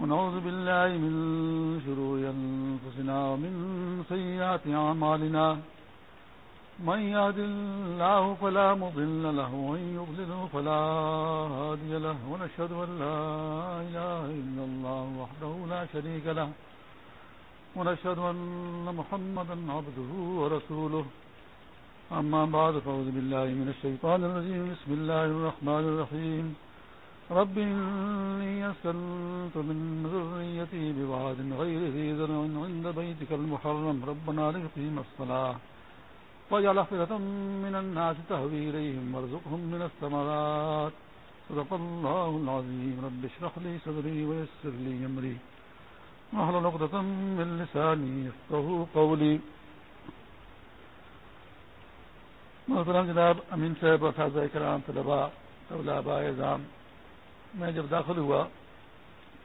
ونعوذ بالله من شرور أنفسنا ومن سيئات عمالنا من يهد الله فلا مضل له، ومن يضلله فلا هادي له. ونشهد أن لا إله إلا الله وحده لا شريك له. ونشهد أن محمدا عبده ورسوله. أما بعد فأعوذ بالله من الشيطان الرجيم بسم الله الرحمن الرحيم رب إني أسكنت من ذريتي بواد غير ذي ذرع عند بيتك المحرم. ربنا ليقيم الصلاة واجعل أفئدة من الناس تهوي إليهم وارزقهم من الثمرات. صدق الله العظيم. رب اشرح لي صدري ويسر لي أمري. واحلل عقدة من لساني يفقهوا قولي. محترم جناب، امین صاحب اساتذہ کرام طلباء طلباء اعظام میں جب داخل ہوا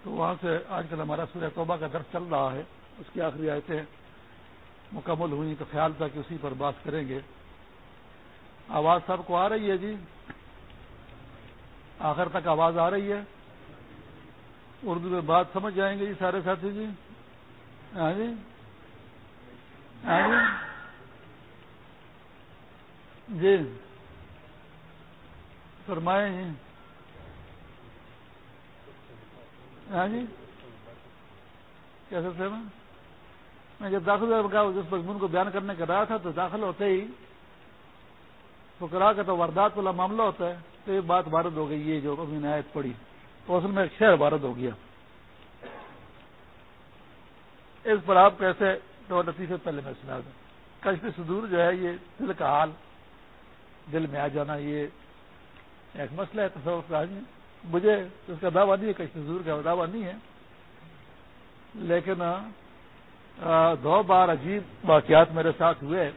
تو وہاں سے آج کل ہمارا سورہ توبہ کا درس چل رہا ہے، اس کی آخری آیتیں مکمل ہوئی تو خیال تھا کہ اسی پر بات کریں گے۔ آواز سب کو آ رہی ہے جی؟ آخر تک آواز آ رہی ہے۔ اردو میں بات سمجھ جائیں گے جی سارے ساتھی جی؟ ہاں جی؟ ہاں جی؟ جی۔ فرمائیں جی ہاں جی؟ کیسے میں میں جب داخل ہوا مضمون کو بیان کرنے کا رہا تھا تو داخل ہوتے ہی فکرا کا تو واردات والا معاملہ ہوتا ہے، تو یہ بات وارد ہو گئی، یہ جو ابھی نہایت پڑی، تو اصل میں ایک شہر وارد ہو گیا۔ اس پر آپ کیسے تو لطیفے پہلے میں سنا دوں کشف صدور جو ہے، یہ دل کا حال دل میں آ جانا، یہ ایک مسئلہ ہے، تصور مجھے اس کا دعویٰ نہیں ہے کشف صدور کا دعویٰ نہیں ہے۔ لیکن دو بار عجیب واقعات میرے ساتھ ہوئے،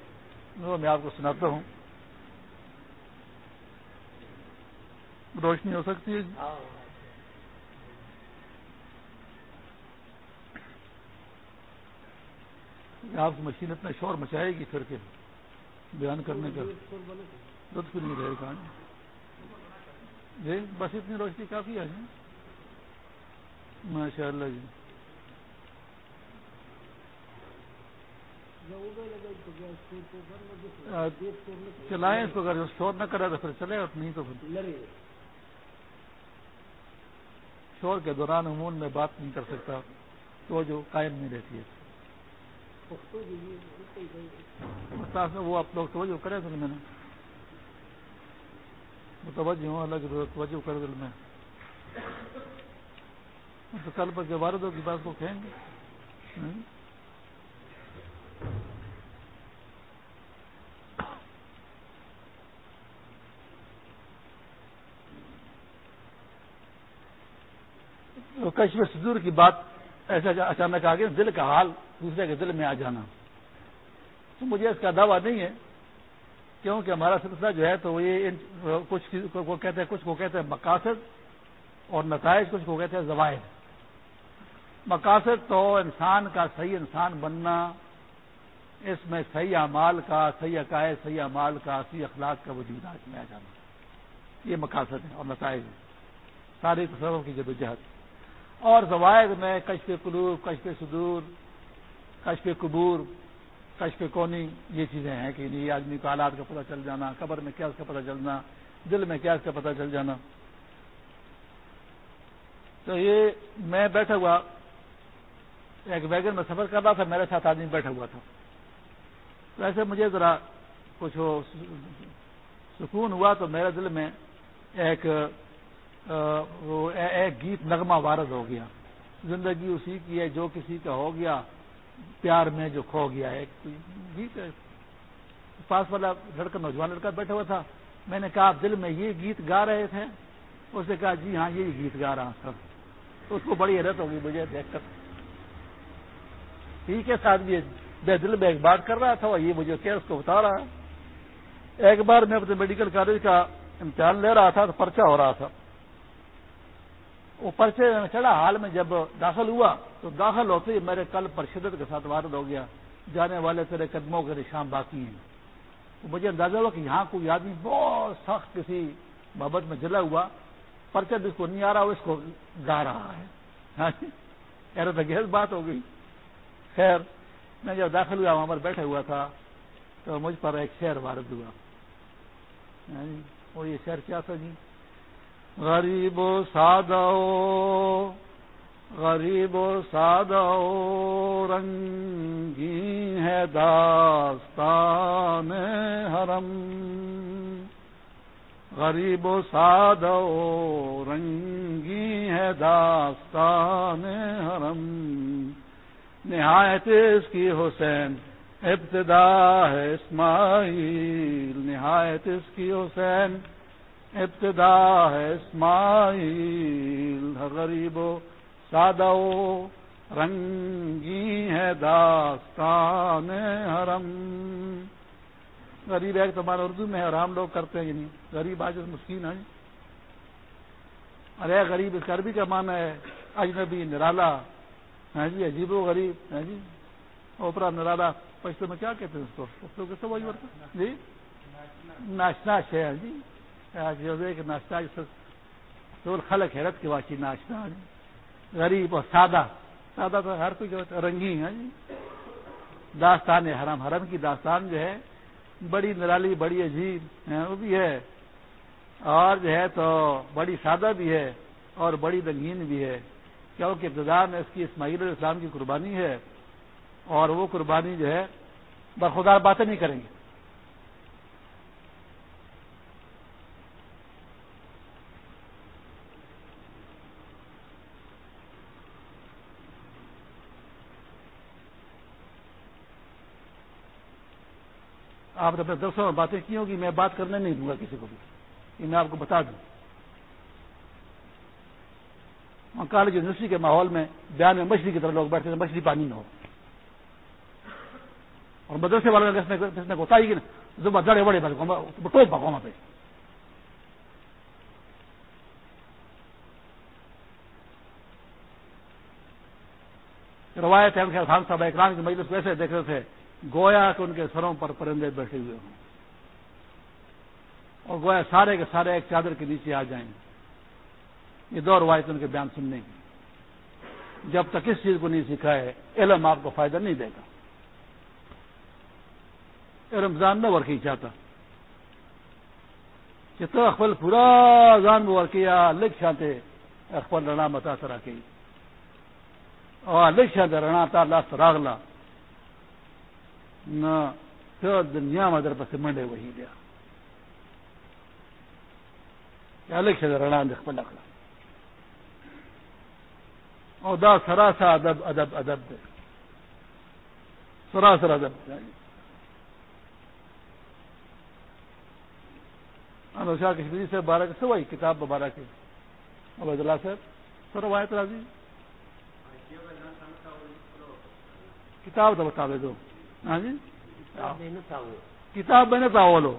وہ میں آپ کو سناتا ہوں۔ روشنی ہو سکتی ہے جی؟ آپ کی مشین اتنا شور مچائے گی پھر کے بیان کرنے کا۔ دودھ پھر نہیں رہے گا جی بس اتنی روشنی کافی ہے۔ جی ماشاء اللہ جی۔ چلائیں اس کو اگر شور نہ کرے تو پھر چلے، اور نہیں تو پھر۔ شور کے دوران عموم میں بات نہیں کر سکتا، تو جو قائم نہیں رہتی ہے۔ وہ آپ لوگ توجہ کرے دل میں نے متوجہ ہوں الگ توجہ کرے دل میں۔ تو کل پر جو واردوں کی بات کو کہیں گے۔ کشمیر صدور کی بات ایسا اچانک آ گیا دل کا حال دوسرے کے دل میں آ جانا۔ تو مجھے اس کا دعویٰ نہیں ہے۔ کیونکہ ہمارا سلسلہ جو ہے تو یہ کچھ کو کہتے ہیں کچھ کو کہتے ہیں مقاصد اور نتائج، کچھ کو کہتے ہیں زوائد۔ مقاصد تو انسان کا صحیح انسان بننا، اس میں صحیح اعمال کا، صحیح عقائد، صحیح اعمال کا، صحیح اخلاق کا وجود آج میں آ جانا۔ یہ مقاصد ہے اور نتائج ساری تصور کی جدوجہد اور زوائد میں کشف قلوب، کشف صدور، کشف قبور کشف کونی، یہ چیزیں ہیں کہ نہیں آدمی کو آلات کا پتہ چل جانا، قبر میں کیا اس کا پتہ چلنا دل میں کیا اس کا پتہ چل جانا۔ تو یہ میں بیٹھا ہوا، ایک ویگن میں سفر کر رہا تھا، میرے ساتھ آدمی بیٹھا ہوا تھا۔ تو ایسے مجھے ذرا کچھ سکون ہوا تو میرے دل میں ایک ایک گیت نغمہ وارد ہو گیا۔ زندگی اسی کی ہے، جو کسی کا ہو گیا۔ پیار میں جو کھو گیا ایک گیت پاس والا لڑکا، نوجوان لڑکا بیٹھا ہوا تھا۔ میں نے کہا دل میں یہ گیت گا رہے تھے۔ اس نے کہا جی ہاں یہی گیت گا رہا سر تو اس کو بڑی حیرت ہوگی، مجھے دیکھ کر۔ ٹھیک ہے ساتھ بھی بے دل میں ایک بات کر رہا تھا اور یہ مجھے کیا اس کو بتا رہا۔ ایک بار میں اپنے میڈیکل کالج کا امتحان لے رہا تھا، تو پرچہ ہو رہا تھا۔ وہ پرچے میں چڑھا، حال میں جب داخل ہوا تو داخل ہوتے ہی میرے کل پر شدت کے ساتھ وارد ہو گیا جانے والے تیرے قدموں کے نشان باقی ہیں تو مجھے اندازہ ہوا کہ یہاں کوئی آدمی بہت سخت کسی بابت میں جلا ہوا، پرچہ جس کو نہیں آ رہا وہ اس کو گا رہا ہے ہاں جی؟ تو گیس بات ہو گئی خیر، میں جب داخل ہوا، وہاں پر بیٹھے ہوا تھا تو مجھ پر ایک شہر وارد ہوا ہاں جی؟ وہ یہ شہر کیا تھا جی غریب و سادہ غریب و سادہ رنگی ہے داستان حرم۔ غریب و سادہ رنگی ہے داستان حرم۔ نہایت اس کی حسین ابتدا ہے اسماعیل، نہایت اس کی حسین ابتدا ہے اسماعیل غریب و سادہ رنگی ہے داستان حرم۔ غریب ایک تمہارا اردو میں حرام لوگ کرتے ہیں یعنی غریب آج مسکین ہے ارے غریب، اس عربی کا معنی ہے اجنبی، نرالا۔ ہے جی عجیب و غریب ہے جی۔ اوپرا نرالا پیسے میں کیا کہتے ہیں اس کو؟ کیسے وہی ورکر جی؟ ناشنا ہے جی۔, ہاں جی۔ ناشتہ خلق حیرت کے واقعی ناشتہ غریب اور سادہ۔ سادہ تو ہر کوئی رنگین ہے جی۔ داستان حرم حرم کی داستان جو ہے، بڑی نرالی، بڑی عجیب وہ بھی ہے۔ اور جو ہے تو بڑی سادہ بھی ہے اور بڑی رنگین بھی ہے۔ کیونکہ ابتدا میں اس کی اسماعیل علیہ السلام کی قربانی ہے اور وہ قربانی جو ہے برخودار باتیں نہیں کریں گے۔ آپ نے اپنے درسوں میں باتیں کی ہوگی میں بات کرنے نہیں دوں گا کسی کو بھی۔ یہ میں آپ کو بتا دوں۔ کالج یونیورسٹی کے ماحول میں بیان میں مچھلی کی طرح لوگ بیٹھتے ہیں مچھلی پانی میں ہو۔ اور مدرسے والوں نے کس ہوتا ہی کہ بڑے بڑے ٹوپ بھگو وہاں پہ۔ روایت ہے خان صاحب اکرام کی مجلس ویسے دیکھ رہے تھے۔ گویا کہ ان کے سروں پر پرندے بیٹھے ہوئے ہوں۔ اور گویا سارے کے سارے ایک چادر کے نیچے آ جائیں۔ یہ دو روایت ان کے بیان سننے کی۔ جب تک اس چیز کو نہیں سیکھا ہے علم آپ کو فائدہ نہیں دے گا۔ علم نہ ورکی چاہتا۔ کہ تو اخبل پورا جان میں ورکیا لکھ چاہتے اخبل رنا متا سرا کے اور لکھ چاہتے رنا تھا لاس راگلا نہ دنیا میں در پس منڈے وہی دیا الگ سے رڑا دیکھ پہ لکڑا اور دا سراسا ادب ادب ادب دے سراسر ادب شاہ کشمیری سے بارہ کے سوائی کتاب بارہ کے عبید اللہ صاحب سر روایت راضی کتاب تو بتا دے دو. کتاب میں نے تاولو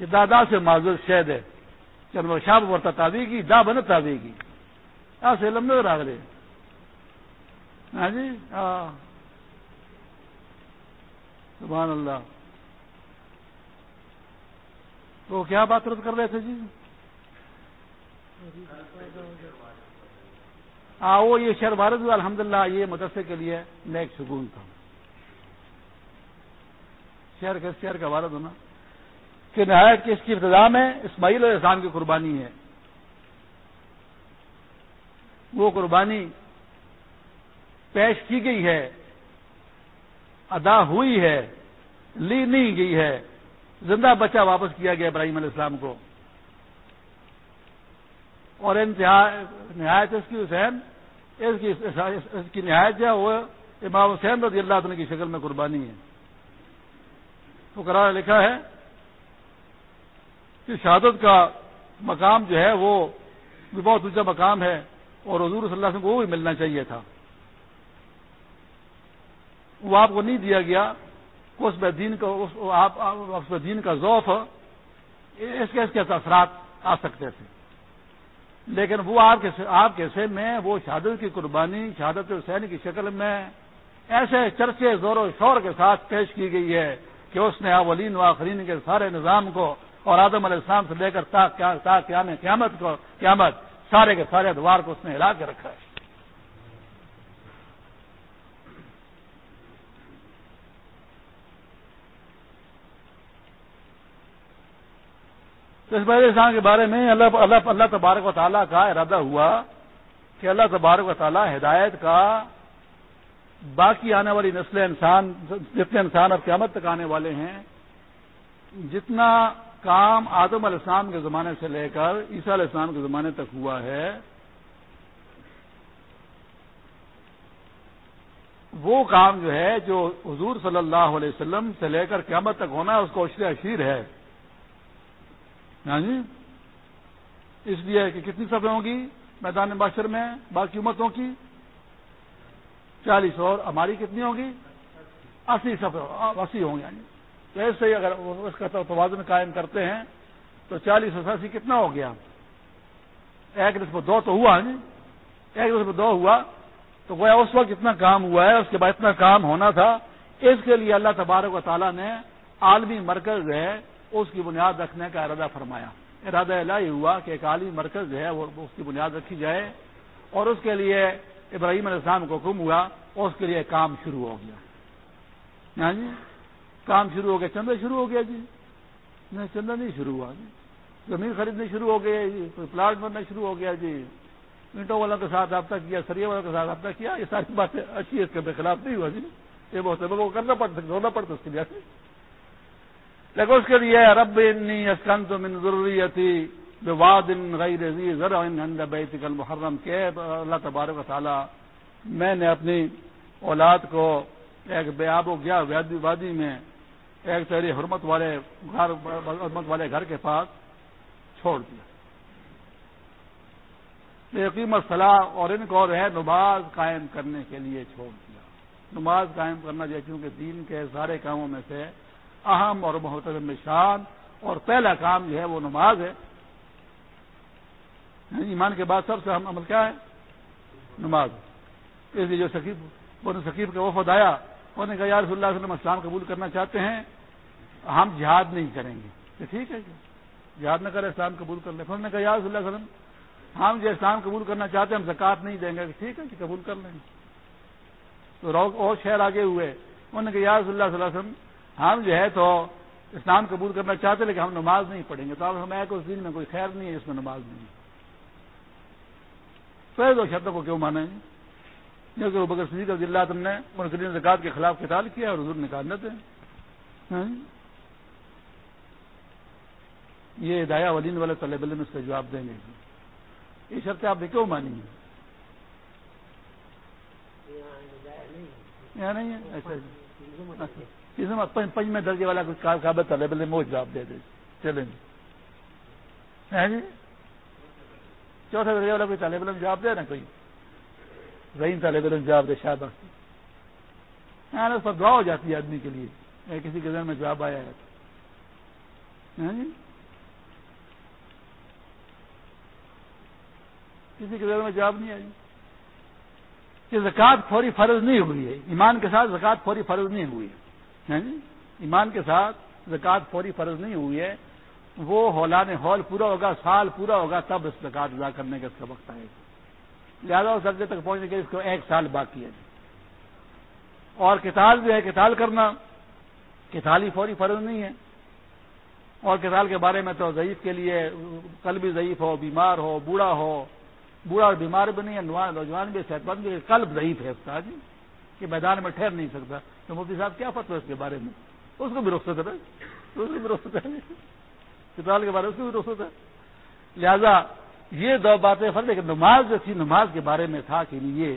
کہ دادا سے معذور شہد ہے چل وہ شاپ ورتا تابی کی دا بن تابی کی آ سے لمبے راگ رہے ہاں جی ہاں سبحان اللہ تو کیا بات رد کر رہے تھے جی وہ یہ شہر وارد الحمد للہ یہ مدرسے کے لیے نیک سکون تھا۔ شہر کے شہر کا وارد ہونا۔ کہ نہایت کی اس کی ابتدا میں اسماعیل علیہ السلام کی قربانی ہے۔ وہ قربانی پیش کی گئی ہے، ادا ہوئی ہے لی نہیں گئی ہے۔ زندہ بچہ واپس کیا گیا ابراہیم علیہ السلام کو۔ اور نہایت اس کی حسین اس کی اس کی نہایت جو ہے وہ امام حسین رضی اللہ عنہ کی شکل میں قربانی ہے۔ تو قرار لکھا ہے کہ شہادت کا مقام جو ہے وہ بھی بہت اونچا مقام ہے اور حضور صلی اللہ علیہ وسلم کو وہ بھی ملنا چاہیے تھا۔ وہ آپ کو نہیں دیا گیا۔ اس میں دین کا، اس میں دین کا ذوف اس کے اس کے اثرات آ سکتے تھے۔ لیکن وہ آپ کے آپ کے سے میں وہ شہادت کی قربانی، شہادت حسین کی شکل میں ایسے چرچے زور و شور کے ساتھ پیش کی گئی ہے کہ اس نے اولین و آخرین کے سارے نظام کو اور آدم علیہ السلام سے لے کر تا قیامت کو قیامت سارے کے سارے ادوار کو اس نے ہلا کے رکھا ہے۔ تو اس انسان کے بارے میں اللہ اللہ اللہ تبارک و تعالیٰ کا ارادہ ہوا کہ اللہ تبارک و تعالیٰ ہدایت کا باقی آنے والی نسل انسان، جتنے انسان اب قیامت تک آنے والے ہیں، جتنا کام آدم علیہ السلام کے زمانے سے لے کر عیسیٰ علیہ السلام کے زمانے تک ہوا ہے، وہ کام جو ہے، جو حضور صلی اللہ علیہ وسلم سے لے کر قیامت تک ہونا ہے اس کو اشر اشیر ہے۔ ہاں جی؟ اس لیے کہ کتنی سفر ہوں گی میدان باشر میں باقی امتوں کی؟ چالیس. اور ہماری کتنی ہوگی اسی سفر، اسی ہوں گے یعنی۔ تو ایسے ہی اگر اس کا توازن قائم کرتے ہیں، تو چالیس اور اسی کتنا ہو گیا؟ ایک نسبت دو تو ہوا جی ایک نسبت دو ہوا، تو گویا اس وقت اتنا کام ہوا ہے، اس کے بعد اتنا کام ہونا تھا۔ اس کے لیے اللہ تبارک و تعالیٰ نے عالمی مرکز ہے اس کی بنیاد رکھنے کا ارادہ فرمایا۔ ارادہ الہی ہوا کہ ایک عالمی مرکز جو ہے وہ اس کی بنیاد رکھی جائے اور اس کے لیے ابراہیم علیہ السلام کو حکم ہوا، اور اس کے لیے کام شروع ہو گیا۔ ہاں جی؟ کام شروع ہو گیا۔ چندہ شروع ہو گیا جی؟ نہیں، چندہ نہیں شروع ہوا جی۔ زمین خریدنے شروع ہو گئے جی کوئی پلاٹ بننا شروع ہو گیا جی۔ اینٹوں والوں کے ساتھ رابطہ کیا، سریا والوں کے ساتھ رابطہ کیا، یہ ساری باتیں اچھی اس کے خلاف نہیں ہوا جی۔ یہ بہت کو کرنا پڑتا ہونا پڑتا اس کے لیے۔ لیکن اس کے لیے رب، انی اسکن تو من ضروری واد ان غیر ذرا بیت محرم کے اللہ تبارک و تعالی، میں نے اپنی اولاد کو ایک بے آب و گیا وادی میں، ایک تیری حرمت والے گھر حرمت والے گھر کے پاس چھوڑ دیا۔ یقین صلاح اور ان کو ہے نماز قائم کرنے کے لیے چھوڑ دیا۔ نماز قائم کرنا جو چونکہ دین کے سارے کاموں میں سے اہم اور محترم شان اور پہلا کام جو ہے وہ نماز ہے۔ یعنی ایمان کے بعد سب سے اہم عمل کیا ہے؟ نماز۔ اس لیے جو سکیب بن سکیب کا وفد آیا، انہوں نے کہا، یا رسول اللہ علیہ وسلم، اسلام قبول کرنا چاہتے ہیں، ہم جہاد نہیں کریں گے۔ کہ ٹھیک ہے جی۔ جہاد نہ کرے، اسلام قبول کر لیں انہوں نے کہا، یا رسول اللہ علیہ وسلم، ہم جو اسلام قبول کرنا چاہتے ہیں، ہم زکات نہیں دیں گے۔ کہ ٹھیک ہے کہ قبول کر لیں۔ گے تو اور شہر آگے ہوئے۔ انہوں نے کہا، یا رسول اللہ صلی اللہ علیہ وسلم ہم جو ہے تو اسلام قبول کرنا چاہتے لیکن ہم نماز نہیں پڑھیں گے۔ تو اب ہمیں اس دن میں کوئی خیر نہیں ہے، اس میں نماز نہیں پہلے دو شبدوں کو کیوں مانے کیونکہ وہ بکر صدیق رضی اللہ تم نے منقرین زکات کے خلاف قتال کیا اور حضور نکالنے تھے ہاں؟ یہ دایا ولین والے طلب علم اس کا جواب دیں گے۔ یہ شرط آپ نے کیوں مانی ہے۔ نہیں ہے؟ اچھا جی۔ ایسا جی پنجمے درجے والا کچھ کام طالب علم وہ جواب دے دے۔ چلیں جی۔, جی۔ چوتھے درجے والا کوئی طالب علم جواب دے نا کوئی۔ رحیم طالب علم جواب دے شاید ہاں، جی، اس پر دعا ہو جاتی ہے آدمی کے لیے۔ کسی کے ذہن میں جواب آیا ہے۔ جی؟ کسی کے ذہن میں جواب نہیں آئی جی۔ کہ زکات فوری فرض نہیں ہوئی ہے۔ ایمان کے ساتھ زکات فوری فرض نہیں ہوئی ہے۔ جی؟ ایمان کے ساتھ زکات فوری فرض نہیں ہوئی ہے۔ وہ ہولان ہال پورا ہوگا، سال پورا ہوگا، تب اس زکات ادا کرنے کا اس کا وقت آئے گا۔ لہٰذا اس درجے تک پہنچنے کے اس کو ایک سال باقی ہے۔ اور کتال جو ہے، کتال کرنا، کتال ہی فوری فرض نہیں ہے۔ اور کتال کے بارے میں تو ضعیف کے لیے کل بھی ضعیف ہو، بیمار ہو، بوڑھا ہو، بوڑھا اور بیمار بھی نہیں ہے، نوجوان بھی صحت مند بھی کلب ضعیف ہے اس کا جی؟ کہ میدان میں ٹھہر نہیں سکتا۔ تو مفتی صاحب کیا فتو ہے اس کے بارے میں؟ اس کو بھی رخصت ہے اس کو بھی رخصت ہے کتاب کے بارے میں اس کو بھی رخصت ہے۔ لہذا یہ دو باتیں فرض لیکن نماز جو تھی، نماز کے بارے میں تھا کہ یہ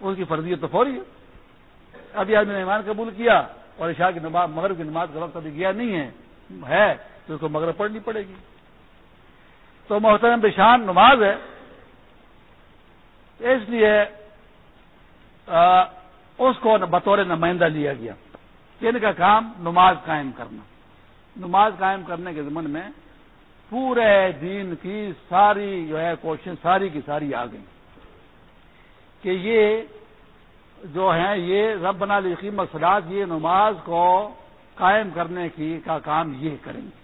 اس کی فرضیت تو فوری ہے۔ ابھی آدمی نے ایمان قبول کیا اور عشاء کی نماز، مغرب کی نماز کا وقت ابھی گیا نہیں ہے ہے، تو اس کو مغرب پڑھنی پڑے گی۔ تو محترم بشان نماز ہے۔ اس لیے اس کو بطور نمائندہ لیا گیا۔ یعنی ان کا کام نماز قائم کرنا۔ نماز قائم کرنے کے ضمن میں پورے دین کی ساری جو ہے کوشش ساری کی ساری آ گئی کہ یہ جو ہیں یہ رب بنا لی قیمت سلاد یہ نماز کو قائم کرنے کی کا کام یہ کریں گے۔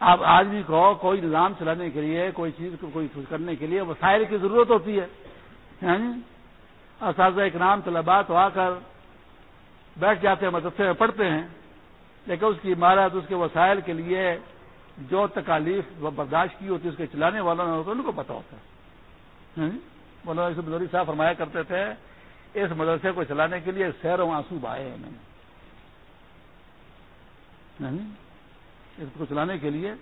اب آدمی کو کوئی نظام چلانے کے لیے، کوئی چیز کو کوئی کرنے کے لیے وسائل کی ضرورت ہوتی ہے۔ اساتذہ اکرام طلبا تو آ کر بیٹھ جاتے ہیں، مدرسے میں پڑھتے ہیں، لیکن اس کی عمارت، اس کے وسائل کے لیے جو تکالیف برداشت کی ہوتی ہے، اس کے چلانے والوں نے ہوتا ان کو پتا ہوتا ہے۔ یعنی مولانا بدوری صاحب فرمایا کرتے تھے، اس مدرسے کو چلانے کے لیے سیر و آنسو بائے ہیں میں نے۔ اس کو چلانے کے لیے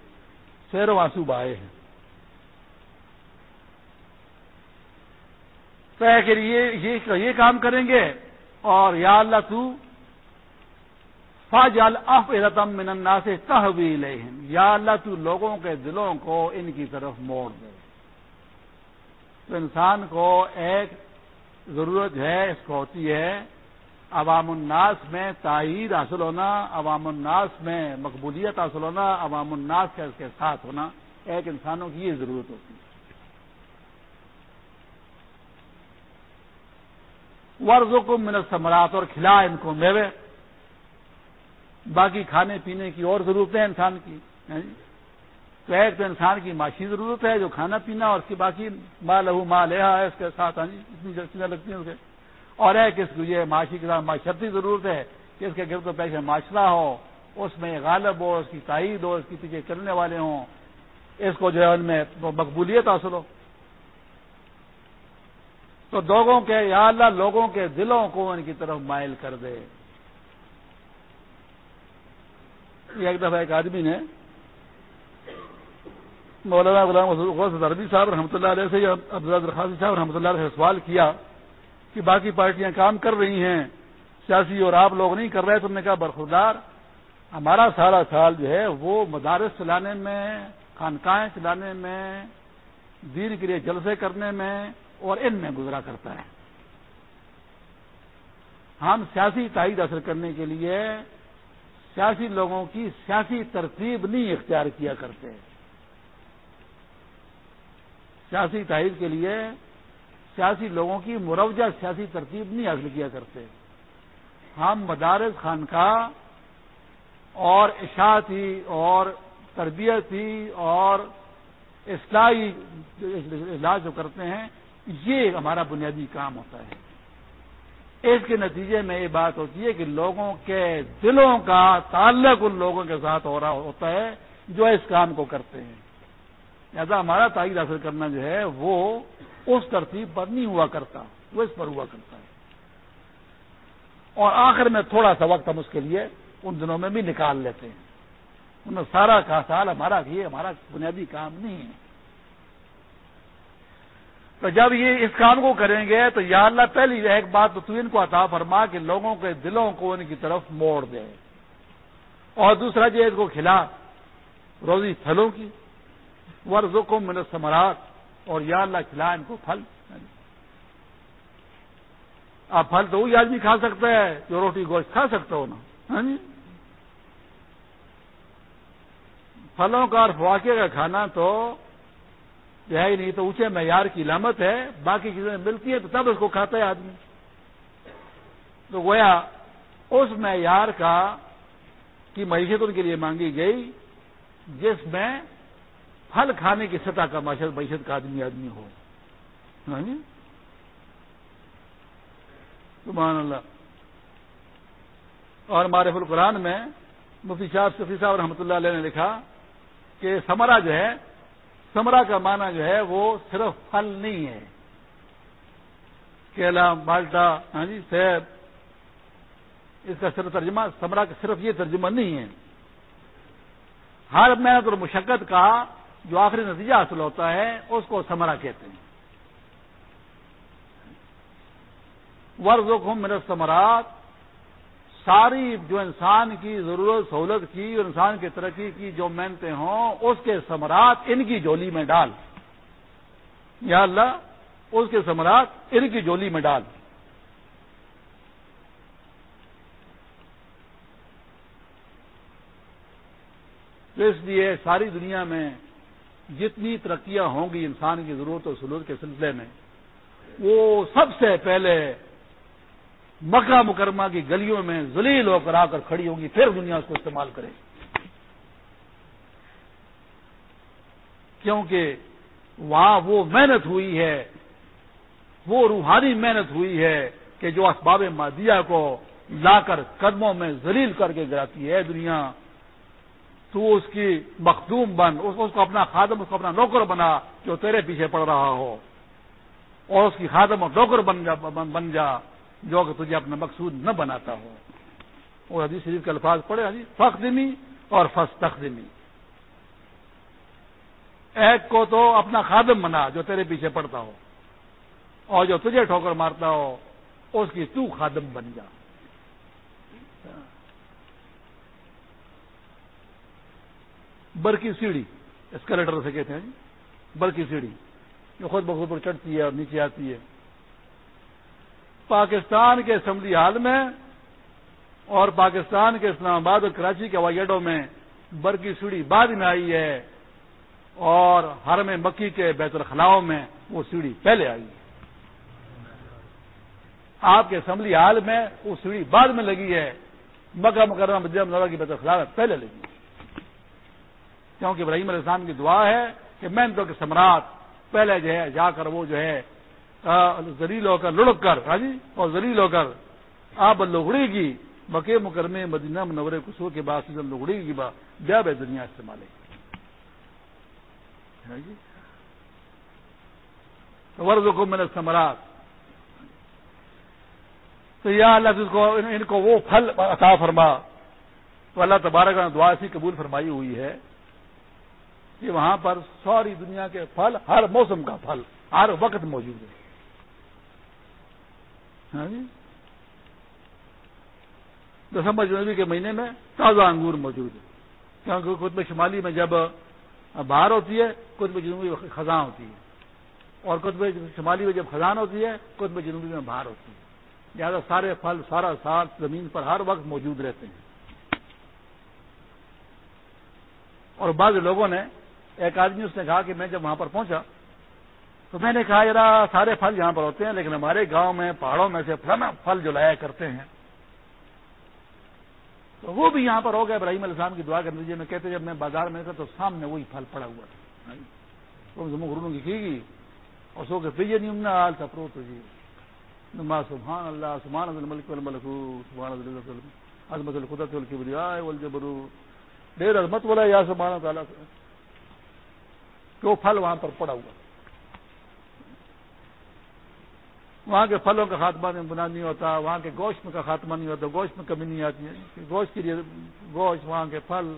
سیر آنسو بائے ہیں۔ کہ یہ کام کریں گے اور یا اللہ تو فاجال اف رتم مننا سے تحویل یا اللہ تو لوگوں کے دلوں کو ان کی طرف موڑ دے۔ تو انسان کو ایک ضرورت ہے، اس کو ہوتی ہے عوام الناس میں تائید حاصل ہونا، عوام الناس میں مقبولیت حاصل ہونا، عوام الناس کا اس کے ساتھ ہونا۔ ایک انسانوں کی یہ ضرورت ہوتی ہے۔ ورزوں کو منت سمراٹ اور کھلا ان کو میوے۔ باقی کھانے پینے کی اور ضرورتیں انسان کی یعنی تو ایک تو انسان کی معاشی ضرورت ہے، جو کھانا پینا اور اس کی باقی ماں لہو ماں لہا ہے، اس کے ساتھ ہاں جی، اتنی چیزیں لگتی ہیں اسے۔ اور ایک اس کو یہ معاشی کے ساتھ معاشرتی ضرورت ہے کہ اس کے گرد و پیش معاشرہ ہو، اس میں غالب ہو، اس کی تائید ہو، اس کی پیچھے چلنے والے ہوں۔ اس کو جو ہے ان میں مقبولیت حاصل ہو۔ تو لوگوں کے، یا اللہ، لوگوں کے دلوں کو ان کی طرف مائل کر دے۔ ایک دفعہ ایک آدمی نے مولانا غلام غوث عربی صاحب رحمۃ اللہ علیہ سے عبدالخاصی صاحب رحمۃ اللہ علیہ سے سوال کیا کہ باقی پارٹیاں کام کر رہی ہیں، سیاسی اور آپ لوگ نہیں کر رہے؟ تم نے کہا، برخوردار، ہمارا سارا سال جو ہے وہ مدارس چلانے میں، خانقاہیں چلانے میں، دین کے لیے جلسے کرنے میں اور ان میں گزرا کرتا ہے۔ ہم سیاسی تائید حاصل کرنے کے لیے سیاسی لوگوں کی سیاسی ترتیب نہیں اختیار کیا کرتے۔ سیاسی تائید کے لیے سیاسی لوگوں کی مروجہ سیاسی ترتیب نہیں حاصل کیا کرتے۔ ہم مدارس، خانقاہ اور اشاعتی اور تربیتی اور اصلاحی علاج جو کرتے ہیں یہ ہمارا بنیادی کام ہوتا ہے۔ اس کے نتیجے میں یہ بات ہوتی ہے کہ لوگوں کے دلوں کا تعلق ان لوگوں کے ساتھ ہو رہا ہوتا ہے جو اس کام کو کرتے ہیں۔ لہٰذا ہمارا تائید حاصل کرنا جو ہے وہ اس ترتیب پر نہیں ہوا کرتا، وہ اس پر ہوا کرتا ہے۔ اور آخر میں تھوڑا سا وقت ہم اس کے لیے ان دنوں میں بھی نکال لیتے ہیں۔ انہوں سارا کا سال ہمارا یہ ہمارا بنیادی کام نہیں ہے۔ تو جب یہ اس کام کو کریں گے تو یا اللہ پہلی ایک بات تو ان کو عطا فرما کہ لوگوں کے دلوں کو ان کی طرف موڑ دے۔ اور دوسرا جو اس کو کھلا روزی پھلوں کی۔ ورزوں کو منت اور یا اللہ کھلا ان کو پھل۔ آپ پھل تو وہی آدمی کھا سکتا ہے جو روٹی گوشت کھا سکتا ہو نا۔ ہاں جی؟ پھلوں کا اور فواقے کا کھانا تو ہے ہی نہیں تو اونچے معیار کی علامت ہے، باقی چیزیں ملتی ہیں تو تب اس کو کھاتا ہے آدمی۔ تو گویا اس معیار کا کی معیشت ان کے لیے مانگی گئی، جس میں پھل کھانے کی سطح کا معیشت معیشت کا آدمی آدمی ہو۔ ہاں جی؟ سبحان اللہ۔ اور ہمارے القرآن میں مفتی شاہ صفی صاحب رحمۃ اللہ علیہ نے لکھا کہ سمرا جو ہے سمرا کا معنی جو ہے وہ صرف پھل نہیں ہے۔ کیلا بالٹا ہاں جی سیب، اس کا صرف ترجمہ، سمرا کا صرف یہ ترجمہ نہیں ہے۔ ہر محنت اور مشقت کا جو آخری نتیجہ حاصل ہوتا ہے، اس کو سمرا کہتے ہیں۔ ورز و میرے سمراٹ ساری جو انسان کی ضرورت، سہولت کی، اور انسان کی ترقی کی جو محنتیں ہوں، اس کے ثمرات ان کی جولی میں ڈال۔ یا اللہ، اس کے سمراٹ ان کی جولی میں ڈال۔ تو اس لیے ساری دنیا میں جتنی ترقیاں ہوں گی انسان کی ضرورت اور سلوک کے سلسلے میں، وہ سب سے پہلے مکہ مکرمہ کی گلیوں میں ذلیل ہو کر آ کر کھڑی ہوگی پھر دنیا اس کو استعمال کرے۔ کیونکہ وہاں وہ محنت ہوئی ہے، وہ روحانی محنت ہوئی ہے کہ جو اسباب مادیہ کو لا کر قدموں میں ذلیل کر کے گراتی ہے دنیا، تو اس کی مخدوم بن، اس کو اپنا خادم، اس کو اپنا نوکر بنا جو تیرے پیچھے پڑ رہا ہو، اور اس کی خادم اور نوکر بن جا بن جا۔ جو کہ تجھے اپنا مقصود نہ بناتا ہو۔ اور حدیث شریف کے الفاظ پڑے حدیث فخدمی اور فس تخدمی ایک کو تو اپنا خادم بنا جو تیرے پیچھے پڑتا ہو اور جو تجھے ٹھوکر مارتا ہو، اس کی تو خادم بن جا۔ برکی سیڑھی، اسکلیٹر سے کہتے ہیں جی برکی سیڑھی۔ جو خود بخود پر چڑھتی ہے اور نیچے آتی ہے۔ پاکستان کے اسمبلی حال میں اور پاکستان کے اسلام آباد اور کراچی کے ہوائی اڈوں میں برقی سیڑھی بعد میں آئی ہے اور ہر میں مکی کے بیت الخلاؤں میں وہ سیڑھی پہلے آئی ہے۔ آپ کے اسمبلی حال میں وہ سیڑھی بعد میں لگی ہے۔ مکہ مکرمہ مدینہ کی بیت الخلاء پہلے لگی ہے۔ کیونکہ ابراہیم علیہ السلام کی دعا ہے کہ میں تو کہ سمراٹ پہلے جو ہے جا کر وہ جو ہے زلیل ہو کر لڑک کر ہاں جی؟ اور زلیل ہو کر آپ لگڑے گی بکے مکرمے مدینہ منور کسو کے بعد سیزن لگڑے گی با، بیا بے دنیا استعمال ہاں جی؟ ورز کو میں نے سمراٹ تو یا اللہ کو، ان کو وہ پھل عطا فرما۔ تو اللہ تبارک نے دعا ایسی قبول فرمائی ہوئی ہے کہ وہاں پر ساری دنیا کے پھل، ہر موسم کا پھل، ہر وقت موجود ہے۔ دسمبر جنوری کے مہینے میں تازہ انگور موجود ہے کیونکہ قطب شمالی میں جب باہر ہوتی ہے قطب جنوبی خزاں ہوتی ہے۔ اور قطب شمالی میں جب خزان ہوتی ہے قطب جنوبی میں باہر ہوتی ہے۔ لہٰذا سارے پھل، سارا ساتھ زمین پر ہر وقت موجود رہتے ہیں۔ اور بعض لوگوں نے، ایک آدمی اس نے کہا کہ میں جب وہاں پر پہنچا تو میں نے کہا ذرا سارے پھل یہاں پر ہوتے ہیں، لیکن ہمارے گاؤں میں، پہاڑوں میں سے پھل جو لایا کرتے ہیں۔ تو وہ بھی یہاں پر ہو گیا ابراہیم علیہ السلام کی دعا کے نتیجے میں کہتے، جب میں بازار میں تھا تو سامنے وہی پھل پڑا ہوا تھا۔ تو گرو کی کی گئی۔ اور سو کے پیجے نہیں حال تھا تو جی۔ نما سبحان اللہ، سبحان الملک الملکو سبحان عظمت القدرت الکبریاء والجبرو ڈیر عظمت بولا یا سبحان تعالیٰ کہ وہ پھل وہاں پر پڑا ہوا وہاں کے پھلوں کا خاتمہ بنا نہیں ہوتا، وہاں کے گوشت کا خاتمہ نہیں ہوتا، گوشت میں کمی نہیں آتی ہے گوشت کے لیے گوشت، وہاں کے پھل۔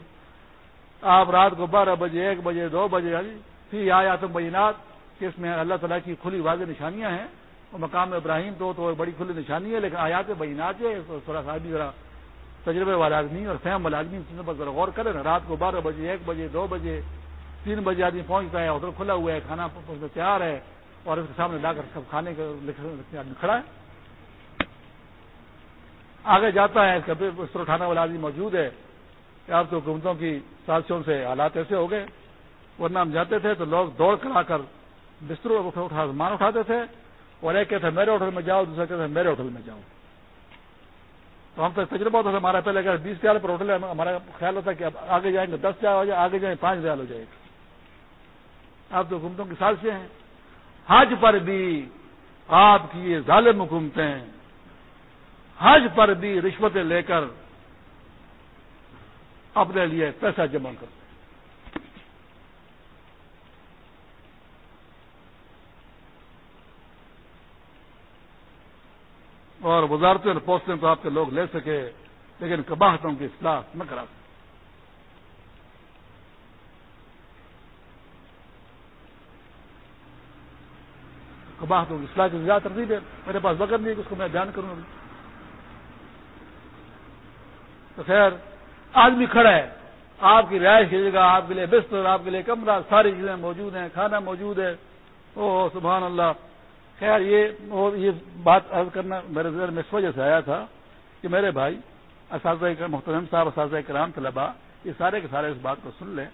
آپ رات کو بارہ بجے، ایک بجے، دو بجے ہاں جی، پھر آیا تم بینات، کہ اس میں اللہ تعالیٰ کی کھلی واضح نشانیاں ہیں۔ وہ مقام ابراہیم تو تو بڑی کھلی نشانی ہے، لیکن آیات بینات ہے تھوڑا سا آدمی ذرا تجربے والا آدمی اور فہم والا آدمی پر ذرا غور کرے نا۔ رات کو بارہ بجے، ایک بجے، دو بجے، تین بجے آدمی پہنچتا ہے، ہوٹل کھلا ہوا ہے، کھانا تیار ہے۔ اور اس کے سامنے لا کر سب کھانے کا آدمی کھڑا ہے۔ آگے جاتا ہے بستر اٹھانے والا آدمی موجود ہے۔ کہ آپ تو حکومتوں کی سازشوں سے حالات ایسے ہو گئے۔ ورنہ ہم جاتے تھے تو لوگ دوڑ کر کر بستر اٹھا مان اٹھاتے تھے۔ اور ایک کہتے میرے ہوٹل میں جاؤ۔ دوسرا کہتے میرے ہوٹل میں جاؤ۔ تو ہم تو تجربہ ہوتا تھا، ہمارا پہلے اگر بیس ریال پر ہوٹل ہے۔ ہمارا خیال ہوتا کہ اب آگے جائیں گے، دس ریال ہو جائے، آگے جائیں پانچ ریال ہو جائے گا آپ تو حکومتوں کی سازشیں ہیں۔ حج پر بھی آپ کی یہ ظالم حکومتیں حج پر بھی رشوتیں لے کر اپنے لیے پیسہ جمع کرتے ہیں۔ اور وزارتیں اور پوسٹیں تو آپ کے لوگ لے سکے، لیکن کباہتوں کی اصلاح نہ کرا سکے۔ کباہتوں کی اصلاح کی زیادہ ترتیب ہے۔ میرے پاس وقت نہیں ہے کہ اس کو میں بیان کروں ابھی۔ تو خیر، آدمی کھڑا ہے۔ آپ کی رہائش کی جگہ، آپ کے لیے بستر، آپ کے لیے کمرہ، ساری چیزیں موجود ہیں، کھانا موجود ہے۔ او سبحان اللہ۔ خیر، یہ یہ بات عرض کرنا میرے ذہن میں اس وجہ سے آیا تھا کہ میرے بھائی، اساتذہ محترم صاحب، اساتذہ کرام طلبا یہ سارے کے سارے اس بات کو سن لیں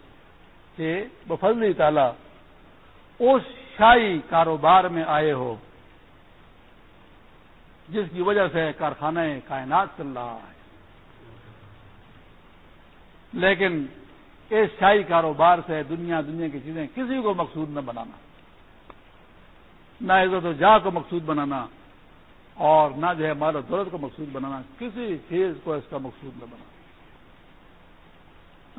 کہ بفضل تعالی، اس شاہی کاروبار میں آئے ہو۔ جس کی وجہ سے کارخانہ کائنات چل رہا ہے۔ لیکن اس شاہی کاروبار سے دنیا دنیا کی چیزیں کسی کو مقصود نہ بنانا۔ نہ عزت و جا کو مقصود بنانا اور نہ جو ہے مال و دولت کو مقصود بنانا، کسی چیز کو اس کا مقصود نہ بنانا۔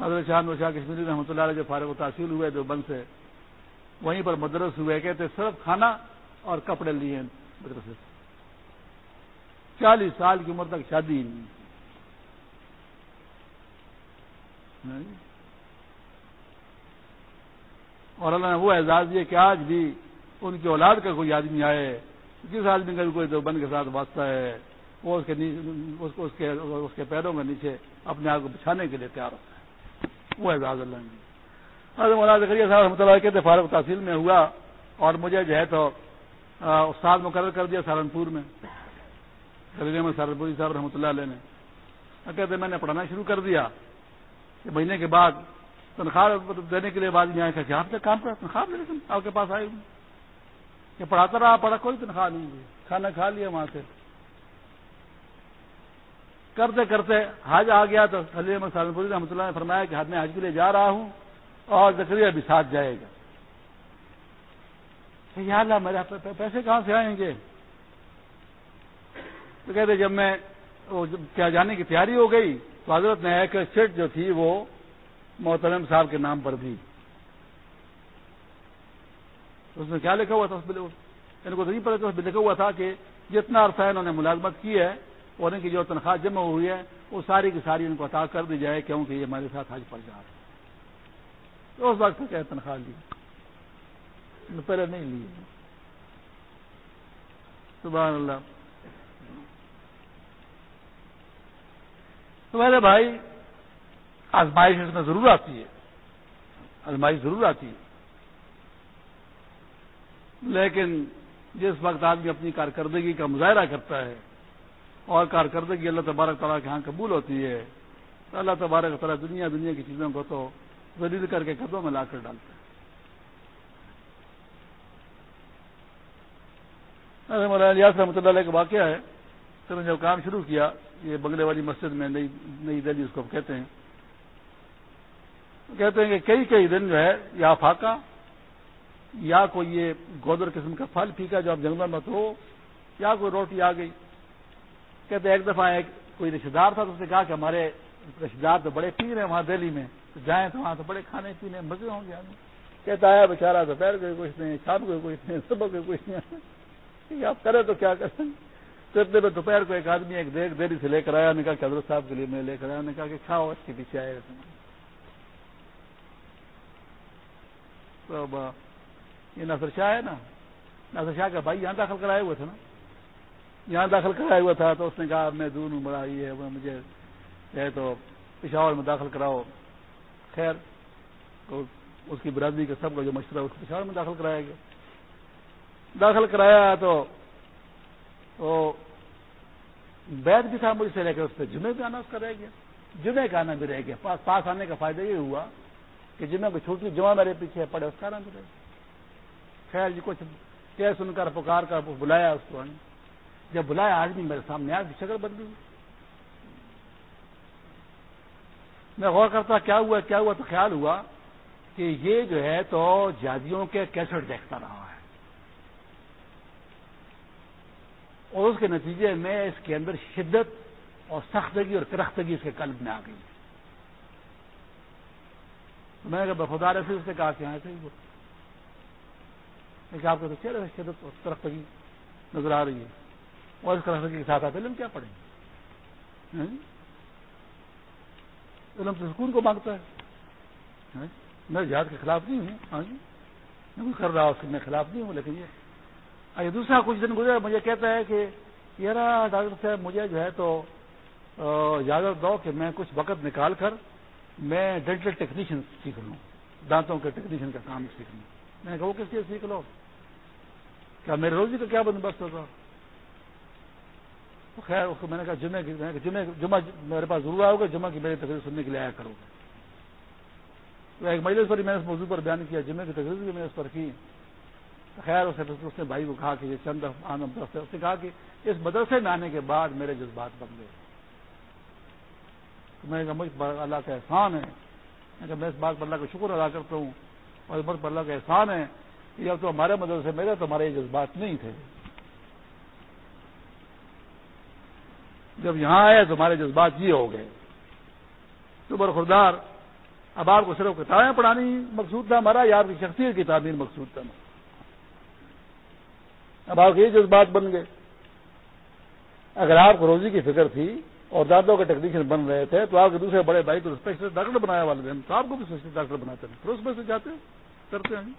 حضرت شاہ شاہ کشمیری رحمۃ اللہ علیہ جو فارغ و تحصیل ہوئے جو بند سے وہیں پر مدرس ہوئے کہتے صرف کھانا اور کپڑے لیے مدرسے سے۔ چالیس سال کی عمر تک شادی۔ نہیں اور اللہ نے وہ اعزاز دیا کہ آج بھی ان کی اولاد کا کوئی آدمی آئے جس آدمی کا بھی کوئی دو بند کے ساتھ واسطہ ہے وہ اس کے اس کے, اس کے پیروں کے نیچے اپنے آپ کو بچھانے کے لیے تیار ہوتا ہے۔ وہ اعزاز اللہ نے مولانا ذکریہ صاحب رحمۃ اللہ کہتے فاروق تحصیل میں ہوا اور مجھے جو ہے تو استاد مقرر کر دیا سہارنپور میں میں سہارنپوری صاحب رحمۃ اللہ علیہ نے۔ کہتے میں نے پڑھانا شروع کر دیا کہ مہینے کے بعد تنخواہ دینے کے لیے بعد میں آیا کہ آپ سے کام کر تنخواہ دے آپ کے پاس آئی ہوں کہ پڑھاتا رہا، پڑھا، کوئی تنخواہ نہیں دی کھانا کھا لیا وہاں سے۔ کرتے کرتے حج آ گیا تو حلی میں سہارنپوری رحمۃ اللہ نے فرمایا کہ میں حج کے لیے جا رہا ہوں۔ اور زکریہ بھی ساتھ جائے گا۔ یا اللہ میرے پیسے کہاں سے آئیں گے؟ تو کہتے جب میں کیا جانے کی تیاری ہو گئی تو حضرت نے ایک سیٹ جو تھی وہ محترم صاحب کے نام پر دی۔ اس میں کیا لکھا ہوا تھا؟ ان کو نہیں پڑے لکھا ہوا تھا کہ جتنا عرصہ انہوں نے ملازمت کی ہے اور ان کی جو تنخواہ جمع ہوئی ہے، وہ ساری کی ساری ان کو عطا کر دی جائے، کیونکہ یہ ہمارے ساتھ حج پڑ جا رہا ہے تو اس وقت کیا تنخواہ لی؟ پہلے نہیں لی۔ سبحان اللہ۔ تو میرے بھائی، آزمائش اس میں ضرور آتی ہے۔ آزمائش ضرور آتی ہے۔ لیکن جس وقت آدمی اپنی کارکردگی کا مظاہرہ کرتا ہے اور کارکردگی اللہ تبارک تعالیٰ کے ہاں قبول ہوتی ہے، تو اللہ تبارک تعالیٰ دنیا دنیا کی چیزوں کو تو ذلیل کر کے قدموں میں لا کر ڈالتے ہیں۔ مولانا رحمۃ اللہ علیہ کا واقعہ ہے۔ تو نے جب کام شروع کیا، یہ بنگلے والی مسجد میں نئی نئی دہلی اس کو کہتے ہیں۔ کہتے ہیں کہ کئی کئی دن جو ہے، یا فاقہ، یا کوئی یہ گودر قسم کا پھل پھیکا جو آپ جنگل میں تو، یا کوئی روٹی آ گئی۔ کہتے ہیں، ایک دفعہ ایک کوئی رشتے دار تھا تو اس نے کہا کہ ہمارے رشتے دار تو بڑے پیر ہیں وہاں دہلی میں۔ تو جائیں تو وہاں تو بڑے کھانے پینے مزے ہوں گے کہتا ہے بےچارا دوپہر کو کچھ نہیں شام کو کچھ نہیں صبح کو کچھ نہیں۔ آپ کریں تو کیا کریں؟ تو اتنے میں دوپہر کو ایک آدمی ایک دیکھ دیری سے لے کر آیا نے کہا کہ حضرت صاحب کے لیے میں لے کر آیا۔ نے کہا کہ کھاؤ، اس کے پیچھے آئے تو یہ نصر شاہ ہے نا نصر شاہ کا بھائی یہاں داخل کرائے ہوئے تھے نا۔ یہاں داخل کرایا ہوا تھا تو اس نے کہا میں دور ہوں بڑا یہ ہے مجھے ہے تو پشاور میں داخل کراؤ۔ خیر تو اس کی برادری کا سب کا جو مشورہ اس کو پشاور میں داخل کرایا گیا۔ داخل کرایا تو بیت بھی تھا مجھ سے لے کر اس پہ جمعے بھی آنا اس کا رہ گیا۔ جمعے کا آنا بھی رہ گیا۔ پاس پاس آنے کا فائدہ یہ ہوا کہ جمعے کو چھوٹی جمعہ میرے پیچھے پڑے، اس کا آنا بھی رہ گیا۔ خیر جی کچھ کہہ سن کر، پکار کر، بلایا اس کو جب بلایا، آدمی میرے سامنے آیا، شکل بدلی۔ میں غور کرتا کیا ہوا کیا ہوا؟ تو خیال ہوا کہ یہ جو ہے تو جادیوں کے کیسٹ دیکھتا رہا ہے۔ اور اس کے نتیجے میں اس کے اندر شدت اور سختگی اور کرختگی اس کے قلب میں آ گئی۔ میں نے کہا بخودار ایسے اس نے کہا کہ ہاں وہ آپ کو تو چہرے شدت اور کرختگی نظر آ رہی ہے۔ اور اس کرختگی کے ساتھ آپ علم کیا پڑھیں؟ گے علم تو سکون کو مانگتا ہے۔ ہاں جی؟ میں جہاد کے خلاف نہیں ہوں۔ ہاں جی؟ میں کر رہا اس کے میں خلاف نہیں ہوں، لیکن یہ دوسرا کچھ دن گزرا، مجھے کہتا ہے کہ یار ڈاکٹر صاحب، مجھے جو ہے تو اجازت دو کہ میں کچھ وقت نکال کر میں ڈینٹل ٹیکنیشین سیکھ لوں۔ دانتوں کے ٹیکنیشین کا کام سیکھ لوں۔ میں نے کہا، وہ کس لیے سیکھ لو؟ کیا میرے روزی کا کیا بندوبست ہوگا؟ خیر میں نے کہا، جمعہ کی جمعہ جمعہ میرے پاس ضرور آؤ گا جمعہ کی میری تقریر سننے کے لیے آیا کروں گا ایک مجلس پر ہی میں نے اس موضوع پر بیان کیا، جمعہ کی تقریر بھی میں نے اس پر کی۔ خیر، اس نے بھائی کو کہا کہ یہ چند مدرسے اس نے کہا کہ اس مدرسے میں آنے کے بعد میرے جذبات بن گئے۔ میں نے کہا، مجھ پر اللہ کا احسان ہے۔ میں میں اس بات پر اللہ کا شکر ادا کرتا ہوں اور مجھ پر اللہ کا احسان ہے کہ اب تو ہمارے مدرسے میرے تو ہمارے یہ جذبات نہیں تھے۔ جب یہاں آئے تو ہمارے جذبات یہ ہو گئے۔ تو برخوردار اب آپ کو صرف کتابیں پڑھانی مقصود تھا، ہمارا یا آپ کی شخصیت کی تعمیر مقصود تھا۔ اب آپ کے یہ جذبات بن گئے۔ اگر آپ کو روزی کی فکر تھی اور دادوں کے ٹیکنیشین بن رہے تھے تو آپ کے دوسرے بڑے بھائی کو اسپیشل ڈاکٹر بنایا والے دن تو آپ کو بھی اسپیشل ڈاکٹر بناتے ہیں پھر اس میں سے جاتے کرتے ہیں۔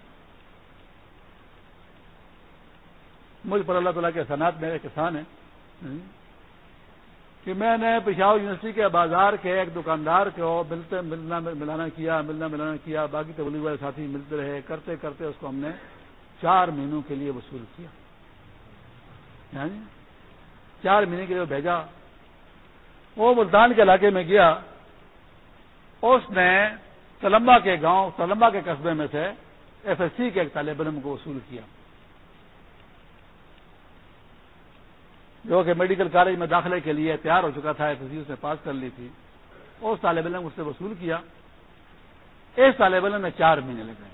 مجھ پر اللہ تعالیٰ کے احسانات میرے کسان ہیں۔ کہ میں نے پشاور یونیورسٹی کے بازار کے ایک دکاندار کو ملتے ملنا ملانا کیا، ملنا ملانا کیا، باقی تبلیغ والے ساتھی ملتے رہے، کرتے کرتے اس کو ہم نے چار مہینوں کے لیے وصول کیا۔ یعنی چار مہینے کے لیے بھیجا۔ وہ ملتان کے علاقے میں گیا۔ اس نے تلمبا کے گاؤں تلمبا کے قصبے میں سے ایف ایس سی کے ایک طالب علم کو وصول کیا۔ جو کہ میڈیکل کالج میں داخلے کے لیے تیار ہو چکا تھا ایس سی اس نے پاس کر لی تھی۔ اس طالب علم اس سے وصول کیا۔ اس طالب علم نے چار مہینے لگائے۔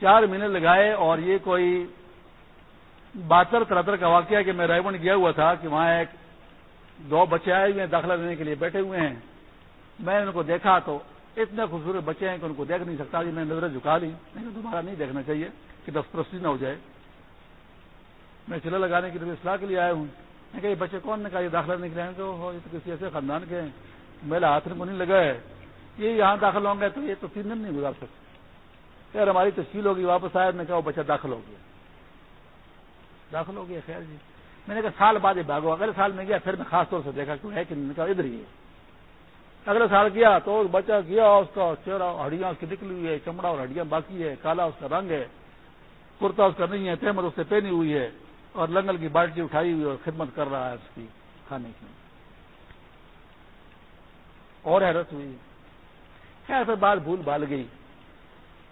چار مہینے لگائے اور یہ کوئی بہتر ترہتر کا واقعہ کہ میں رائے گیا ہوا تھا کہ وہاں ایک دو بچے آئے ہوئے ہیں، داخلہ دینے کے لیے بیٹھے ہوئے ہیں۔ میں نے ان کو دیکھا تو اتنے خوبصورت بچے ہیں کہ ان کو دیکھ نہیں سکتا۔ جی میں نظریں جھکا لی لیکن دوبارہ نہیں دیکھنا چاہیے کہ دسترستی نہ ہو جائے۔ میں چلے لگانے کے لیے اصلاح کے لیے آیا ہوں۔ میں کہ یہ بچے کون؟ نے کہا، یہ داخلہ نکلے۔ ہیں تو یہ تو کسی ایسے خاندان کے ہیں۔ میرا ہاتھ کو نہیں لگا ہے۔ یہ یہاں داخل ہوں گے تو یہ تو تین دن نہیں گزار سکتے۔ یار ہماری تشکیل ہوگی، واپس آیا میں کہا، وہ بچہ داخل ہو گیا۔ داخل ہو گیا، خیر جی۔ میں نے کہا، سال بعد یہ بھاگو۔ اگلے سال میں گیا، پھر میں خاص طور سے دیکھا کہ ہے کہ نہیں؟ کہا، ادھر ہی ہے۔ اگلے سال گیا تو بچہ گیا، اس کا چہرہ، ہڈیاں اس کی نکلی ہوئی ہے، چمڑا اور ہڈیاں باقی ہے، کالا اس کا رنگ ہے، کرتا اس کا نہیں ہے تحمد اس سے پہنی ہوئی ہے۔ اور لنگل کی بالٹی اٹھائی ہوئی اور خدمت کر رہا ہے اس کی کھانے کی۔ اور حیرت ہوئی۔ خیر، پھر بات بھول بھال گئی۔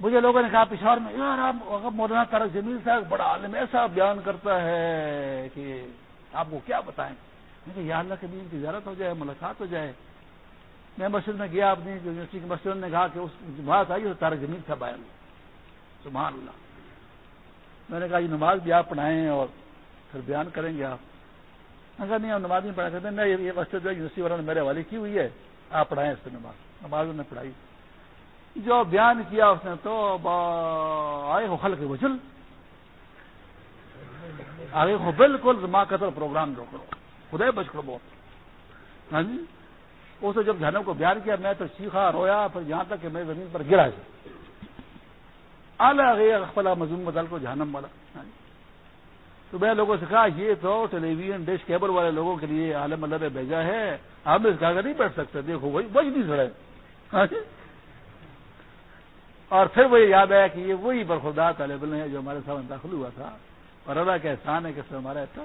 مجھے لوگوں نے کہا پشاور میں، یار، آپ مولانا تارک جمیل صاحب بڑا عالم ایسا بیان کرتا ہے کہ آپ کو کیا بتائیں۔ کہ یا اللہ کے دین کی زیارت ہو جائے، ملاقات ہو جائے۔ میں مسجد میں گیا اپنی یونیورسٹی کی مسجد نے کہا کہ اس بات آئی تارک جمیل صاحب آیا سبحان اللہ۔ میں نے کہا، یہ نماز بھی آپ پڑھائیں اور پھر بیان کریں گے آپ۔ اگر نہیں، ہم نماز نہیں پڑھا کرتے نہیں یہ مسجد جو یونیورسٹی والوں نے میرے حوالے کی ہوئی ہے، آپ پڑھائیں اس پہ نماز۔ نماز نے پڑھائی۔ جو بیان کیا اس نے تو آئے ہو خل کے وجل۔ آگے ہو بالکل ماں قتل پروگرام جو کرو۔ خدا بچ کرو بہت۔ ہاں جی؟ اس نے جب جہنم کو بیان کیا، میں تو سیکھا، رویا، پھر یہاں تک کہ میں زمین پر گرا۔ الگ فلا مزوم بدل کو جہنم والا۔ تو میں لوگوں سے کہا، یہ تو ٹیلی ویژن ڈش کیبل والے لوگوں کے لیے عالم اللہ نے بھیجا ہے۔ ہم اس کاغذ نہیں بیٹھ سکتے۔ دیکھو، وہی نہیں سڑے۔ ہاں جی۔ اور پھر وہ یاد آیا کہ یہ وہی برخوردار طالب علم ہے جو ہمارے ساتھ داخل ہوا تھا۔ اور اللہ کا احسان ہے کہ سر ہمارا ایسا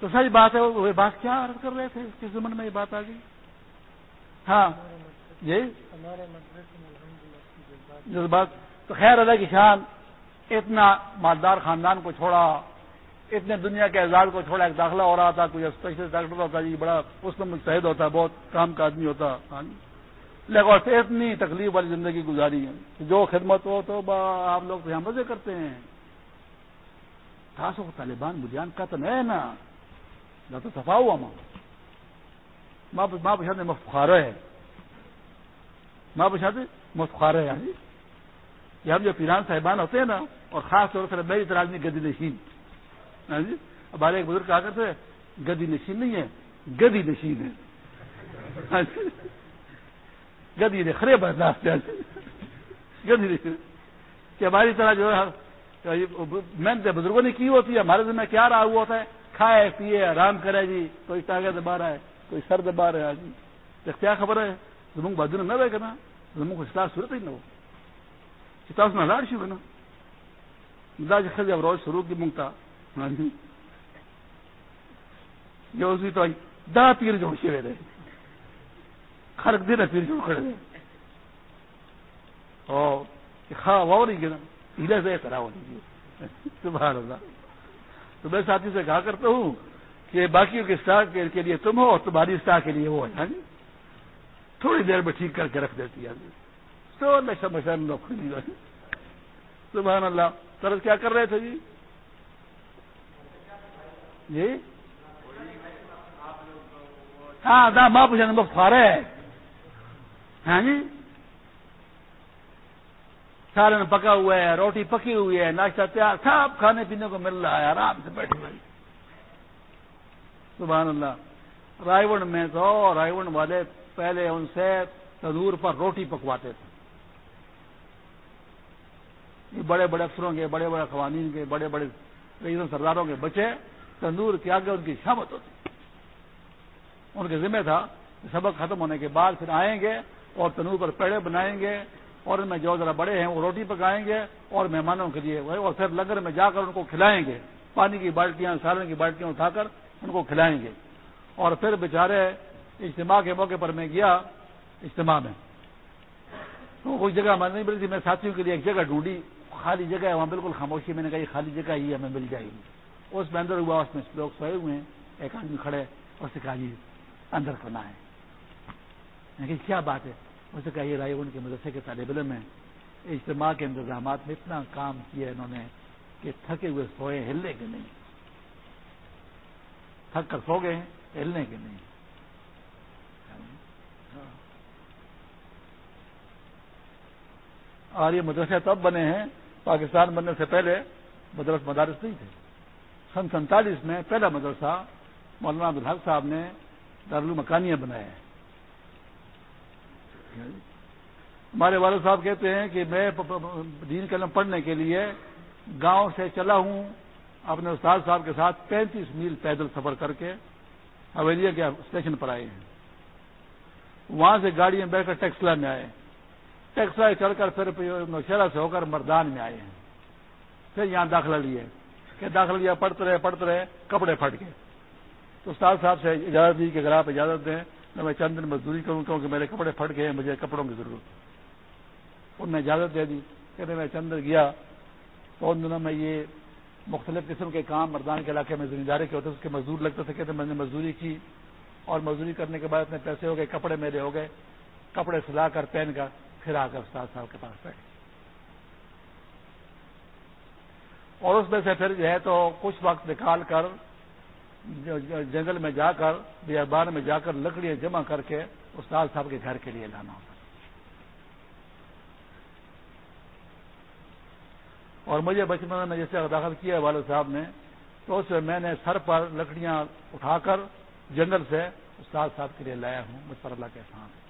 تو سچ بات ہے وہ بات کیا عرض کر رہے تھے؟ کس زمن میں یہ بات آ گئی۔ ہاں جی۔ جذبات۔ تو خیر اللہ کی شان، اتنا مالدار خاندان کو چھوڑا، اتنے دنیا کے اعزاز کو چھوڑا، ایک داخلہ ہو رہا تھا، کوئی اسپیشل ڈاکٹر ہوتا جی بڑا اس میں مستحد ہوتا، بہت کام کا آدمی ہوتا۔ ہاں جی۔ لیکن اتنی تکلیف والی زندگی گزاری ہے جو خدمت ہو تو آپ لوگ یہاں مزے کرتے ہیں۔ خاص ہو طالبان بجان کا تو نہیں نا۔ نہ تو صفا ہوا ماں۔ ماں پشاد مفخار ہے۔ ماں پشاد مفخار ہے ہاں جی۔ یہ ہم جو پیران صاحبان ہوتے ہیں نا، اور خاص طور سے میری طرح آدمی گدی نشین۔ ہاں جی؟ ہمارے ایک بزرگ کہا کرتے گدی نشین نہیں ہے، گدی نشین ہے۔ ہاں جی؟ گدی نے خرے برداشت گدی نشین۔ کہ ہماری طرح جو ہے ہاں جی، محنت بزرگوں نے کی ہوتی ہے ہمارے دن میں کیا رہا ہوا ہوتا ہے؟ کھائے پیے آرام کرے جی کوئی ٹانگے دبا رہا ہے، کوئی سر دبا رہا ہے جی۔ کیا خبر ہے؟ زمنگ بادن نہ رہے گا نا زمنگ کو اسٹار صورت ہی نہ ہو۔ کتاب نہ لاڑ شو گا نا دا خز اب روز شروع کی منگتا ہاں جی یہ اسی تو دا پیر جو شیرے رہے خرک دے پیر جو کھڑے رہے اور خواہ وہ نہیں گنا ہیلے سے کرا سبحان اللہ تو میں ساتھی سے کہا کرتا ہوں کہ باقیوں کے اسٹاک کے لیے تم ہو اور تمہاری اسٹاک کے لیے وہ ہے تھوڑی دیر میں ٹھیک کر کے رکھ دیتی ہے تو نشا مشان سبحان اللہ۔ سر کیا کر رہے تھے جی؟ جی؟ ہاں دا ماں پوچھا مفت کھا ہاں جی؟ سالن پکا ہوا ہے روٹی پکی ہوئی ہے، ناشتہ تیار، سب کھانے پینے کو مل رہا ہے، آرام سے بیٹھے ہوئے سبحان اللہ۔ رائے میں تو رائے والے پہلے ان سے تندور پر روٹی پکواتے تھے۔ بڑے بڑے افسروں کے، بڑے بڑے قوانین کے، بڑے بڑے سرداروں کے بچے تندور کے آگے ان کی شامت ہوتی۔ ان کے ذمہ تھا سبق ختم ہونے کے بعد پھر آئیں گے اور تندور پر پیڑے بنائیں گے اور ان میں جو ذرا بڑے ہیں وہ روٹی پکائیں گے اور مہمانوں کے لیے اور پھر لنگر میں جا کر ان کو کھلائیں گے۔ پانی کی بالٹیاں، سالن کی بالٹیاں اٹھا کر ان کو کھلائیں گے۔ اور پھر بیچارے اجتماع کے موقع پر میں گیا اجتماع میں۔ تو کوئی جگہ میں نہیں ملی تھی میں ساتھیوں کے لیے ایک جگہ ڈھونڈی۔ خالی جگہ ہے، وہاں بالکل خاموشی میں نے کہا یہ خالی جگہ ہی ہمیں مل جائے گی۔ اس میں اندر ہوا اس میں لوگ سوئے ہوئے ہیں۔ ایک آدمی کھڑے اور سے کہا جی اندر کرنا ہے۔ کیا بات ہے؟ اسے کہا یہ رائے ان کے مدرسے کے طالب علم ہیں۔ اجتماع کے انتظامات میں اتنا کام کیا انہوں نے کہ تھکے ہوئے سوئے ہلنے کے نہیں۔ تھک کر سو گئے ہلنے کے نہیں۔ اور یہ مدرسے تب بنے ہیں پاکستان بننے سے پہلے مدرس مدارس نہیں تھے۔ سن سینتالیس میں پہلا مدرسہ مولانا عبدالحق صاحب نے دارالمکانیہ بنایا ہے۔ ہمارے والد صاحب کہتے ہیں کہ میں دین قلم پڑھنے کے لیے گاؤں سے چلا ہوں۔ اپنے استاد صاحب کے ساتھ پینتیس میل پیدل سفر کر کے حویلیہ کے اسٹیشن پر آئے ہیں۔ وہاں سے گاڑی میں بیٹھ کر ٹیکسلا میں آئے۔ ٹیکسلا چڑھ کر پھر نوشہرا سے ہو کر مردان میں آئے ہیں۔ پھر یہاں داخلہ لیے۔ کہ داخلہ لیا، پڑھتے رہے پڑھتے رہے، کپڑے پھٹ گئے۔ تو استاد صاحب سے اجازت دی کہ اگر آپ اجازت دیں تو میں چند دن مزدوری کروں، کیونکہ میرے کپڑے پھٹ گئے مجھے کپڑوں کی ضرورت۔ انہوں نے اجازت دے دی کہتے میں چند دن گیا۔ تو ان دنوں میں یہ مختلف قسم کے کام مردان کے علاقے میں زمینداری کے ہوتے اس کے مزدور لگتے تھے، کہتے میں نے مزدوری کی۔ اور مزدوری کرنے کے بعد اتنے پیسے ہو گئے، کپڑے میرے ہو گئے۔ کپڑے سلا کر پہن کر پھر آ کر استاد صاحب کے پاس بیٹھے۔ اور اس میں سے پھر جو ہے تو کچھ وقت نکال کر جنگل میں جا کر، بیابان میں جا کر لکڑیاں جمع کر کے استاد صاحب کے گھر کے لیے لانا ہوتا۔ اور مجھے بچپن میں جیسے داخل کیا والد صاحب نے، تو اس میں نے سر پر لکڑیاں اٹھا کر جنگل سے استاد صاحب کے لیے لایا ہوں، مجھ پر اللہ کے ساتھ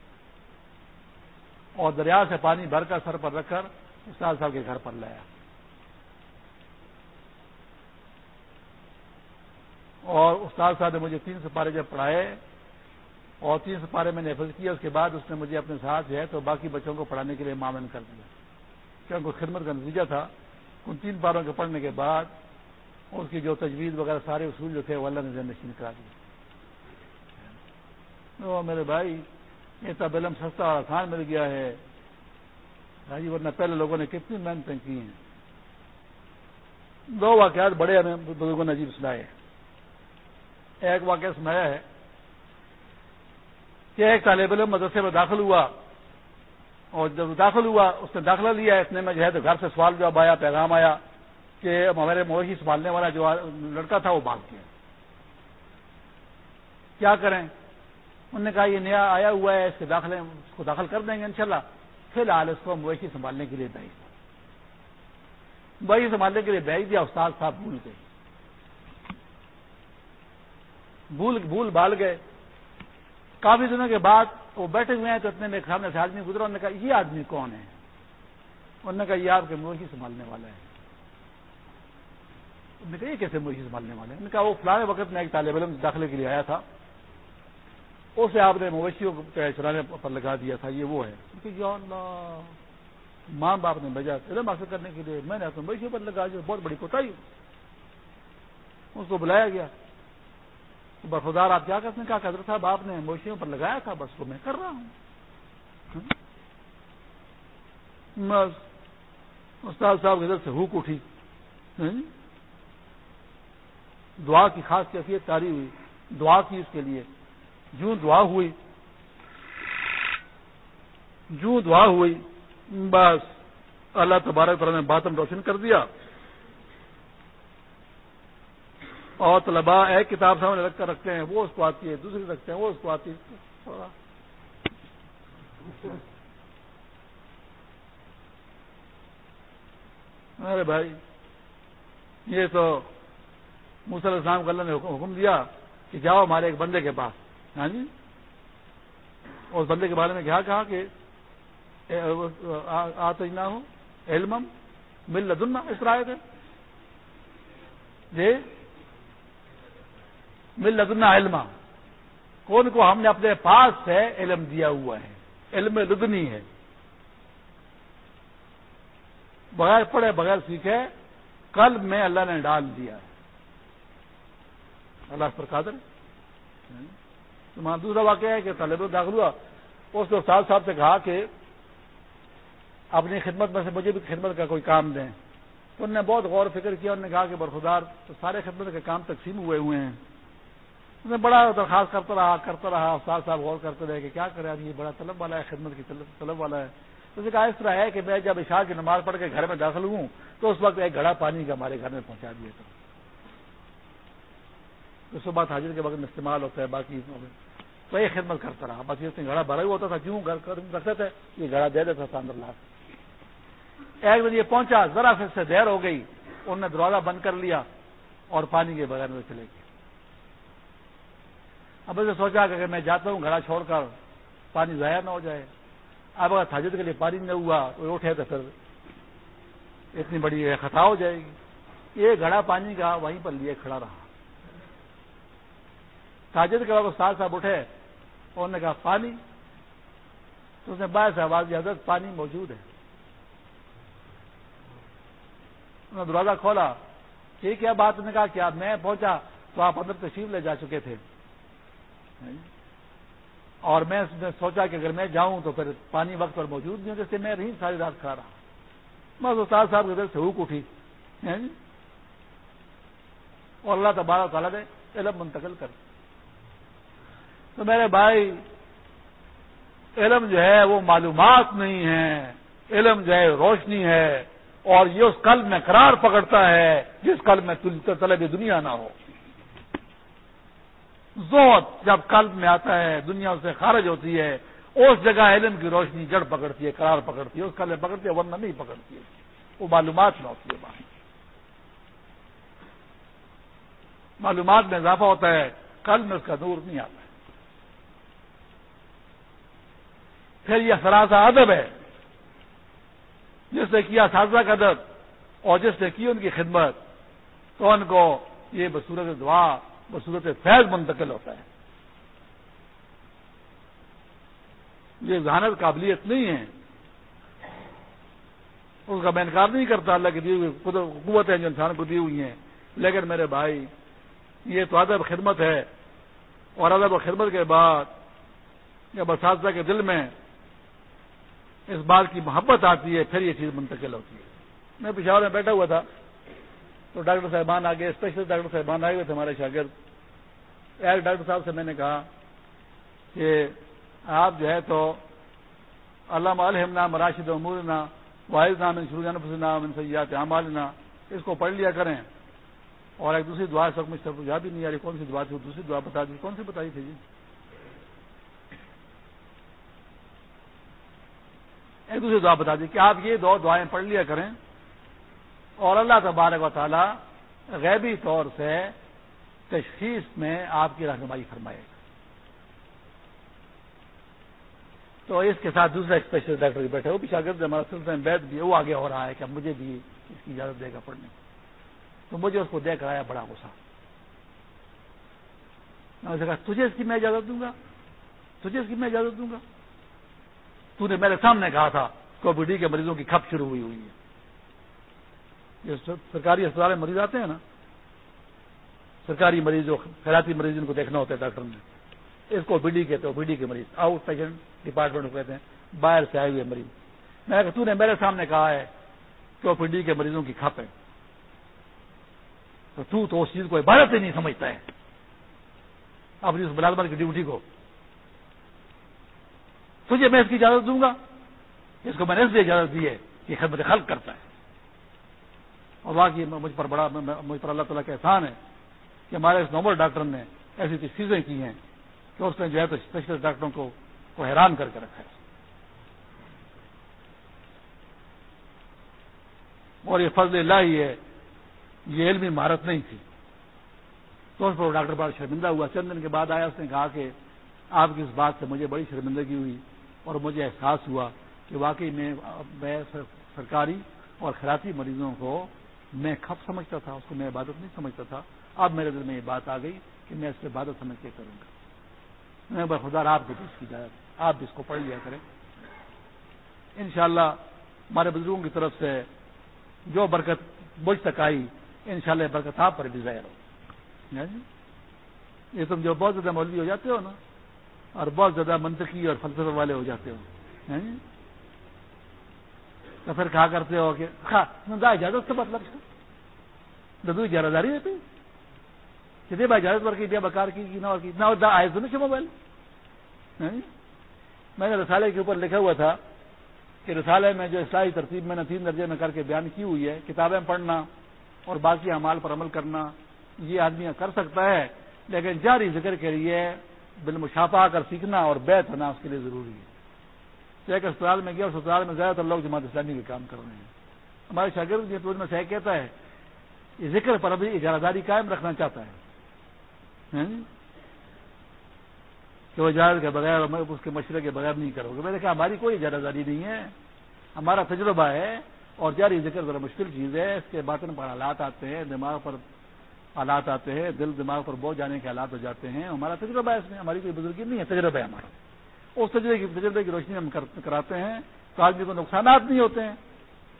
اور دریا سے پانی بھر کر سر پر رکھ کر استاد صاحب کے گھر پر لایا اور استاد صاحب نے مجھے تین سپارے جب پڑھائے اور تین سپارے میں نے حفظ کیا اس کے بعد اس نے مجھے اپنے ساتھ جو ہے تو باقی بچوں کو پڑھانے کے لیے معاون کر دیا۔ کیونکہ خدمت کا نتیجہ تھا، ان تین پاروں کے پڑھنے کے بعد اس کی جو تجویز وغیرہ سارے اصول جو تھے وہ اللہ نے نشین کرا دیا۔ میرے بھائی یہ تب علم سستا اور آسان مل گیا ہے۔ جی ورنہ پہلے لوگوں نے کتنی محنتیں کی ہیں۔ دو واقعات بڑے ہمیں بزرگوں نے عجیب سنائے۔ ایک واقعہ سنایا ہے کہ ایک طالب علم مدرسے میں داخل ہوا اور جب داخل ہوا، اس نے داخلہ لیا اتنے میں جو ہے تو گھر سے سوال جواب آیا، پیغام آیا کہ ہمارے مویشی سنبھالنے والا جو لڑکا تھا وہ بھاگ گیا۔ کیا کریں؟ انہوں نے کہا یہ نیا آیا ہوا ہے، اس کے داخلے اس کو داخل کر دیں گے انشاءاللہ۔ فی الحال اس کو مویشی سنبھالنے کے لیے بھیج دیا مویشی سنبھالنے کے لیے بھیج دیا، استاد صاحب بھول گئے۔ بھول بھول بال گئے۔ کافی دنوں کے بعد وہ بیٹھے ہوئے ہیں تو اتنے میرے سامنے سے آدمی گزرا، انہوں نے کہا، یہ آدمی کون ہے؟ انہوں نے کہا، یہ آپ کے مویشی سنبھالنے والا ہے۔ انہوں نے کہا، یہ کیسے مویشی سنبھالنے والے ہیں؟ انہوں نے کہا، وہ فلاں وقت میں ایک طالب علم داخلے کے لیے آیا تھا۔ اسے آپ نے مویشیوں کو چرانے پر لگا دیا تھا یہ وہ ہے۔ یا اللہ۔ ماں باپ نے بھیجا علم حاصل کرنے کے لیے میں نے اپنے مویشیوں پر لگا دیا بہت بڑی کوتا اس کو بلایا گیا۔ برفدار آپ کیا کرتے ہیں؟ کہا کہ حضرت صاحب آپ نے مویشیوں پر لگایا تھا بس کو میں کر رہا ہوں۔ بس۔ استاد صاحب ادھر سے ہوک اٹھی۔ دعا کی خاص کیفیت تاری ہوئی۔ دعا کی اس کے لیے۔ جو دعا ہوئی۔ جو دعا ہوئی۔ بس۔ اللہ تبارک تعالیٰ نے باتم روشن کر دیا۔ اور طلبا ایک کتاب سامنے رکھ کر رکھتے ہیں۔ وہ اس کو آتی ہے، دوسری رکھتے ہیں، وہ اس کو آتی ہے۔ ارے بھائی، یہ تو مسل اسلام اللہ نے حکم دیا کہ جاؤ ہمارے ایک بندے کے پاس۔ ہاں جی؟ اس بندے کے بارے میں کیا کہا کہ آتجنا ہو علم مل لدن اس تھے۔ جی؟ مل لدنا علم کون کو ہم نے اپنے پاس سے علم دیا ہوا ہے؟ علم لدنی ہے۔ بغیر پڑھے، بغیر سیکھے، کل میں اللہ نے ڈال دیا ہے۔ اللہ پر قادر تو دوسرا واقعہ ہے کہ طالب داخل ہوا اس نے استاد صاحب سے کہا کہ اپنی خدمت میں سے مجھے بھی خدمت کا کوئی کام دیں۔ تو انہوں نے بہت غور فکر کیا، انہوں نے کہا کہ برخدار تو سارے خدمت کے کام تقسیم ہوئے ہوئے ہیں۔ انہوں نے بڑا درخواست کرتا رہا کرتا رہا، استاد صاحب غور کرتے رہے کہ کیا کرے یہ بڑا طلب والا ہے، خدمت کی طلب والا ہے۔ تو اسے کہا، اس طرح ہے کہ میں جب اشار کی نماز پڑھ کے گھر میں داخل ہوں، تو اس وقت ایک گھڑا پانی کا ہمارے گھر میں پہنچا دیا تھا تو صبح حاضر کے وقت میں استعمال ہوتا ہے، باقی تو یہ خدمت کرتا رہا۔ باقی اس نے گھڑا بھرا ہوا ہوتا تھا۔ کیوں گھر کرتے تھے؟ یہ گھڑا دے دیتا تھا اندر لاکھ۔ ایک دن یہ پہنچا، ذرا سے اس سے دیر ہو گئی۔ انہوں نے دروازہ بند کر لیا اور پانی کے بغیر میں چلے گئے اب اسے سوچا کہ میں جاتا ہوں گھڑا چھوڑ کر، پانی ضائع نہ ہو جائے۔ اب اگر تھاجد کے لیے پانی نہ ہوا تو اٹھے تو پھر اتنی بڑی خطا ہو جائے گی۔ یہ گھڑا پانی کا وہیں پر لیے کھڑا رہا۔ تاجد کے بعد ساتھ صاحب اٹھے۔ انہوں نے کہا، پانی؟ تو اس نے باعث آواز حضرت، پانی موجود ہے. انہوں نے دروازہ کھولا، یہ کیا بات? نے کہا کہ میں پہنچا تو آپ اندر تشریف لے جا چکے تھے. اور میں سوچا کہ اگر میں جاؤں تو پھر پانی وقت پر موجود نہیں جیسے میں رہی ساری رات کھا رہا۔ بس استاد صاحب ادھر سے ہوک اٹھی۔ اور اللہ تبارہ تعالیٰ نے علم منتقل کر تو میرے بھائی، علم جو ہے وہ معلومات نہیں ہے، علم جو ہے روشنی ہے، اور یہ اس قلب میں قرار پکڑتا ہے جس قلب میں طلب دنیا نہ ہو۔ زود جب قلب میں آتا ہے، دنیا سے خارج ہوتی ہے، اس جگہ علم کی روشنی جڑ پکڑتی ہے، قرار پکڑتی ہے، اس قلب پکڑتی ہے، ورنہ نہیں پکڑتی ہے۔ وہ معلومات میں ہوتی ہے بات معلومات میں اضافہ ہوتا ہے کل میں اس کا دور نہیں آتا ہے پھر یہ سراسا ادب ہے۔ جس نے کیا سازہ کا ادب اور جس نے کی ان کی خدمت، تو ان کو یہ بصورت دعا، بصورت فیض منتقل ہوتا ہے۔ یہ ذہانت قابلیت نہیں ہے۔ اس کا میں انکار نہیں کرتا، اللہ کی دی ہوئی قوت ہے جو انسان کو دی ہوئی ہیں۔ لیکن میرے بھائی، یہ تو ادب خدمت ہے۔ اور ادب و خدمت کے بعد، جب اساتذہ کے دل میں اس بات کی محبت آتی ہے، پھر یہ چیز منتقل ہوتی ہے۔ میں پشاور میں بیٹھا ہوا تھا، تو ڈاکٹر صاحبان آگے اسپیشل ڈاکٹر صاحبان آئے ہوئے تھے ہمارے شاگرد۔ ایک ڈاکٹر صاحب سے میں نے کہا کہ آپ جو ہے تو علامہ الحم نام راشد امور نا واحد نام ان شروع نام ان سیات عمالنا اس کو پڑھ لیا کریں۔ اور ایک دوسری دعا سب مجھ سے یاد ہی نہیں آ رہی کون سی دعا تھی؟ دوسری دعا بتا دی۔ کون سی بتائی تھی جی؟ ایک دوسری دعا بتا دی کہ آپ یہ دو دعائیں پڑھ لیا کریں۔ اور اللہ تبارک و تعالی غیبی طور سے تشخیص میں آپ کی رہنمائی فرمائے۔ گا تو اس کے ساتھ دوسرا اسپیشل ڈاکٹر بیٹھے وہ بھی شاگرد ہمارا سلسلہ بیت بھی وہ آگے ہو رہا ہے کہ مجھے بھی اس کی اجازت دے گا پڑھنے تو مجھے اس کو دیکھ رہا ہے بڑا غصہ۔ میں نے کہا، تجھے اس کی میں اجازت دوں گا؟ تجھے اس کی میں اجازت دوں گا؟ تو نے میرے سامنے کہا تھا کووڈ ڈی کے مریضوں کی کھپ شروع ہوئی ہوئی ہے۔ جو سرکاری اسپتال میں مریض آتے ہیں نا؟ سرکاری مریض جو خیراتی مریض ان کو دیکھنا ہوتا ہے ڈاکٹر نے، اس کو بی ڈی کہتے ہیں بی ڈی کے مریض، آؤٹ پیشنٹ ڈپارٹمنٹ کو کہتے ہیں، باہر سے آئے ہوئے مریض۔ میں تو نے میرے سامنے کہا ہے کہ او پی ڈی کے مریضوں کی کھپ ہے۔ تو تو تو اس چیز کو عبادت ہی نہیں سمجھتا ہے۔ اپنی اس ملازمت کی ڈیوٹی کو تجھے میں اس کی اجازت دوں گا؟ اس کو میں نے اس لیے اجازت دی ہے کہ خدمت خلق کرتا ہے۔ اور واقعی مجھ پر بڑا مجھ پر اللہ تعالیٰ کا احسان ہے کہ ہمارے اس نوبل ڈاکٹر نے ایسی چیزیں کی ہیں کہ اس نے جو ہے تو اسپیشلسٹ ڈاکٹروں کو حیران کر کے رکھا ہے۔ اور یہ فضل اللہ ہی ہے، یہ علمی مہارت نہیں تھی۔ تو اس پر ڈاکٹر بڑا شرمندہ ہوا۔ چند دن کے بعد آیا، اس نے کہا کہ آپ کی اس بات سے مجھے بڑی شرمندگی ہوئی۔ اور مجھے احساس ہوا کہ واقعی میں سرکاری اور خیراتی مریضوں کو میں کھپ سمجھتا تھا، اس کو میں عبادت نہیں سمجھتا تھا۔ اب میرے دل میں یہ بات آ گئی کہ میں اس کو عبادت سمجھ کے کروں گا۔ میں خدا آپ کو اس کی جائز آپ بھی اس کو پڑھ لیا کریں۔ انشاءاللہ ہمارے بزرگوں کی طرف سے جو برکت مجھ تک آئی، انشاءاللہ برکت آپ پر بھی ظاہر ہو۔ جی؟ یہ تم جو بہت زیادہ مولوی ہو جاتے ہو نا اور بہت زیادہ منطقی اور فلسفے والے ہو جاتے ہو۔ تو پھر کہا کرتے ہو کہ اجازت سے مطلب ددو گیارہ داری رہتی کتنے بھائی اجازت پر کی دیا بکار کی، نہ آئے تو موبائل۔ میں نے رسالے کے اوپر لکھا ہوا تھا کہ رسالے میں جو اصلاحی ترتیب میں نے تین درجے میں کر کے بیان کی ہوئی ہے، کتابیں پڑھنا اور باقی اعمال پر عمل کرنا، یہ آدمی کر سکتا ہے، لیکن جاری ذکر کے لیے بالمشافہ کر سیکھنا اور بیت ہونا اس کے لیے ضروری ہے۔ ایک اسپتال میں گیا اور اسپتال میں زیادہ تر لوگ جماعت اسلامی کے کام کر رہے ہیں۔ ہمارے شاگرد یہ میں سے کہتا ہے، یہ ذکر پر ابھی اجارہ داری قائم رکھنا چاہتا ہے۔ ہاں جی؟ کہ وہ اجازت کے بغیر اس کے مشورے کے بغیر نہیں کرو گے۔ میں نے کہا، ہماری کوئی اجارہ داری نہیں ہے۔ ہمارا تجربہ ہے اور جاری ذکر ذرا مشکل چیز ہے، اس کے باطن پر حالات آتے ہیں، دماغ پر حالات آتے ہیں، دل دماغ پر بہت جانے کے حالات ہو جاتے ہیں، ہمارا تجربہ ہے اس میں، ہماری کوئی بزرگی نہیں ہے، تجربہ ہے ہمارا۔ اس تجربے کی تجربے کی روشنی ہم کراتے ہیں، تو آدمی کو نقصانات نہیں ہوتے ہیں۔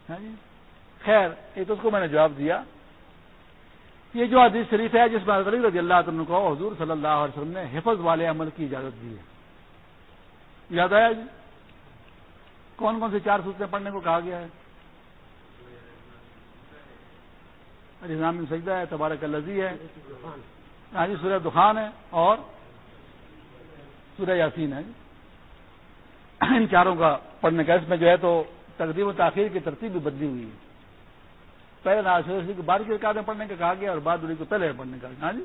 ہاں جی؟ خیر ایک تو اس کو میں نے جواب دیا۔ یہ جو حدیث شریف ہے، جس میں رضی اللہ عنہ کو حضور صلی اللہ علیہ وسلم نے حفظ والے عمل کی اجازت دی ہے۔ یاد آیا جی؟ کون کون سے چار سوچنے پڑھنے کو کہا گیا ہے؟ نام سجدہ ہے، تبارک الزی ہے۔ ہاں جی سورہ دخان ہے اور سورہ یاسین ہے جی۔ ان چاروں کا پڑھنے کا اس میں جو ہے تو تقدیم و تاخیر کی ترتیب بھی بدلی ہوئی ہے۔ پہلے ناز کو بعد کی رکاوٹیں پڑھنے کا کہا گیا اور بعد کو پہلے پڑھنے کا ہاں جی۔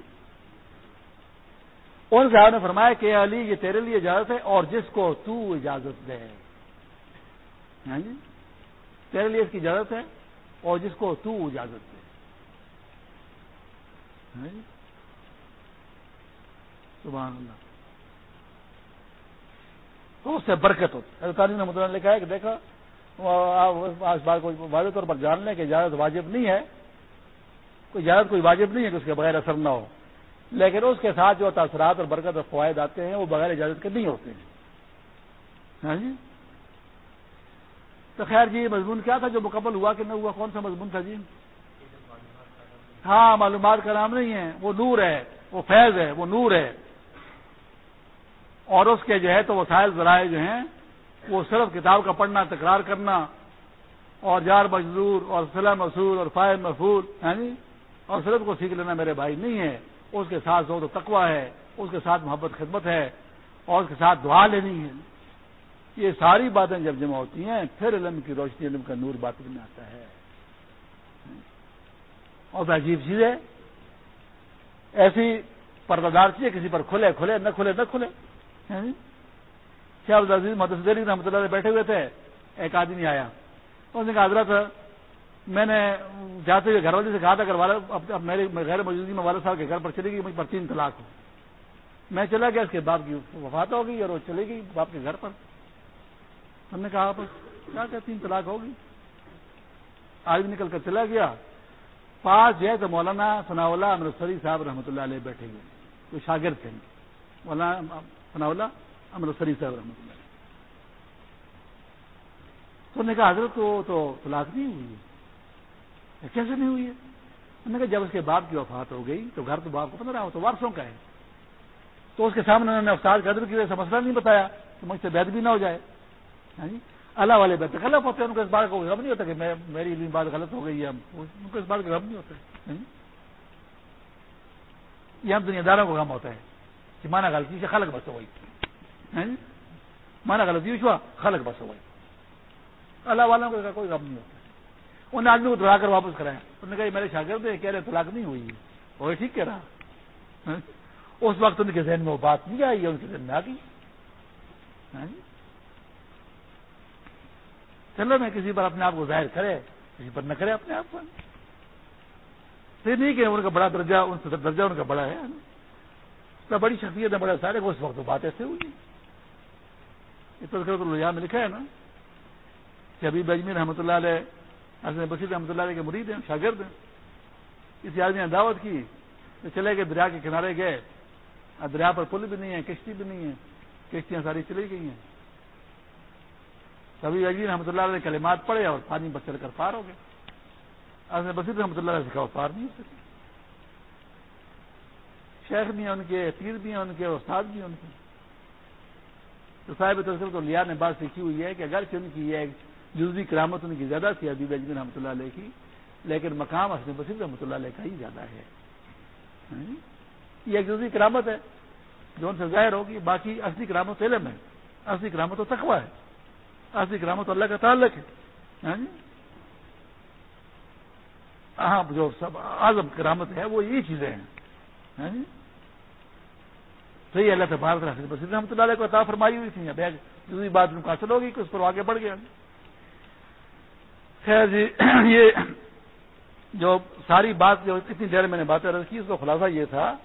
ان صاحب نے فرمایا کہ علی، یہ تیرے لیے اجازت ہے اور جس کو تو اجازت دے۔ ہاں جی۔ تیرے لیے اس کی اجازت ہے اور جس کو تو اجازت دے۔ جی؟ سبحان اللہ۔ تو اس سے برکت ہوتی تعلیم نے مطلب لکھا ہے کہ دیکھو آج بات کو واضح طور پر جان لیں کہ اجازت واجب نہیں ہے۔ کوئی اجازت کوئی واجب نہیں ہے کہ اس کے بغیر اثر نہ ہو۔ لیکن اس کے ساتھ جو تاثرات اور برکت اور فوائد آتے ہیں، وہ بغیر اجازت کے نہیں ہوتے ہیں۔ ہاں جی؟ تو خیر جی مضمون کیا تھا جو مکمل ہوا کہ نہ ہوا؟ کون سا مضمون تھا جی؟ ہاں معلومات کا نام نہیں ہے، وہ نور ہے، وہ فیض ہے، وہ نور ہے۔ اور اس کے جو ہے تو وسائل ذرائع جو ہیں، وہ صرف کتاب کا پڑھنا، تکرار کرنا، اور جار مجدور اور صلاح مسور اور فائد محفول یعنی اور صرف کو سیکھ لینا میرے بھائی نہیں ہے۔ اس کے ساتھ زور و تقوا ہے، اس کے ساتھ محبت خدمت ہے، اور اس کے ساتھ دعا لینی ہے۔ یہ ساری باتیں جب جمع ہوتی ہیں، پھر علم کی روشنی، علم کا نور بات میں آتا ہے۔ اور عجیب چیز ہے۔ ایسی پردادار چاہیے کسی پر کھلے کھلے، نہ کھلے نہ کھلے۔ یعنی شاہ عزیز مدد دلی رحمۃ اللہ بیٹھے ہوئے تھے، ایک آدمی آیا۔ اس نے کہا، حضرت، میں نے جاتے ہوئے گھر والے سے کہا تھا اگر میرے غیر موجودگی میں والد صاحب کے گھر پر چلے گی، مجھ پر تین طلاق ہو۔ میں چلا گیا، اس کے باپ کی وفات ہوگی اور وہ چلے گی باپ کے گھر پر۔ ہم نے کہا بس کیا کہ تین طلاق ہوگی؟ آج نکل کر چلا گیا۔ پاس جو ہے تو مولانا ثناء اللہ امرتسری صاحب رحمۃ اللہ علیہ بیٹھے ہوئے جو شاگرد تھے۔ مولانا ثناء اللہ امرتسری صاحب رحمۃ اللہ تو نے کہا، حضرت تو طلاق نہیں ہوئی ہے۔ کیسے نہیں ہوئی ہے؟ انہوں نے کہا، جب اس کے باپ کی وفات ہو گئی تو گھر تو باپ کو پندرہ ہو، تو وارسوں کا ہے۔ تو اس کے سامنے انہوں نے افسار قدر کی وجہ سے مسئلہ نہیں بتایا کہ مجھ سے بیت بھی نہ ہو جائے۔ ہاں جی؟ اللہ والے بیت غلط ہوتے ہیں، ان کو اس بات کو غم نہیں ہوتا کہ میں میری بات غلط ہو گئی ہے۔ ان کو اس بات کا غم نہیں ہوتا۔ یہ ہم دنیا داروں کو غم ہوتا ہے کہ مانا غلطی سے خلق بس ہوئی ہاں مانا غلطی ہوا خلق بس ہوئی اللہ والوں کو کوئی غم نہیں ہوتا۔ ان آدمی کو دلا کر واپس کرایا۔ انہوں نے کہا میرے شاگرد ہے کہہ رہے طلاق نہیں ہوئی۔ وہ ٹھیک کہہ رہا۔ اس وقت ان کے ذہن میں وہ بات نہیں آئی، ان کے ذہن میں آ گئی۔ چلو میں کسی پر اپنے آپ کو ظاہر کرے، کسی پر نہ کرے، اپنے آپ کو۔ نہیں کہ ان کا بڑا درجہ، ان سے درجہ ان کا بڑا ہے۔ بڑی شخصیت ہے بڑا سارے کو اس وقت بات ایسے ہوئی۔ تو لویا میں لکھا ہے نا۔ کہ ابھی بجمی رحمۃ اللہ علیہ حسن بشیر رحمۃ اللہ علیہ کے مرید ہیں، شاگرد ہیں۔ کسی آدمی نے دعوت کی تو چلے گئے دریا کے کنارے گئے۔ دریا پر پل بھی نہیں ہے، کشتی بھی نہیں ہے۔ کشتیاں ساری چلی گئی ہیں۔ کبھی عجیب رحمۃ اللہ علیہ کلمات پڑے اور پانی پر چل کر پار ہو گئے۔ حسن بصیر رحمۃ اللہ علیہ سے پار نہیں ہو سکے۔ شیخ بھی ہیں ان کے، پیر بھی ہیں ان کے، استاد بھی ہیں ان کے۔ تو صاحب تصور تو لیا نے بات سیکھی ہوئی ہے کہ اگرچہ ان کی یہ جزوی کرامت ان کی زیادہ تھی ابھی اجمیر رحمۃ اللہ علیہ کی، لیکن مقام حسن بصیر رحمۃ اللہ علیہ کا ہی زیادہ ہے۔ یہ ایک جزوی کرامت ہے جو ان سے ظاہر ہوگی، باقی اصلی کرامت علم ہے، اصلی کرامت تو تخوا ہے۔ اصلی کرامت تو اللہ کا تعلق ہے۔ ہاں, جی؟ ہاں, جو سب اعظم کرامت ہے وہ یہی چیزیں ہیں۔ ہاں جی؟ صحیح اللہ سے بھارت بصیر رحمۃ اللہ علیہ کو عطا فرمائی ہوئی تھی۔ اب دوسری بات ان کو حاصل ہوگی کہ اس پر آگے بڑھ گیا خیر جی یہ جو ساری بات جو اتنی دیر میں نے باتیں رکھی اس کا خلاصہ یہ تھا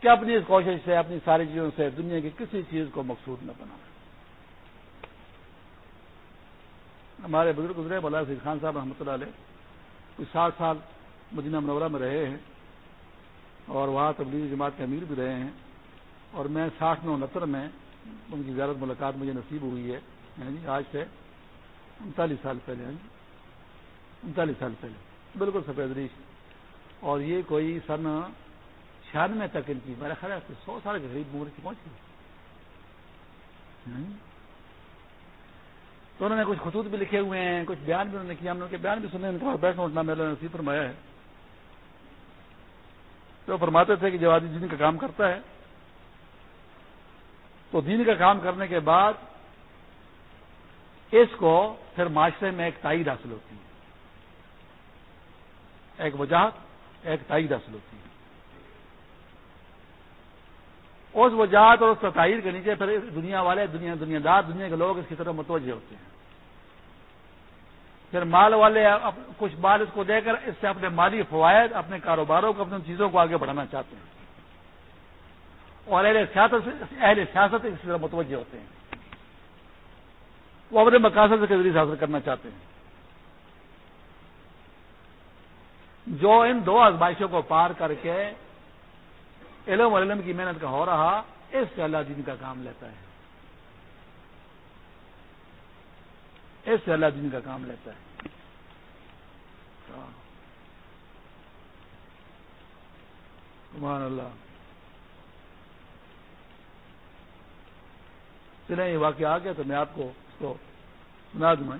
کہ اپنی اس کوشش سے اپنی ساری چیزوں سے دنیا کی کسی چیز کو مقصود نہ بنا۔ ہمارے بزرگ گزرے بلا سید خان صاحب رحمۃ اللہ علیہ کچھ سات سال مدینہ منورہ میں رہے ہیں اور وہاں تبلیغی جماعت کے امیر بھی رہے ہیں۔ اور میں ساٹھ نو انہتر میں ان کی زیارت ملاقات مجھے نصیب ہوئی ہے۔ یعنی جی، آج سے انتالیس سال پہلے یعنی جی، انتالیس سال پہلے۔ بالکل سفید ریش۔ اور یہ کوئی سن چھیانوے تک ان کی، میرا خیال ہے سو سال کے قریب عمر کی پہنچی۔ یعنی جی، تو انہوں نے کچھ خطوط بھی لکھے ہوئے ہیں، کچھ بیان بھی انہوں نے کیا ہم نے ان کے بیان بھی سنے، ان کا بیٹھنا اٹھنا میرا نصیب فرمایا ہے۔ تو فرماتے تھے کہ جب آدمی دین کا کام کرتا ہے، تو دین کا کام کرنے کے بعد اس کو پھر معاشرے میں ایک تائید حاصل ہوتی ہے۔ ایک وجاہت، ایک تائید حاصل ہوتی ہے۔ اس وجاہت اور اس تائید کے نیچے پھر دنیا والے، دنیا دنیا دار، دنیا کے لوگ اس کی طرف متوجہ ہوتے ہیں۔ پھر مال والے کچھ مال اس کو دے کر اس سے اپنے مالی فوائد، اپنے کاروباروں کو، اپنی چیزوں کو آگے بڑھانا چاہتے ہیں۔ اور اہل سیاست اہل سیاست اس طرح متوجہ ہوتے ہیں۔ وہ اپنے مقاصد کے ذریعے حاصل کرنا چاہتے ہیں۔ جو ان دو آزمائشوں کو پار کر کے علم علم کی محنت کا ہو رہا، اس سے اللہ دین کا کام لیتا ہے۔ اس سے اللہ دین کا کام لیتا ہے۔ اللہ۔ چلے یہ واقعہ آ گیا تو میں آپ کو اس کو سنا دوں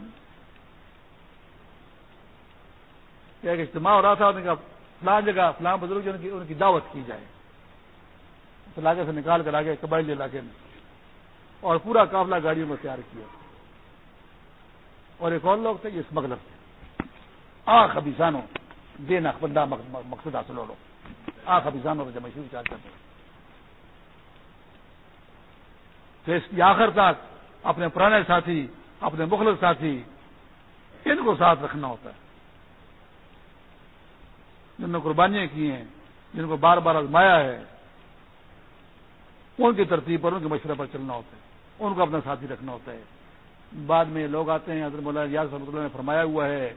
کہ ایک اجتماع ہو رہا تھا ان کا فلان جگہ فلاں بزرگ ان کی ان کی دعوت کی جائے۔ علاقے سے نکال کر آگے، قبائلی علاقے میں۔ اور پورا قافلہ گاڑیوں میں تیار کیا۔ اور ایک اور لوگ تھے یہ اسمگلر تھے۔ آخ ابھی دینا بندہ مقصد حاصل ہو لو۔ آخ ابھی سانو جب مشہور چار کرتے تو اس کی آخر تک اپنے پرانے ساتھی، اپنے مخلص ساتھی، ان کو ساتھ رکھنا ہوتا ہے۔ جن نے قربانیاں کی ہیں، جن کو بار بار آزمایا ہے، ان کی ترتیب پر، ان کے مشورے پر چلنا ہوتا ہے۔ ان کو اپنا ساتھی رکھنا ہوتا ہے۔ بعد میں لوگ آتے ہیں، حضرت مولانا ریاض رحمۃ اللہ نے فرمایا ہوا ہے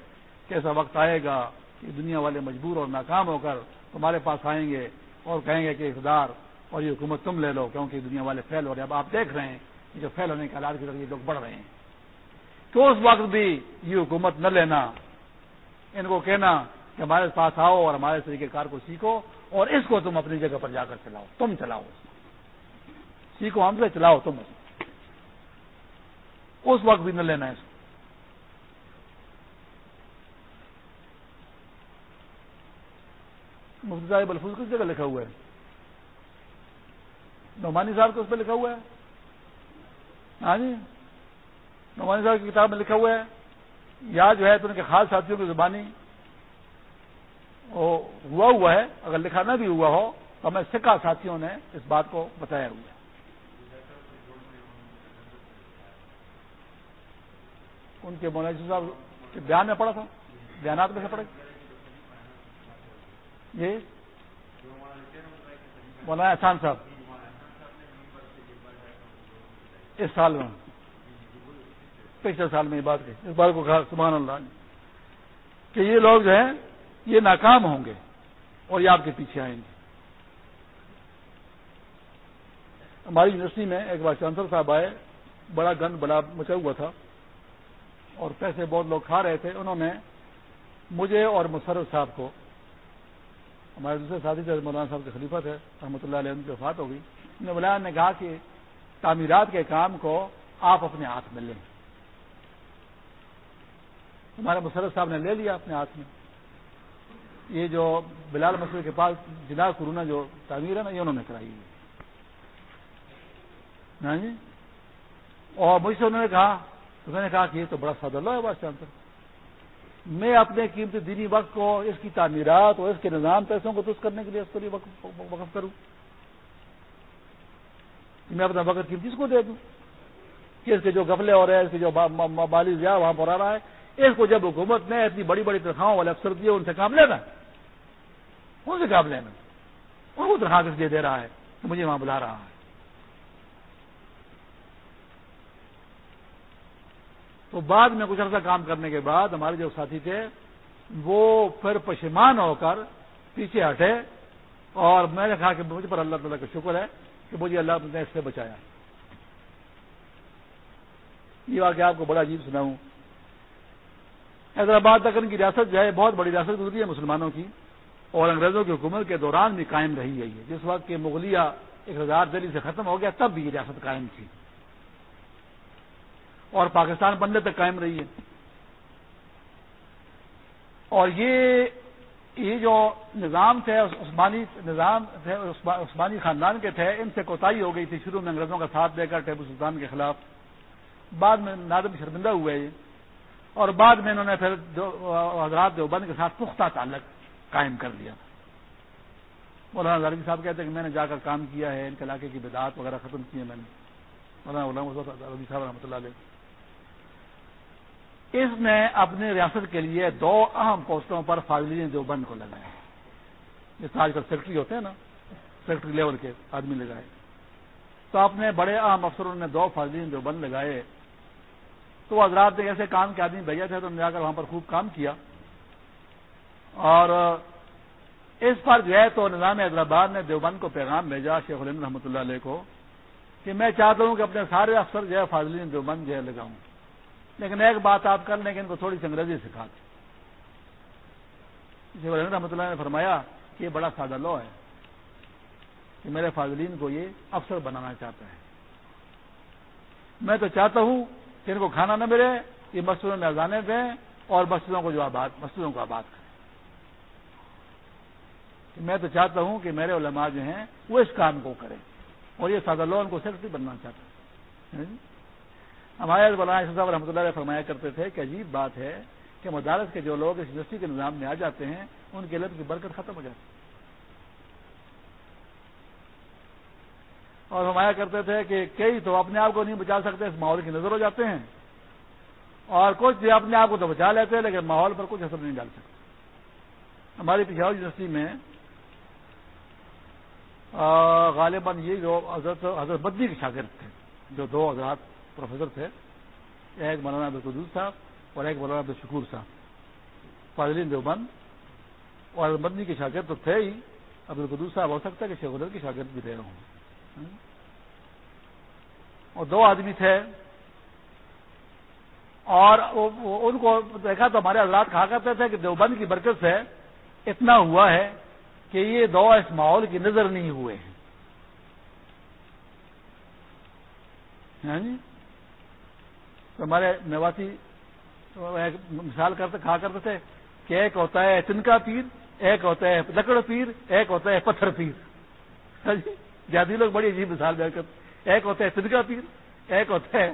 کہ ایسا وقت آئے گا کہ دنیا والے مجبور اور ناکام ہو کر تمہارے پاس آئیں گے اور کہیں گے کہ اقتدار اور یہ حکومت تم لے لو، کیونکہ دنیا والے فیل ہو رہے ہیں۔ اب آپ دیکھ رہے ہیں کہ جو فیل ہونے کے حالات کی طرف یہ لوگ بڑھ رہے ہیں۔ تو اس وقت بھی یہ حکومت نہ لینا، ان کو کہنا کہ ہمارے پاس آؤ اور ہمارے طریقہ کار کو سیکھو اور اس کو تم اپنی جگہ پر جا کر چلاؤ، تم چلاؤ۔ سیکھو ہم سے، چلاؤ تم۔ اس اس وقت بھی نہ لینا ہے اس کو۔ مفتی صاحب الفوظ کس جگہ لکھا ہوا ہے؟ نعمانی صاحب کو اس پہ لکھا ہوا ہے؟ ہاں جی۔ نعمانی صاحب کی کتاب میں لکھا ہوا ہے یا جو ہے تو ان کے خاص ساتھیوں کی زبانی۔ ہوا ہوا ہے، اگر لکھا نہ بھی ہوا ہو تو ہمیں سکھا ساتھیوں نے اس بات کو بتایا ہوا ہے۔ ان کے مولانا جی صاحب کے بیان میں پڑا تھا، بیانات میں سے پڑے جی مولانا احسان صاحب، اس سال میں، پچھلے سال میں یہ بات کی اس بات کو کہا، سبحان اللہ، کہ یہ لوگ جو ہیں، یہ ناکام ہوں گے اور یہ آپ کے پیچھے آئیں گے۔ ہماری یونیورسٹی میں ایک بار چانسلر صاحب آئے، بڑا گند بڑا مچا ہوا تھا۔ اور پیسے بہت لوگ کھا رہے تھے، انہوں نے مجھے اور مسرت صاحب کو، ہمارے دوسرے ساتھی تھے، مولانا صاحب کے خلیفہ تھے، رحمۃ اللہ علیہ کی وفات ہوگی انہوں نے نے کہا کہ تعمیرات کے کام کو آپ اپنے ہاتھ میں لیں۔ ہمارے مسرت صاحب نے لے لیا اپنے ہاتھ میں۔ یہ جو بلال مسئلے کے پاس جناب کرونا جو تعمیر ہے نا، یہ انہوں نے کرائی ہے۔ ہاں جی؟ اور مجھ سے انہوں نے کہا تو میں نے کہا کہ یہ تو بڑا سادہ ہے بات چانسر میں اپنے قیمتی دینی وقت کو، اس کی تعمیرات اور اس کے نظام پیسوں کو درست کرنے کے لیے اس کو وقف کروں۔ میں اپنا وقت قیمتی اس کو دے دوں؟ کہ اس کے جو گفلے ہو رہے ہیں، اس کے جو مالی ضیاع وہاں پر آ رہا ہے، اس کو جب حکومت نے اتنی بڑی بڑی تنخواہوں والے افسر دیے، ان سے کام لینا۔ ان سے کام لینا؟ ان کو تنخواہ کس لیے دے رہا ہے؟ مجھے وہاں بلا رہا ہے۔ تو بعد میں کچھ عرصہ کام کرنے کے بعد ہمارے جو ساتھی تھے، وہ پھر پشمان ہو کر پیچھے ہٹے اور میں نے کہا کہ مجھ پر اللہ تعالیٰ کا شکر ہے کہ مجھے اللہ نے اس سے بچایا۔ یہ واقعہ آپ کو بڑا عجیب سناؤں۔ حیدرآباد تک ان کی ریاست جو ہے، بہت بڑی ریاست گزری ہے مسلمانوں کی اور انگریزوں کی حکومت کے دوران بھی قائم رہی ہے جس وقت کہ مغلیہ ایک ہزار دہلی سے ختم ہو گیا، تب بھی یہ ریاست قائم تھی۔ اور پاکستان بننے تک قائم رہی ہے۔ اور یہ یہ جو نظام تھے، عثمانی نظام تھے، عثمانی خاندان کے تھے، ان سے کوتاہی ہو گئی تھی۔ شروع میں انگریزوں کا ساتھ دے کر ٹیپو سلطان کے خلاف۔ بعد میں نادم شرمندہ ہوئے اور بعد میں انہوں نے پھر حضرات دیوبند کے ساتھ پختہ تعلق قائم کر دیا مولانا زارگی صاحب کہتے ہیں کہ میں نے جا کر کام کیا ہے، ان کے علاقے کی بدعات وغیرہ ختم کی ہے میں نے۔ مولانا غلام صاحب رحمۃ اللہ علیہ۔ اس نے اپنی ریاست کے لیے دو اہم پوسٹوں پر فاضلین دیوبند کو لگایا جیسے آج کل سیکٹری ہوتے ہیں نا سیکٹری لیول کے آدمی لگائے۔ تو اپنے بڑے اہم افسروں نے دو فاضلین دیوبند لگائے۔ تو حضرات نے ایسے کام کے آدمی بھیجے تھے تو انہوں نے جا کر وہاں پر خوب کام کیا۔ اور اس پر جو ہے تو نظام حیدرآباد نے دیوبند کو پیغام بھیجا شیخ علم رحمۃ اللہ علیہ کو کہ میں چاہتا ہوں کہ اپنے سارے افسر جو ہے فاضلین دیوبند جو ہے لگاؤں۔ لیکن ایک بات آپ کر لیں کہ ان کو تھوڑی سی انگریزی سکھا دیں۔ جی رحمۃ اللہ نے فرمایا کہ یہ بڑا سادہ لو ہے کہ میرے فاضلین کو یہ افسر بنانا چاہتا ہے۔ میں تو چاہتا ہوں کہ ان کو کھانا نہ ملے، یہ مسجدوں میں اذانے دیں اور مسجدوں کو جو آباد، مسجدوں کو آباد کریں۔ میں تو چاہتا ہوں کہ میرے علماء جو ہیں وہ اس کام کو کریں اور یہ سادہ لو ان کو سیکرٹری بننا چاہتا ہے۔ ہمارے مولانا صاحب رحمۃ اللہ علیہ فرمایا کرتے تھے کہ عجیب بات ہے کہ مدارس کے جو لوگ اس یونیورسٹی کے نظام میں آ جاتے ہیں، ان کے علم کی برکت ختم ہو جاتی اور فرمایا کرتے تھے کہ کئی تو اپنے آپ کو نہیں بچا سکتے، اس ماحول کی نظر ہو جاتے ہیں۔ اور کچھ اپنے آپ کو تو بچا لیتے ہیں، لیکن ماحول پر کچھ اثر نہیں ڈال سکتے۔ ہماری پشاور یونیورسٹی میں غالباً یہ جو حضرت حضرت بدی کے شاگرد تھے، جو دو حضرات پروفیسر تھے، ایک مولانا عبد القدوس صاحب اور ایک مولانا عبد الشکور صاحب۔ فاضلین دیوبند اور مدنی کے شاگرد تو تھے ہی۔ عبد القدوس صاحب، ہو سکتا ہے کہ شیخ کی شاگرد بھی رہے ہوں۔ اور دو آدمی تھے۔ اور ان کو دیکھا تو ہمارے حضرات کہا کرتے تھے کہ دیوبند کی برکت سے اتنا ہوا ہے کہ یہ دو اس ماحول کی نظر نہیں ہوئے ہیں۔ ہاں جی؟ تو ہمارے نواسی مثال کرتے کہا کرتے تھے کہ ایک ہوتا ہے تنکا پیر، ایک ہوتا ہے لکڑ پیر، ایک ہوتا ہے پتھر پیر۔ ہاں جی؟ جادی لوگ بڑی عجیب مثال بیان کرتے ایک ہوتا ہے تنکا پیر، ایک ہوتا ہے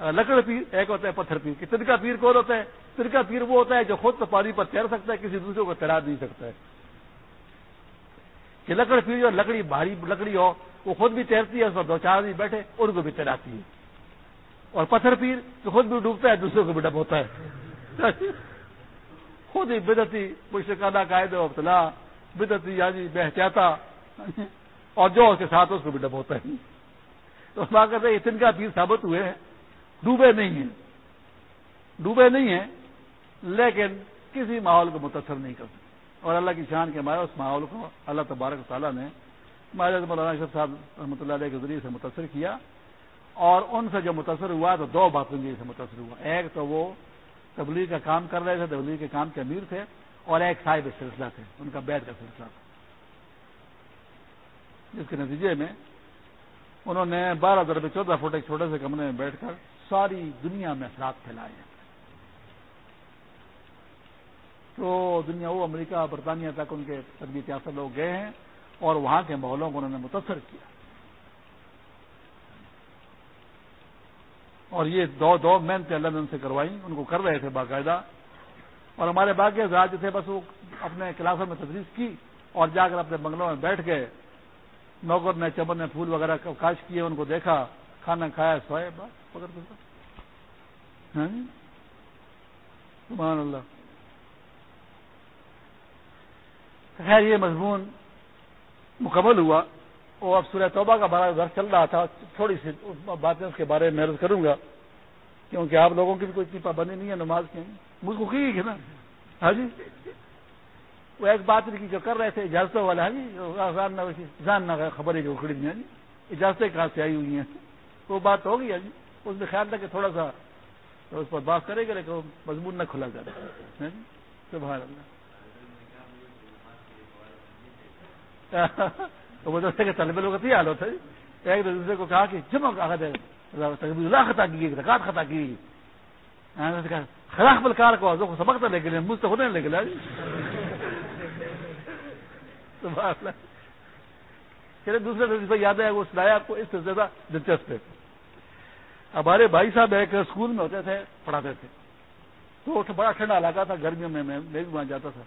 لکڑ پیر، ایک ہوتا ہے پتھر پیر۔ تنکا پیر کون ہوتا ہے؟ تنکا پیر وہ ہوتا ہے جو خود تو پانی پر تیر سکتا ہے، کسی دوسرے کو تیرا نہیں سکتا ہے۔ کہ لکڑ پیر اور لکڑی بھاری لکڑی ہو، وہ خود بھی تیرتی ہے، اس پر دو چار آدمی بیٹھے، ان کو بھی تیراتی ہے۔ اور پتھر پیر تو خود بھی ڈوبتا ہے، دوسروں کو بھی ڈب ہوتا ہے۔ خود ہی بدتی مشرقانہ قائد ابتلا بدتی یعنی بہتیاتا، اور جو اس کے ساتھ اس کو بھی ڈب ہوتا ہے۔ تو اس بات کرتے اتن کا پیر ثابت ہوئے ہیں۔ ڈوبے نہیں ہیں۔ ڈوبے نہیں ہیں، لیکن کسی ماحول کو متاثر نہیں کر سکتے۔ اور اللہ کی شان کے مارے اس ماحول کو اللہ تبارک تعالیٰ نے مہاراج مولانا اشرف صاحب رحمۃ اللہ علیہ کے ذریعے سے متاثر کیا۔ اور ان سے جو متاثر ہوا تو دو باتوں سے متاثر ہوا۔ ایک تو وہ تبلیغ کا کام کر رہے تھے، تبلیغ کے کام کے امیر تھے، اور ایک صاحب سلسلہ تھے، ان کا بیت کا سلسلہ تھا۔ جس کے نتیجے میں انہوں نے بارہ دربے چودہ فٹ ایک چھوٹے سے کمرے میں بیٹھ کر ساری دنیا میں اثرات پھیلائے۔ ہیں تو دنیا وہ امریکہ، برطانیہ تک ان کے تربیت یافتہ لوگ گئے ہیں اور وہاں کے ماحولوں کو انہوں نے متاثر کیا۔ اور یہ دو دو محنتیں اللہ نے ان سے کروائی، ان کو کر رہے تھے باقاعدہ۔ اور ہمارے باقی جو تھے، بس وہ اپنے کلاسوں میں تدریس کی اور جا کر اپنے بنگلوں میں بیٹھ گئے۔ نوکر نے، چمن نے پھول وغیرہ کاش کیے، ان کو دیکھا، کھانا کھایا سوائے بس پکڑ ہاں جی؟ سبحان اللہ۔ خیر، یہ مضمون مکمل ہوا۔ وہ اب سورہ توبہ کا بڑا گھر چل رہا تھا، تھوڑی سی باتیں اس کے بارے میں محنت کروں گا، کیونکہ آپ لوگوں کی بھی کوئی اتنی پابندی نہیں ہے، نماز کی مجھ کو کی نا ہاں جی؟ وہ ایک بات کی جو کر رہے تھے، اجازتوں والا ہے جی؟ جان نہ خبر ہے جو اکھڑی ہیں ہاں جی؟ اجازتیں کہاں سے آئی ہوئی ہیں؟ وہ بات ہو گئی ہے ہاں جی؟ اس میں خیال تھا کہ تھوڑا سا اس پر بات کرے گا لیکن مضمون نہ کھلا جائے جی؟ سبحان اللہ۔ تو مدرسے کے طلبے لوگ حال ہوتا ہے۔ ایک دوسرے کو کہا کہ جمع تقبیر اللہ خطا کی گئی زکات خطا کی ہاں، خراق بلکار کو کو سبق لے کے مجھ سے ہونے لے کے چلے دوسرے دوسرے یاد ہے، وہ سنایا آپ کو اس سے زیادہ دلچسپ ہے۔ ہمارے بھائی صاحب ایک اسکول میں ہوتے تھے، پڑھاتے تھے۔ تو بڑا ٹھنڈا علاقہ تھا، گرمیوں میں میں بھی وہاں جاتا تھا۔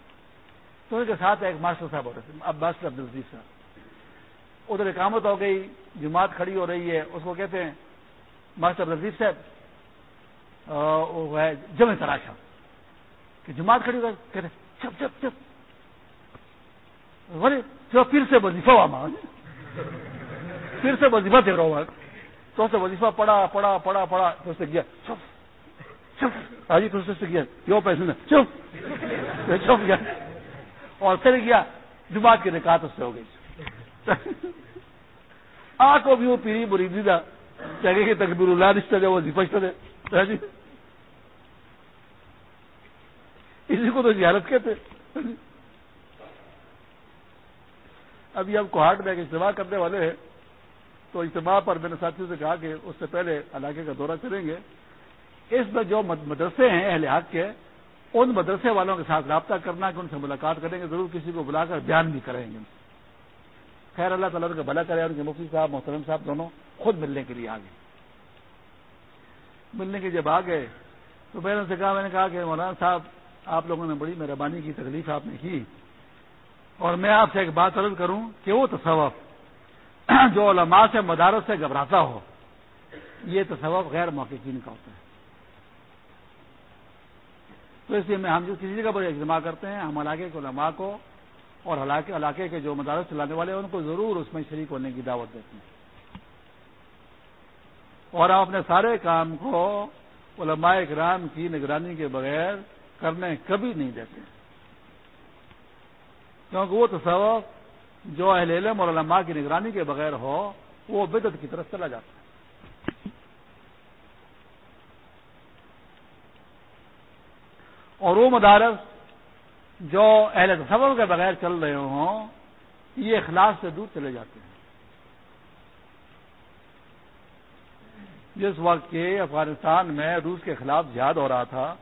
تو ان کے ساتھ ایک ماسٹر صاحب ہوتے تھے اب ماسٹر عبد الزیز صاحب۔ ادھر اقامت ہو گئی، جماعت کھڑی ہو رہی ہے، اس کو کہتے ہیں ماسٹر عبد صاحب وہ ہے جمع تراشا۔ کہ جماعت کھڑی ہو کہتے چپ چپ چپ۔ بولے، جو پھر سے وظیفہ ہوا، ماں۔ پھر سے وظیفہ دے رہا ہوں تو سے وظیفہ پڑا پڑا پڑا پڑا تو سے گیا چپ چپ۔ آجی، تو سے گیا کیوں پیسے چپ۔ چپ گیا اور پھر گیا جماعت کی نکات اس سے ہو گئی۔ آ کو بھی وہ پیری بری دیدا چاہے کہ تقبیر اللہ رشتہ دے وہ زپشت دے جی اسی کو تو زیارت کہتے ابھی ہم کوہاٹ میں ایک اجتماع کرنے والے ہیں تو اجتماع پر میں نے ساتھیوں سے کہا کہ اس سے پہلے علاقے کا دورہ کریں گے اس میں جو مدرسے ہیں اہل حق کے ان مدرسے والوں کے ساتھ رابطہ کرنا کہ ان سے ملاقات کریں گے ضرور کسی کو بلا کر بیان بھی کریں گے خیر اللہ تعالیٰ کا بھلا کرے ان کے مفتی صاحب، محترم صاحب دونوں خود ملنے کے لیے آ گئے ملنے کے جب آ گئے تو میں نے سے کہا، میں نے کہا کہ مولانا صاحب، آپ لوگوں نے بڑی مہربانی کی، تکلیف آپ نے کی۔ اور میں آپ سے ایک بات عرض کروں کہ وہ تصوف جو علماء سے مدارت سے گھبراتا ہو، یہ تصوف غیر موقعین کا ہوتا ہے۔ تو اس لیے میں ہم جو کسی جگہ پر اجتماع کرتے ہیں، ہم علاقے کے علماء کو اور علاقے کے جو مدارس چلانے والے ہیں، ان کو ضرور اس میں شریک ہونے کی دعوت دیتے ہیں۔ اور ہم اپنے سارے کام کو علماء اکرام کی نگرانی کے بغیر کرنے کبھی نہیں دیتے۔ کیونکہ وہ تصور جو اہل علم اور علماء کی نگرانی کے بغیر ہو، وہ بدت کی طرف چلا جاتا ہے۔ اور وہ مدارس جو اہل تصور کے بغیر چل رہے ہوں، یہ اخلاص سے دور چلے جاتے ہیں۔ جس وقت کے افغانستان میں روس کے خلاف جہاد ہو رہا تھا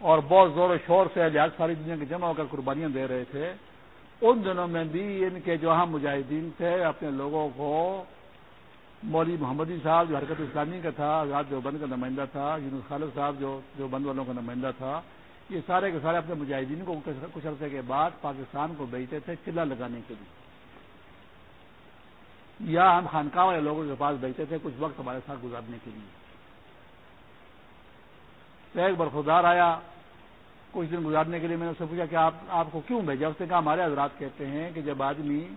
اور بہت زور و شور سے لحاظ ساری دنیا کے جمع ہو کر قربانیاں دے رہے تھے، ان دنوں میں بھی ان کے جو ہم مجاہدین تھے، اپنے لوگوں کو مولوی محمدی صاحب جو حرکت اسلامی کا تھا، آزاد جو بند کا نمائندہ تھا، یونس خالد صاحب جو جو بند والوں کا نمائندہ تھا یہ سارے کے سارے اپنے مجاہدین کو کچھ عرصے کے بعد پاکستان کو بیچتے تھے چلا لگانے کے لیے۔ یا ہم خانقاہ والے لوگوں کے پاس بیچتے تھے کچھ وقت ہمارے ساتھ گزارنے کے لیے۔ تو ایک برفدار آیا۔ کچھ دن گزارنے کے لیے میں نے اس سے پوچھا کہ آپ آپ کو کیوں بھیجا؟ اس نے کہا ہمارے حضرات کہتے ہیں کہ جب آدمی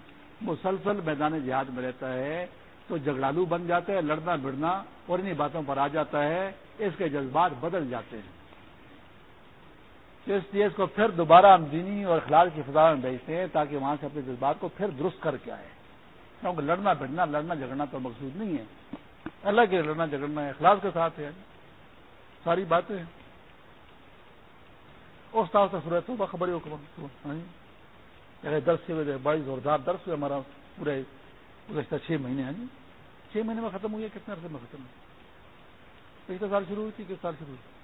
مسلسل میدان جہاد میں رہتا ہے تو جگڑالو بن جاتا ہے، لڑنا بڑنا اور انہیں باتوں پر آ جاتا ہے، اس کے جذبات بدل جاتے ہیں۔ اس لیے اس کو پھر دوبارہ ہم دینی اور اخلاق کی فضا میں بھیجتے ہیں تاکہ وہاں سے اپنے جذبات کو پھر درست کر کے آئے۔ کیونکہ لڑنا بھڑنا، لڑنا جھگڑنا تو مقصود نہیں ہے۔ اللہ کے لڑنا جھگڑنا اخلاق کے ساتھ ہے۔ ساری باتیں۔ اس طرح سے صورت تو خبر درس سے بڑی زوردار درس ہوئے ہمارا پورے گزشتہ چھ مہینے ہیں جی۔ چھ مہینے میں ختم ہوئی ہے، کتنے عرصے میں ختم ہوئی؟ پچھلے سال شروع ہوئی تھی، کس سال شروع ہوئی؟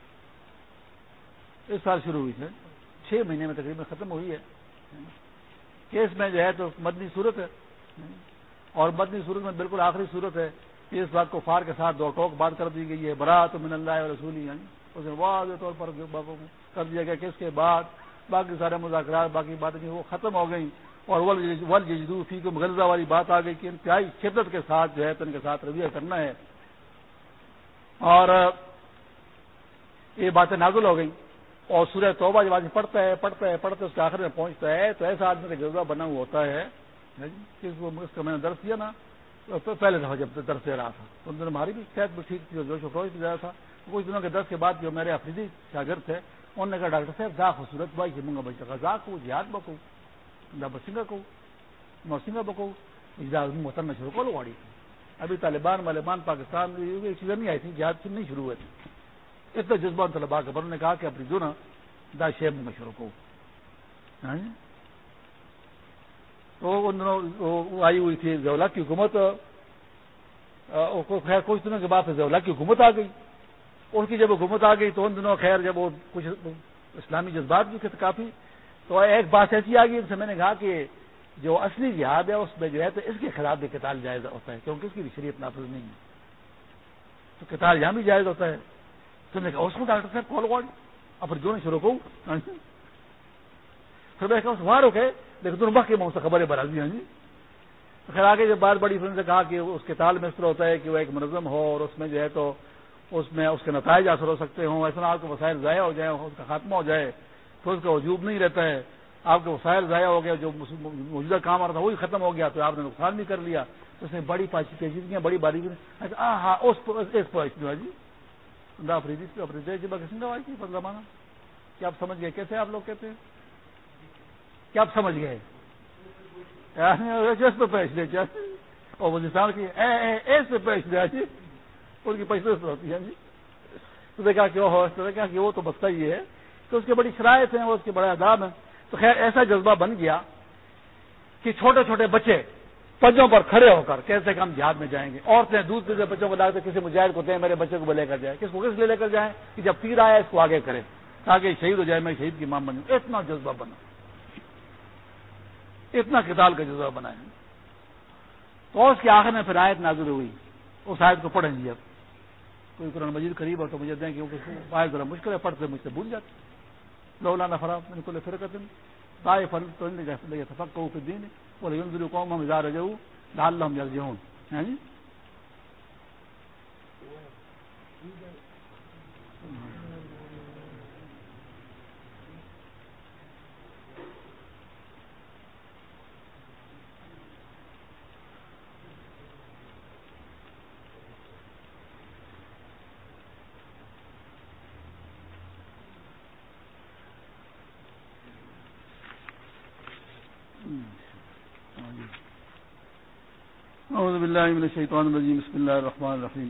اس سال شروع ہوئی تھی۔ چھ مہینے میں تقریباً ختم ہوئی ہے۔ کیس میں جو ہے تو مدنی صورت ہے۔ اور مدنی صورت میں بالکل آخری صورت ہے۔ کہ اس بات کو فار کے ساتھ دو ٹوک بات کر دی گئی ہے۔ برا تو من اللہ اور رسولی یعنی اس نے واضح طور پر کر دیا گیا کہ اس کے بعد باقی سارے مذاکرات، باقی باتیں وہ ختم ہو گئیں۔ اور ول جدو فی کو مغلزہ والی بات آ گئی کہ انتہائی شدت کے ساتھ جو ہے تو ان کے ساتھ رویہ کرنا ہے۔ اور یہ باتیں نازل ہو گئی اور سورہ توبہ جب آدمی پڑھتا ہے پڑھتا ہے پڑھتا ہے، اس کے آخر میں پہنچتا ہے، تو ایسا آدمی کا جذبہ بنا ہوا ہوتا ہے اس کا میں نے درس کیا نا، تو پہلے دفعہ جب درس دے رہا تھا، تو ان دنوں ہماری بھی صحت بھی ٹھیک تھی جوش و خروش بھی زیادہ تھا۔ کچھ دنوں کے درس کے بعد جو میرے افریدی شاگرد تھے، انہوں نے کہا، ڈاکٹر صاحب جا خوبصورت بھائی منگا بچہ کا جا کو جہاد بکو بسنگا کو نوسنگا بکو۔ محترم شروع کو لواڑی ابھی طالبان والبان پاکستان چیزیں نہیں آئی تھی جہاد نہیں شروع ہوئے تھے۔ اتنا جذبہ طلبا کے بنوں نے کہا کہ اپنی جو نا دا شیب میں شروع کو۔ ہاں جی؟ تو ان دنوں آئی ہوئی تھی زولا کی حکومت خیر کچھ دنوں کے بعد زولا کی حکومت آ گئی۔ ان کی جب حکومت آ گئی تو ان دنوں خیر جب وہ کچھ اسلامی جذبات بھی تھے کافی، تو ایک بات ایسی آ گئی ان سے میں نے کہا کہ جو اصلی جہاد ہے اس میں جو ہے تو اس کے خلاف بھی کتال جائز ہوتا ہے، کیونکہ اس کی شریعت نافذ نہیں ہے۔ تو کتال یہاں بھی جائز ہوتا ہے۔ تو نے کہا اس کو ڈاکٹر صاحب کال وارڈ اب جو نہیں شروع کو پھر میں کہا وہاں روکے لیکن دونوں باقی سے خبر ہے برازی ہیں جی خیر آگے جب بات بڑی فلم سے کہا کہ اس کے تال میں اس طرح ہوتا ہے کہ وہ ایک منظم ہو اور اس میں جو ہے تو اس میں اس کے نتائج اثر ہو سکتے ہوں ایسا نہ آپ کے وسائل ضائع ہو جائیں اس کا خاتمہ ہو جائے تو اس کا وجوب نہیں رہتا ہے آپ کے وسائل ضائع ہو گیا جو موجودہ کام آ رہا تھا وہی ختم ہو گیا تو آپ نے نقصان بھی کر لیا تو اس نے بڑی پیچیدگیاں بڑی باری اس جی جی زمانہ۔ کیا آپ سمجھ گئے؟ کیسے آپ لوگ کہتے ہیں؟ کیا آپ سمجھ گئے؟ یعنی پہ پیش لے اور وزیرستان کی ایس پہ پیش لیا جی ان کی پیسے ہوتی ہے جی۔ تو دیکھا کہ وہ دیکھا کہ وہ تو بستا ہی ہے تو اس کی بڑی شرائط ہیں وہ اس کے بڑے آداب ہیں۔ تو خیر ایسا جذبہ بن گیا کہ چھوٹے چھوٹے بچے پنجوں پر کھڑے ہو کر کیسے کہ ہم جہاد میں جائیں گے؟ عورتیں دوسرے بچوں کو لاتے کسی مجاہد کو دیں، میرے بچے کو لے کر جائیں، کس کو کس لیے لے کر جائیں؟ کہ جب تیر آیا اس کو آگے کرے تاکہ شہید ہو جائے، میں شہید کی ماں بنوں۔ اتنا جذبہ بنا اتنا کتاب کا جذبہ بنائے تو اس کے آخر میں پھر آیت نازل ہوئی۔ اس آیت کو پڑھیں جی گے اب کوئی قرآن مجید قریب ہو تو مجھے دیں، کیونکہ آئے ذرا مشکل ہے پڑھتے مجھ سے بھول جاتے۔ لولانا فرا میں کو فرقت طائف تفق کو دین بولے قوم ہم اظہار رجو ڈال ہم جلدی ہوں جی؟ اعوذ باللہ من الشیطان الرجیم بسم اللہ الرحمن الرحیم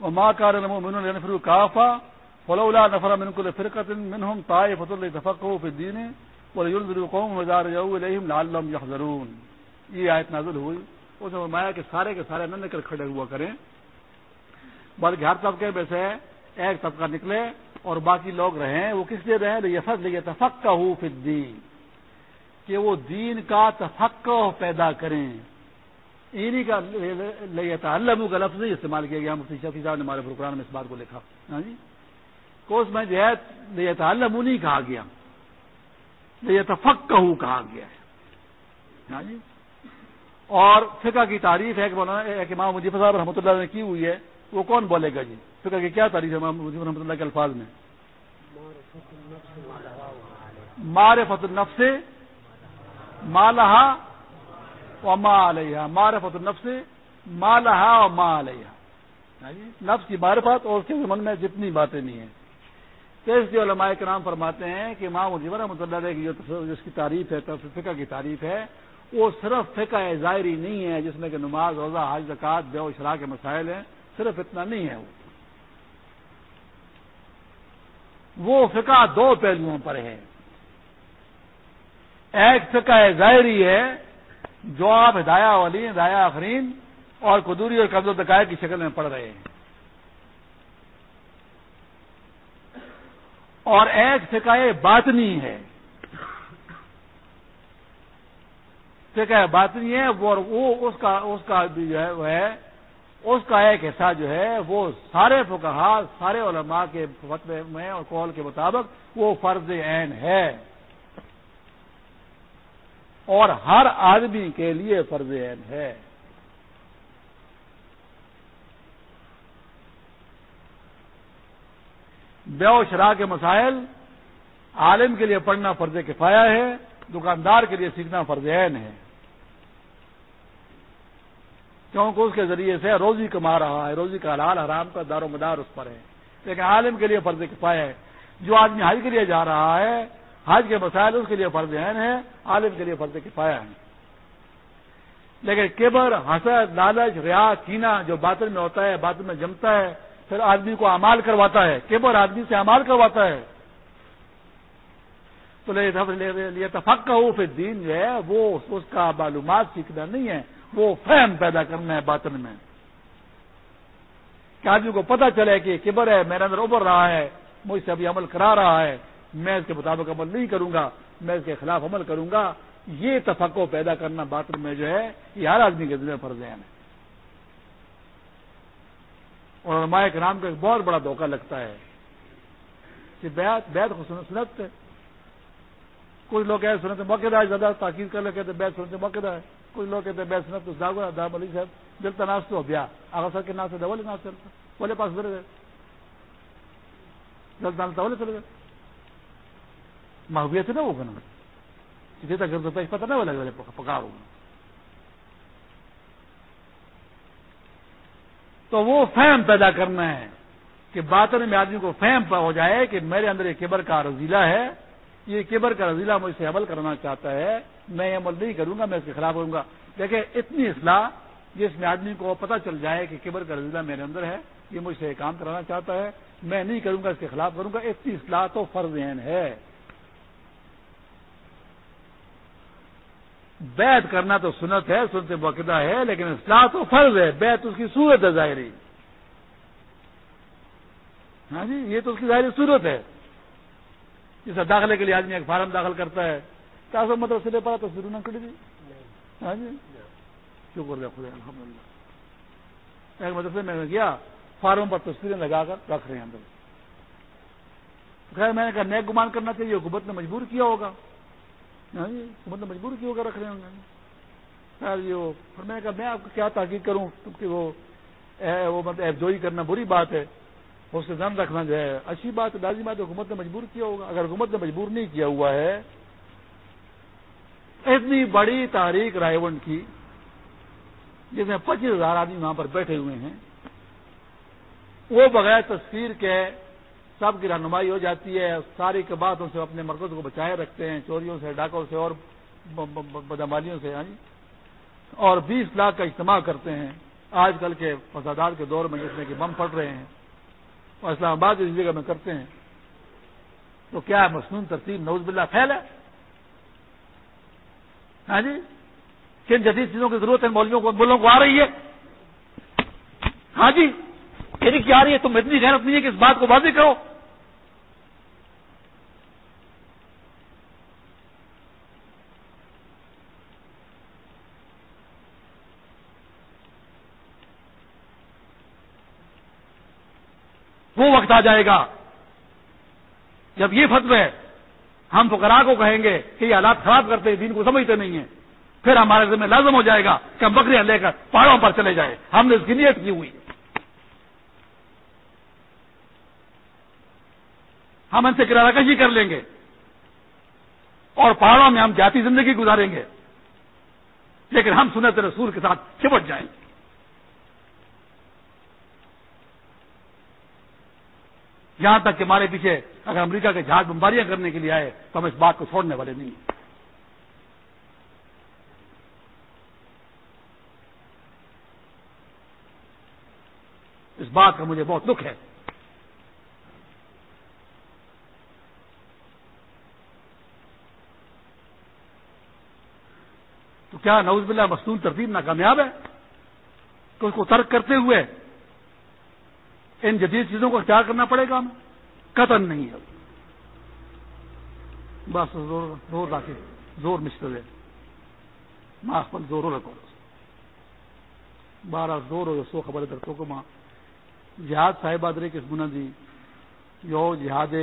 وما كان المؤمنون ينفروا كافة فلولا نفر من كل فرقة منهم طائفة ليتفقهوا في الدين ولينذروا قوم وإذا رجعوا إليهم لعلهم يحذرون. یہ آیت نازل ہوئی. اس نے فرمایا کہ سارے کے سارے نہ نکل کھڑے ہوا کریں. بلکہ ہر طبقے میں سے ایک طبقہ نکلے اور باقی لوگ رہیں. وہ کس لیے رہیں؟ یہ فضل یہ تفقہ ہو فی الدین کہ وہ دین کا تفقہ پیدا کریں۔ انہیں کا اللہ کا لفظ نہیں استعمال کیا گیا۔ مفتی شفیع صاحب نے ہمارے پروگرام میں اس بات کو لکھا۔ ہاں جی؟ کو اس میں جو ہے لیتا اللہ نہیں کہا گیا۔ تفق کہا گیا ہے۔ ہاں جی؟ اور فقہ کی تعریف ہے کہ ایک امام مجیب صاحب رحمۃ اللہ نے کی ہوئی ہے۔ وہ کون بولے گا جی؟ فقہ کی کیا تعریف ہے امام مجیب رحمۃ اللہ کے الفاظ میں؟ معرفت النفس مالحا و ما علیہ معرفت النفس مالحا و ما علیہ یعنی نفس کی معرفت اور اس کے من میں جتنی باتیں نہیں ہیں۔ تو اس علماء کے نام فرماتے ہیں کہ امام مجیب رحمۃ اللہ علیہ کی جو جس کی تعریف ہے فقہ کی تعریف ہے، وہ صرف فقہ ظاہری نہیں ہے، جس میں کہ نماز، روزہ، حج زکات بے و شراء کے مسائل ہیں، صرف اتنا نہیں ہے وہ۔ وہ فقہ دو پہلوؤں پر ہے۔ ایک فقہ ظاہری ہے، جو آپ ہدایہ ولی ہدایہ آفرین اور قدوری اور قبض و دقائق کی شکل میں پڑھ رہے ہیں۔ اور ایک فقہ باطنی ہے۔ فقہ باطنی ہے، وہ اس کا اس کا جو ہے، وہ ہے، اس کا ایک حصہ جو ہے، وہ سارے فقہا، سارے علماء کے فتوے میں اور قول کے مطابق وہ فرض عین ہے۔ اور ہر آدمی کے لیے فرض عین ہے۔ بے و شراہ کے مسائل، عالم کے لیے پڑھنا فرض کفایا ہے، دکاندار کے لیے سیکھنا فرض عین ہے۔ کیونکہ اس کے ذریعے سے روزی کما رہا ہے، روزی کا حلال حرام کا دار و مدار اس پر ہے۔ لیکن عالم کے لیے فرض کفایا ہے۔ جو آدمی حج کے لیے جا رہا ہے حج کے مسائل اس کے لیے فرض عین ہے عالم کے لیے فرض کفایا ہے لیکن کیبر حسد، لالچ، ریا کینا جو باطن میں ہوتا ہے، باطن میں جمتا ہے، پھر آدمی کو امال کرواتا ہے۔ کیبر آدمی سے امال کرواتا ہے۔ تو یہ تفق ہو پھر دین جو ہے، وہ اس کا معلومات سیکھنا نہیں ہے، وہ فہم پیدا کرنا ہے باطن میں۔ کہ آدمی کو پتہ چلے کہ کبر ہے، میرے اندر ابھر رہا ہے، مجھ سے ابھی عمل کرا رہا ہے۔ میں اس کے مطابق عمل نہیں کروں گا، میں اس کے خلاف عمل کروں گا، یہ تفقو پیدا کرنا باطن میں جو ہے، یہ ہر آدمی کے ذمہ فرض ہے۔ اور علماء کرام کو ایک بہت بڑا دھوکہ لگتا ہے کہ بیت بیت کو سنت کچھ لوگ کہتے سنت موقع ہے زیادہ تاکید کر لے کہتے بیت سنت موقع ہے کچھ لوگ کہتے بیت سنت تو دام علی صاحب، دل تناس تو بیا آگا سر کے نام سے دولے ناس چلتا بولے پاس بھرے گئے۔ دل دان دولے چلے گئے۔ محبوبیت نہ ہوگا نا جتنے تک پتہ نہ لگے پکا ہوگا تو وہ فہم پیدا کرنا ہے کہ باطن میں آدمی کو فہم ہو جائے کہ میرے اندر یہ کیبر کا رضیلا ہے۔ یہ کیبر کا رضیلا مجھ سے عمل کرنا چاہتا ہے۔ میں یہ عمل نہیں کروں گا، میں اس کے خلاف کروں گا۔ دیکھیں، اتنی اصلاح جس میں آدمی کو پتہ چل جائے کہ کیبر کا رضیلا میرے اندر ہے، یہ مجھ سے یہ کام کرانا چاہتا ہے۔ میں نہیں کروں گا، اس کے خلاف کروں گا۔ اتنی اصلاح تو فرض عین ہے۔ بیت کرنا تو سنت ہے، سنت باقاعدہ ہے، لیکن اصلاح تو فرض ہے بیت اس کی صورت ہے ظاہری۔ ہاں جی یہ تو اس کی ظاہری صورت ہے۔ جسے داخلے کے لیے آدمی ایک فارم داخل کرتا ہے سو مطلب سلے پڑا تو شروع نہ کر دی۔ ہاں جی۔ شکر خدا الحمد للہ ایک مدرسے میں گیا، فارم پر تصویریں لگا کر رکھ رہے ہیں اندر۔ خیر میں نے کہا، نیک گمان کرنا چاہیے، حکومت نے مجبور کیا ہوگا۔ ہاں جی، مطلب مجبور کیوں کر رکھ رہے ہوں گے پھر میں نے کہا میں آپ کو کیا تحقیق کروں؟ کیونکہ وہ وہ مطلب ایفزوئی کرنا بری بات ہے۔ اس سے دھن رکھنا جو ہے، اچھی بات ہے بات حکومت نے مجبور کیا ہوگا۔ اگر حکومت نے مجبور نہیں کیا ہوا ہے، اتنی بڑی تاریخ رائے ونڈ کی، جس میں پچیس ہزار آدمی وہاں پر بیٹھے ہوئے ہیں، وہ بغیر تصویر کے سب کی رہنمائی ہو جاتی ہے، ساری کے بعد ان سے اپنے مرکز کو بچائے رکھتے ہیں، چوریوں سے، ڈاکوں سے اور بدامالیوں سے ہاں جی۔ اور بیس لاکھ کا اجتماع کرتے ہیں۔ آج کل کے فسادات کے دور میں جس میں کہ بم پڑ رہے ہیں۔ اور اسلام آباد اس جگہ میں کرتے ہیں۔ تو کیا مصنون ترتیب نوز بلّہ پھیل ہے؟ ہاں جی۔ کن جدید چیزوں کی ضرورت ہے؟ مولویوں کو بولوں کو آ رہی ہے۔ ہاں جی۔ یعنی کیا آ رہی ہے، تم اتنی غیرت نہیں ہے کہ اس بات کو واضح کرو۔ وہ وقت آ جائے گا۔ جب یہ فتو ہے ہم فقراء کو کہیں گے کہ یہ حالات خراب کرتے، دین کو سمجھتے نہیں ہیں، پھر ہمارے ذمہ لازم ہو جائے گا کہ ہم بکریاں لے کر پہاڑوں پر چلے جائیں۔ ہم نے اس کی نیت کی ہوئی۔ ہم ان سے کرایہ کشی کر لیں گے اور پہاڑوں میں ہم جاتی زندگی گزاریں گے، لیکن ہم سنت رسول کے ساتھ چپٹ جائیں۔ گے یہاں تک کہ ہمارے پیچھے اگر امریکہ کے جہاز بمباریاں کرنے کے لیے آئے تو ہم اس بات کو چھوڑنے والے نہیں ہیں۔ اس بات کا مجھے بہت دکھ ہے۔ تو کیا نوز بلّہ مصنون ترتیب ناکامیاب ہے؟ تو اس کو ترک کرتے ہوئے ان جدید چیزوں کو اختیار کرنا پڑے گا ہمیں۔ قتل نہیں ہے۔ بس زور زور راکے زور مشکل ہے۔ ماں پر زور رکھو بارہ زور ہو سو خبر درتوں کو ماں۔ جہاد صاحب آدرے کس گنا دی۔ یو جہاد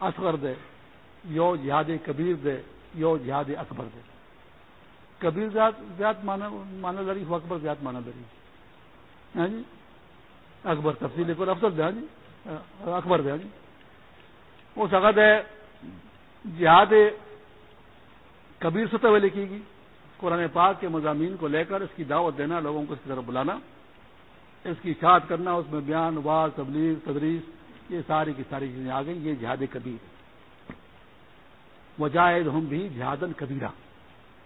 اصغر دے۔ یو جہاد کبیر دے۔ یو جہاد اکبر دے۔ کبیر زیاد مانا داری ہو اکبر زیاد مانا داری۔ ہاں جی؟ اکبر تفصیل کو افسر دیا جی اکبر دیا جی وہ سخت ہے۔ جہاد کبیر سطح میں لکھی گی قرآن پاک کے مضامین کو لے کر اس کی دعوت دینا، لوگوں کو اس کی طرف بلانا، اس کی اشاعت کرنا، اس میں بیان واز تبلیغ، تدریس، یہ ساری کی ساری چیزیں آ گئی یہ جہاد کبیر وجاہد ہم بھی جہادن کبیرہ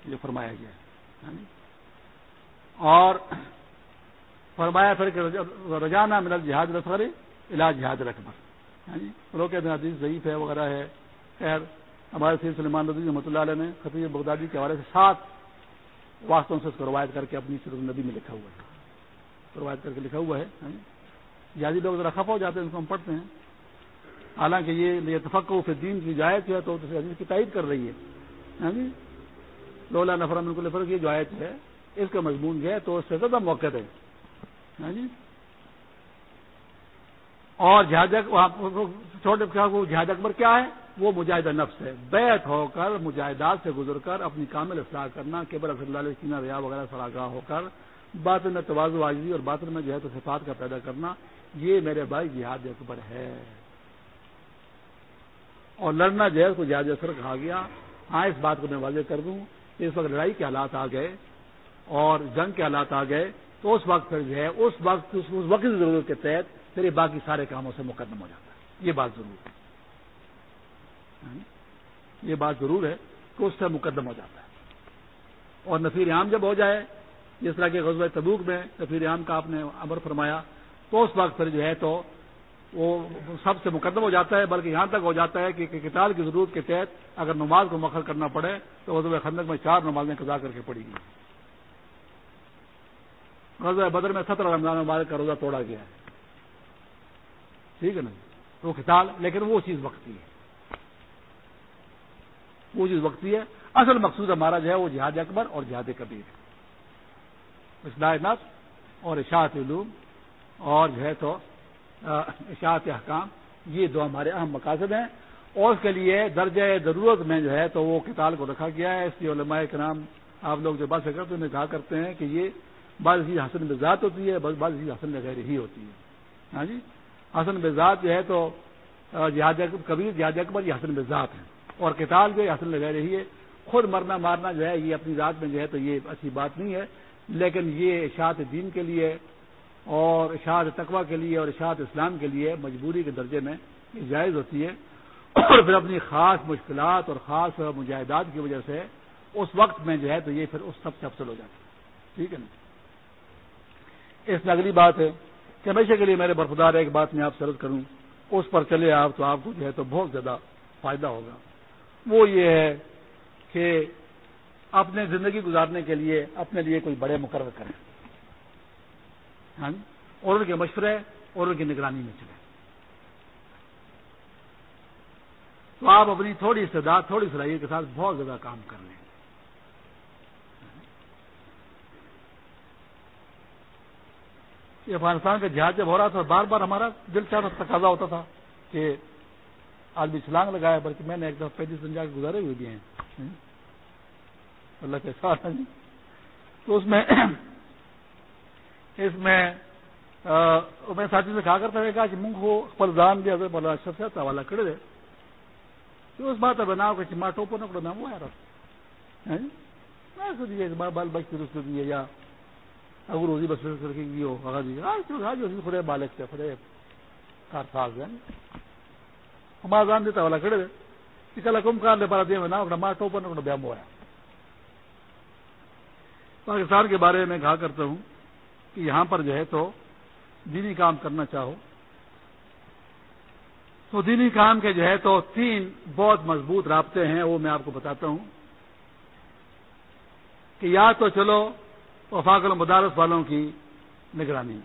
جو فرمایا گیا ہے۔ ہاں جی۔ اور فرمایا پھر کہ رجانہ من جہاد رسغر علاج جہاد رقبر لوگ یعنی کہتے ہیں حدیث ضعیف ہے، وغیرہ ہے۔ خیر، ہمارے سید سلمان رضی رحمۃ اللہ علیہ نے خطیب بغدادی کے حوالے سے سات واسطوں سے اس کو روایت کر کے اپنی سرد ندی میں لکھا ہوا ہے۔ روایت کر کے لکھا ہوا ہے یعنی جادی لوگ ذرا خفا ہو جاتے ہیں اس کو ہم پڑھتے ہیں۔ حالانکہ یہ اتفق و دین کی جائز ہے تو حدیث کی تائید کر رہی ہے۔ یعنی لولا نفر کو یہ جو آیت ہے، اس کا مضمون ہے تو اس سے زیادہ موقع ہے۔ ہاں جی؟ اور جہاد چھوٹے جہاد اکبر کیا ہے؟ وہ مجاہدہ نفس ہے۔ بیت ہو کر مجاہدات سے گزر کر اپنی کامل اصلاح کرنا کیبر صلی اللہ علیہ ریا وغیرہ سراگاہ ہو کر باطن میں توازو آجی اور باطن میں جو ہے تو صفات کا پیدا کرنا، یہ میرے بھائی جہاد اکبر ہے۔ اور لڑنا جو ہے اس کو جہاد اثر کہا گیا۔ ہاں اس بات کو میں واضح کر دوں۔ اس وقت لڑائی کے حالات آ گئے اور جنگ کے حالات آ گئے۔ تو اس وقت پھر جو ہے، اس وقت اس وقت کی ضرورت کے تحت پھر یہ باقی سارے کاموں سے مقدم ہو جاتا ہے۔ یہ بات ضرور ہے۔ ہاں؟ یہ بات ضرور ہے کہ اس سے مقدم ہو جاتا ہے۔ اور نفیر عام جب ہو جائے، جس طرح کے غزب تبوک میں نفیر عام کا آپ نے امر فرمایا، تو اس وقت پھر جو ہے تو وہ سب سے مقدم ہو جاتا ہے، بلکہ یہاں تک ہو جاتا ہے کہ کتاب کی ضرورت کے تحت اگر نماز کو مخر کرنا پڑے تو غزب خندق میں چار نمازیں قضا کر کے پڑی گی روزہ بدر میں سترہ رمضان مبارک کا روزہ توڑا گیا ہے۔ ٹھیک ہے نا جی؟ وہ کتاب لیکن وہ چیز وقتی ہے۔ وہ چیز وقتی ہے۔ اصل مقصود ہمارا جو ہے وہ جہاد اکبر اور جہاد کبیر۔ اصلاح نف اور اشاعت علوم اور جو ہے تو اشاعت احکام، یہ دو ہمارے اہم مقاصد ہیں۔ اور اس کے لیے درجۂ ضرورت میں جو ہے تو وہ کتاب کو رکھا گیا ہے۔ اس لیے علماء کے نام آپ لوگ جو بات کرتے ہیں کہا کرتے ہیں کہ یہ بعض چیز حسن بذات ہوتی ہے، بعض چیز حسن غیر ہی ہوتی ہے ہاں جی؟ حسن بذات جو ہے تو جہاد کبیر جہاد اکبر یہ حسن بذات ہے اور کتاب جو ہے حسن غیر ہی ہے۔ خود مرنا، مارنا جو ہے، یہ اپنی ذات میں جو ہے تو یہ اچھی بات نہیں ہے۔ لیکن یہ اشاعت دین کے لیے اور اشاعت تقوا کے لیے اور اشاعت اسلام کے لیے مجبوری کے درجے میں یہ جائز ہوتی ہے۔ اور پھر اپنی خاص مشکلات اور خاص مجاہدات کی وجہ سے اس وقت میں جو ہے تو یہ پھر اس سب سے افسل ہو جاتا ہے۔ ٹھیک ہے نا؟ اس میں اگلی بات ہے کہ ہمیشہ کے لیے میرے برفدار ایک بات میں آپ سے عرض کروں، اس پر چلے آپ تو آپ کو جو ہے تو بہت زیادہ فائدہ ہوگا۔ وہ یہ ہے کہ اپنے زندگی گزارنے کے لیے اپنے لیے کوئی بڑے مقرر کریں۔ ہاں جی؟ اور ان کے مشورے اور ان کی نگرانی میں چلیں۔ تو آپ اپنی تھوڑی استعداد، تھوڑی صلاحیت کے ساتھ بہت زیادہ کام کر لیں۔ یہ افغانستان کا جہاز جب ہو رہا تھا، بار بار ہمارا دل چاہ تقاضا ہوتا تھا کہ آدمی چھلانگ لگایا، بلکہ میں نے ایک دفعہ پینتیس دن جا کے گزارے ہوئے بھی ہیں۔ اللہ کے ساتھ تو اس میں اس میں میں ساتھی سے کہا کرتا کہا کہ منہ کو پردان دیا بولا اشرف سے حوالہ کرے دے۔ تو اس بات بناؤ کہ چما ٹوپو نہ نام ہوا یار بال بچ کے دیے یا اگر روزی بس کر کے ہو جی خدے بالک سے خدے کار ساز ہمارا جان دیتا والا کھڑے دے۔ کل کم کار لے پا دیا میں نہ ماں ٹوپو نہ بیام ہوا پاکستان کے بارے میں کہا کرتا ہوں کہ یہاں پر جو ہے تو دینی کام کرنا چاہو۔ تو دینی کام کے جو ہے تو تین بہت مضبوط رابطے ہیں، وہ میں آپ کو بتاتا ہوں کہ یا تو چلو وفاق المدارس والوں کی نگرانی۔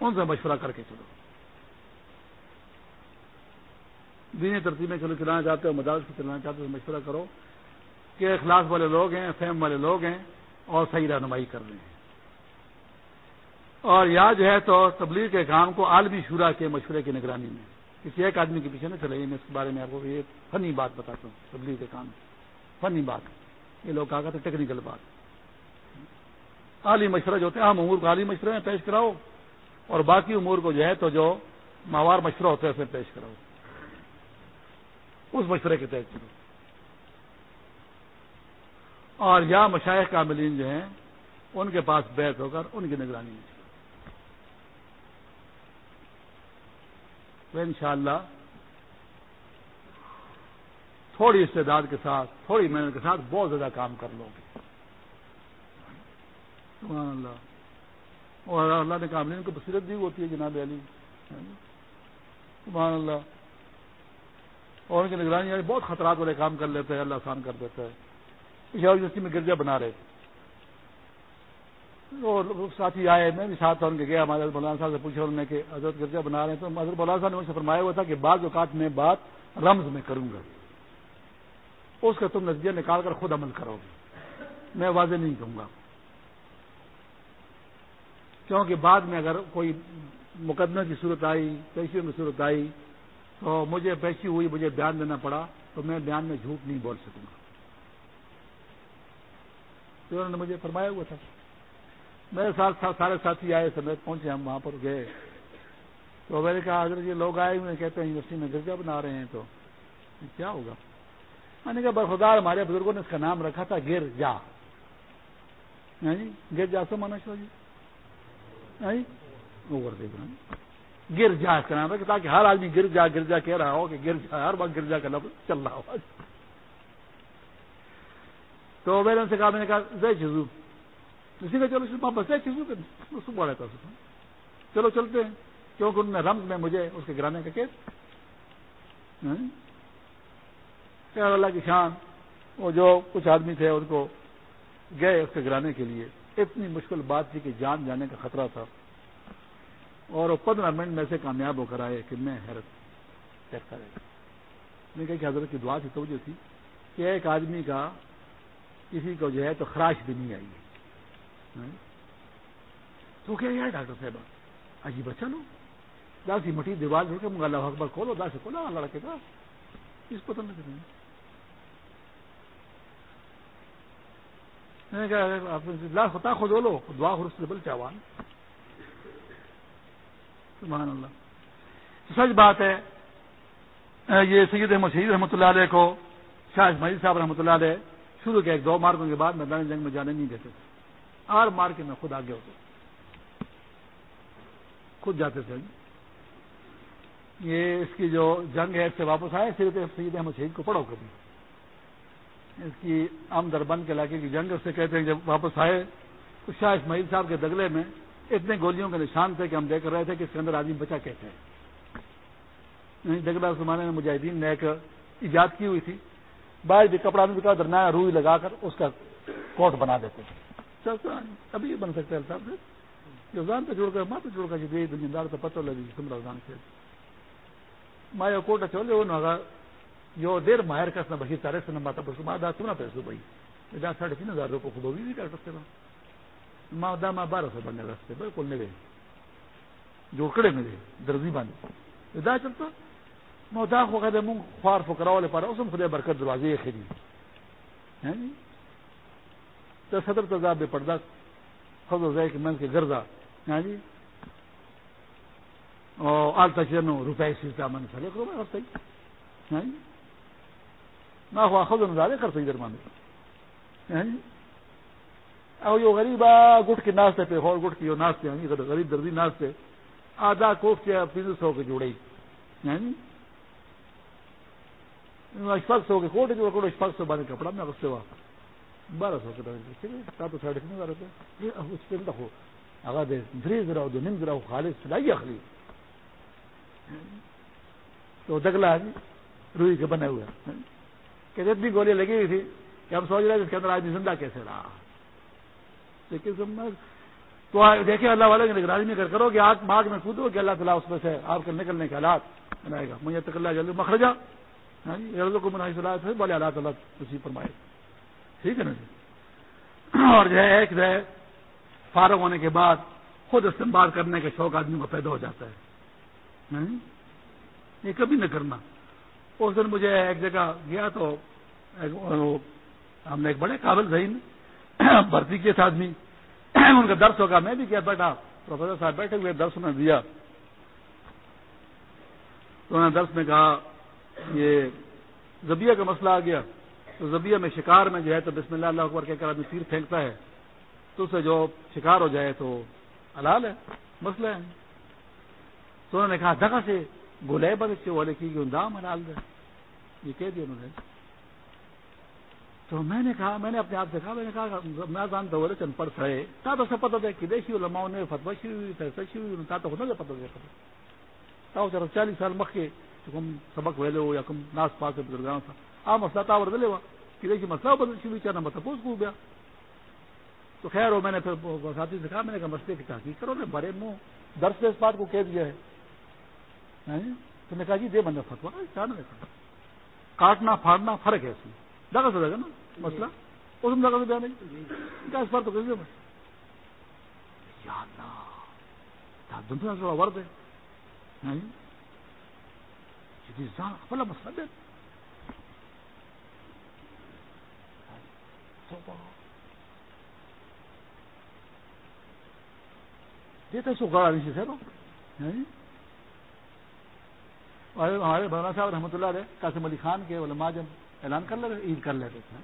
ان سے مشورہ کر کے چلو۔ دینی ترتیبیں چلو، چلانا چاہتے ہو، مدارس کو چلانا چاہتے ہو، مشورہ کرو کہ اخلاص والے لوگ ہیں، فہم والے لوگ ہیں اور صحیح رہنمائی کر رہے ہیں۔ اور یا جو ہے تو تبلیغ کے کام کو عالمی شورا کے مشورے کی نگرانی میں۔ کسی ایک آدمی کے پیچھے نہ چلے، میں اس کے بارے میں آپ کو یہ فنی بات بتاتا ہوں، تبلیغ کے کام فنی بات۔ یہ لوگ کہا کرتے ٹیکنیکل بات۔ عالی مشورہ جو ہوتے ہیں، عام امور کو عالی مشورے میں پیش کراؤ اور باقی امور کو جو ہے تو جو ماوار مشورہ ہوتا ہے اس میں پیش کراؤ۔ اس مشورے کے تحت۔ چلو اور یا مشائق کاملین جو ہیں، ان کے پاس بیت ہو کر ان کی نگرانی میں۔ تو انشاءاللہ تھوڑی استعداد کے ساتھ، تھوڑی محنت کے ساتھ بہت زیادہ کام کر لو گے۔ سبحان اللہ۔ اور اللہ نے کام کو بصیرت دی ہوتی ہے جناب علی۔ سبحان اللہ۔ اور ان کی نگرانی یعنی بہت خطرات والے کام کر لیتے ہیں، اللہ آسان کر دیتا ہے۔ یونیورسٹی میں گرجا بنا رہے تھے۔ ساتھی آئے، میں بھی ساتھ ان کے گیا ہمارے مولانا صاحب سے پوچھا انہوں نے کہ حضرت گرجا بنا رہے ہیں تو حضرت مولانا صاحب نے مجھ سے فرمایا ہوا تھا کہ بعض اوقات میں بات رمز میں کروں گا۔ اس کا تم نتیجہ نکال کر خود عمل کرو گے۔ میں واضح نہیں کہوں گا۔ کیونکہ بعد میں اگر کوئی مقدمے کی صورت آئی، پیشیوں کی صورت آئی، تو مجھے پیشی ہوئی، مجھے بیان دینا پڑا، تو میں بیان میں جھوٹ نہیں بول سکوں گا۔ تو انہوں نے مجھے فرمایا ہوا تھا۔ میرے ساتھ سارے ساتھی آئے سمیت پہنچے، ہم وہاں پر گئے۔ تو میں نے کہا، حضرت یہ لوگ آئے ہوئے کہتے ہیں یونیورسٹی میں گرجا بنا رہے ہیں، تو کیا ہوگا؟ میں نے کہا برخدار ہمارے بزرگوں نے اس کا نام رکھا تھا گر جا جی یعنی گر جا سو مانا شو جی گر جا اس کا نام تاکہ ہر آدمی گر جا گر جا کہہ رہا ہو کہ گر جا، ہر بار گر جا کا لفظ چل رہا ہو۔ تو میں نے ان سے کہا میں نے کہا زی جزو۔ اسی کا چلو بس ہے چیزوں بڑا تھا چلو، چلتے ہیں۔ کیونکہ انہوں نے رمز میں مجھے اس کے گرانے کا کیس۔ ہاں؟ اللہ کی شان، وہ جو کچھ آدمی تھے، ان کو گئے اس کے گرانے کے لیے۔ اتنی مشکل بات تھی کہ جان جانے کا خطرہ تھا۔ اور وہ پندرہ منٹ میں سے کامیاب ہو کر آئے کہ میں حیرت چیک کرے میں کہا کہ حضرت کی دعا کی توجہ تھی کہ ایک آدمی کا کسی کو جو ہے تو خراش بھی نہیں آئی ہے۔ تو کیا یار ڈاکٹر صاحب عجیب اچھا لو داسی مٹی دیوار دے کے منگا اللہ اکبر کھولو داس کھولا لڑکے کا۔ اس پتہ نہیں کریں لاس ہوتا خود لو دعا خرس بل چاوان. سبحان اللہ۔ سچ بات ہے یہ سید احمد شہید رحمۃ اللہ علیہ کو، شاہ اسماعیل صاحب رحمۃ اللہ علیہ، شروع کے ایک دو مارکوں کے بعد میدان جنگ میں جانے نہیں دیتے تھے۔ آر مار کے میں خود آگے ہوتا خود جاتے تھے۔ یہ اس کی جو جنگ ہے، اس سے واپس آئے سید سید احمد شہید کو پڑھو کبھی۔ اس کی در بند کے علاقے کی جنگ اس سے کہتے ہیں جب واپس آئے، تو شاہ اسماعیل صاحب کے دگلے میں اتنے گولیوں کے نشان تھے کہ ہم دیکھ رہے تھے کہ اس کے اندر آدمی بچا کہتے ہیں یعنی دگلا زمانے میں مجاہدین نے ایک ایجاد کی ہوئی تھی۔ باہر بھی کپڑا بھی کا درنا روئی لگا کر اس کا کوٹ بنا دیتے تھے۔ ابھی بن سکتا ہے صاحب۔ رمضان تو جوڑ کر، ماں تو جوڑ کر زمیندار تو پتہ لگی تم رمضان سے۔ مایا کوٹ چولے وہ نہ جو دیر ماہر کا سنا بہی سارے سے نمبر بس ماں دا پیسو بھائی دا ساڑھے تین ہزار روپے خوب بھی کر سکتے ماں دا ماں بارہ سو بننے رستے بالکل نہیں رہے جو کڑے ملے درزی باندھے دا چلتا میں دا کہتے منہ خوار فکرا والے پارا، اس میں خدا برکت دروازے خری تو یعنی، صدر تذاب بے پردہ خود ہو کہ من کے گردا جی یعنی، اور آل تک روپئے سیتا من سلے کرو میں صحیح ہاں جی نہ ہوا خود نظارے کر سکتے مانے اور جو غریب گٹ کے ناشتے پہ اور گٹ کے ناشتے ہیں غریب دردی ناشتے آدھا کوف کے تین سو کے جوڑے اسپک سو کے کوٹ جو کوٹ اسپک سو بانے کپڑا میں اس سے بارہ سو کے تو ساڑھے تین ہزار روپے اس پہ ہو اگر دری ذرا دو نم ذرا خالص سلائی اخلی تو دگلا روئی کے بنے ہوئے کہ اتنی گولیاں لگی ہوئی تھی، کہ ہم سوچ رہے تھے اس کے اندر آدمی زندہ کیسے رہا۔ لیکن تو دیکھیں، اللہ والے کی نگرانی میں کر کرو کہ آگ ماگ میں کودو کہ اللہ تعالیٰ اس میں سے آپ کے نکلنے کے حالات بنائے گا۔ مجھے تک اللہ جلدی مخرجہ کو منائی صلاح ہے بولے اللہ تعالیٰ خوشی فرمائے۔ ٹھیک ہے نا جی؟ اور جو ہے، ایک جو ہے، فارغ ہونے کے بعد خود استعمال کرنے کا شوق آدمی کو پیدا ہو جاتا ہے۔ ہاں جی؟ یہ کبھی نہ کرنا۔ اس دن مجھے ایک جگہ گیا تو ہم نے ایک بڑے قابل ذہین بھرتی کے ساتھ آدمی ان کا درس ہوگا، میں بھی کیا بیٹھا پروفیسر صاحب بیٹھے ہوئے، درس میں دیا۔ تو انہوں نے درس میں کہا، یہ زبیہ کا مسئلہ آ گیا۔ تو زبیہ میں شکار میں جو ہے تو بسم اللہ اللہ اکبر کہہ کر آدمی تیر پھینکتا ہے۔ تو اسے جو شکار ہو جائے تو حلال ہے، مسئلہ ہے۔ تو انہوں نے کہا دگا سے گولے بچے والے کی دام حلال دے یہ کہہ دیا انہوں نے۔ تو میں نے کہا میں نے اپنے آپ سے کہا میں نے کہا میں جانتا ہوں چند پڑھ ہے تا تو سب پتہ دے کہ دیکھی علماؤں نے فتوا شی ہوئی، فیصلہ ہوئی، تا تو ہونا ہوتا پتہ دے تا چلو چالیس سال مخ کے کم سبق ویلے ہو یا کم ناس پاس سے بزرگان تھا۔ آ مسئلہ تاور دلے ہوا کہ دیکھیے مسئلہ بدل شی ہوئی چاہنا مطلب اس کو گیا۔ تو خیر ہو میں نے پھر ساتھی سے کہا، میں نے کہا مسئلے کی تحقیق کرو نے بڑے منہ درس اس بات کو کہہ دیا ہے۔ تو نے کہا جی دے بندہ فتوا کیا نے کاٹنا، پھاڑنا، فرق ہے اس میں۔ دگا سے جائے گا نا، مسئلہ۔ اس میں دگا سے نہیں۔ کیا اس بار تو کیسے دنیا تھوڑا ورد ہے۔ بلا مسئلہ دے۔ دیتے سو گاڑا نہیں سے نا ہمارے بھانا صاحب رحمۃ اللہ علیہ، قاسم علی خان کے علماء جب اعلان کر لیتے عید کر لیتے تھے۔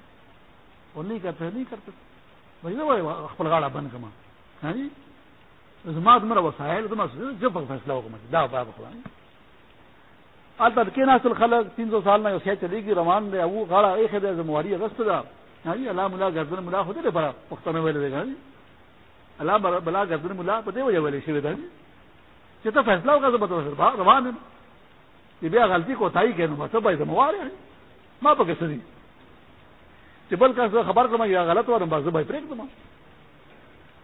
وہ نہیں کرتے نہیں کرتے وہی گاڑا بند کما۔ ہاں جی؟ تمہارا وسائل جب فیصلہ ہوگا مجھے دا با بخلا کے ناصل خلق تین سو سال میں چلے گی روان دے وہ گاڑا ایک ہے زمواری اگست دا۔ ہاں جی؟ اللہ ملا، گردن ملا ہوتے تھے بڑا پختہ میں ویلے دے گا۔ ہاں جی؟ اللہ بلا، گردن ملا پتے وجہ ویلے شیوے تھا ہاں جی؟ جتنا فیصلہ ہوگا تو بتا روان ہے کہ بیا غلطی کو تائی کہ سب بھائی زموار ہے۔ ماں پکے سری چبل کا خبر کرما یا غلط ہوا بس بھائی پریک دما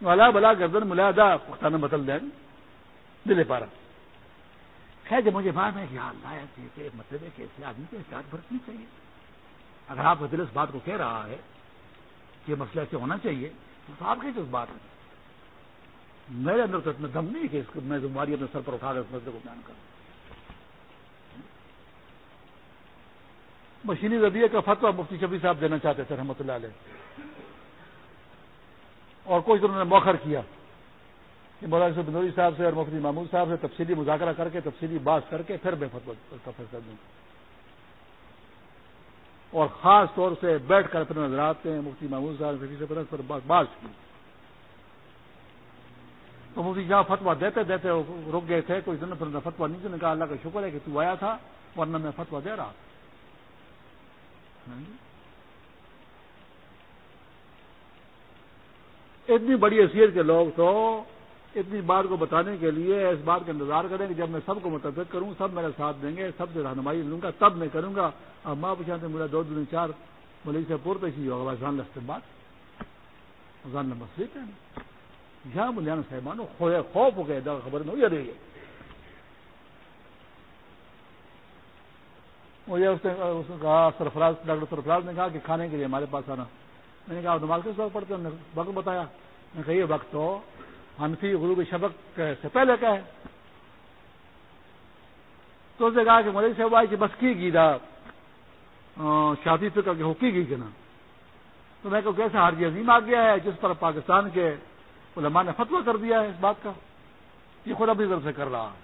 والا بلا گردن ملا دا پختانہ بتل دیں دلے پارا۔ خیر جب مجھے بعد میں خیال آیا کہ مطلب ہے کہ ایسے آدمی کو احتیاط برتنی چاہیے۔ اگر آپ دل اس بات کو کہہ رہا ہے کہ یہ مسئلہ ایسے ہونا چاہیے، تو آپ کہتے اس بات میں میرے اندر تو اتنا دم نہیں کہ اس کو میں ذمہ اپنے سر پر اٹھا کر اس مسئلے کو بیان کروں۔ مشینی ربیہ کا فتویٰ مفتی شفیع صاحب دینا چاہتے تھے رحمۃ اللہ علیہ۔ اور کچھ دنوں نے موخر کیا کہ مولانا بنوری صاحب سے اور مفتی محمود صاحب سے تفصیلی مذاکرہ کر کے، تفصیلی بات کر کے پھر میں فتویٰ کا فیصلہ دوں۔ اور خاص طور سے بیٹھ کر اپنے نظرات ہیں، مفتی محمود صاحب سے پر بات کی۔ تو مفتی جہاں فتوا دیتے دیتے رک گئے تھے، کوئی دن پر فتوا نیچے نے کہا اللہ کا شکر ہے کہ تو آیا تھا، ورنہ میں فتوا دے رہا ہاں جی۔ اتنی بڑی حیثیت کے لوگ تو اتنی بات کو بتانے کے لیے اس بات کا انتظار کریں کہ جب میں سب کو متفق کروں، سب میرے ساتھ دیں گے، سب سے رہنمائی لوں گا، تب میں کروں گا۔ اور ماں پوچھا میرا دو دن چار ملک سے پور پیشی ہوگا جان لگتے بات۔ سیٹ ہے یہاں ملیان صاحبانوں خوف ہو گئے خبر میں ہوئی رہی ہے مجھے اس نے کہا، سرفراز ڈاکٹر سرفراز نے کہا کہ کھانے کے لیے ہمارے پاس آنا۔ میں نے کہا نماز کس وقت پڑھتے ہیں؟ وقت بتایا۔ میں نے کہا، یہ وقت تو حنفی غروب شبق سے پہلے کا ہے۔ تو اس نے کہا کہ مولوی صاحب آئی کہ بس کی گی دا شادی فکر کے ہوکی گئی کہ نا تو میں کہوں کیسا حرجی عظیم آ گیا ہے؟ جس پر پاکستان کے علماء نے فتوا کر دیا ہے اس بات کا۔ یہ خود اپنی طرف سے کر رہا ہے۔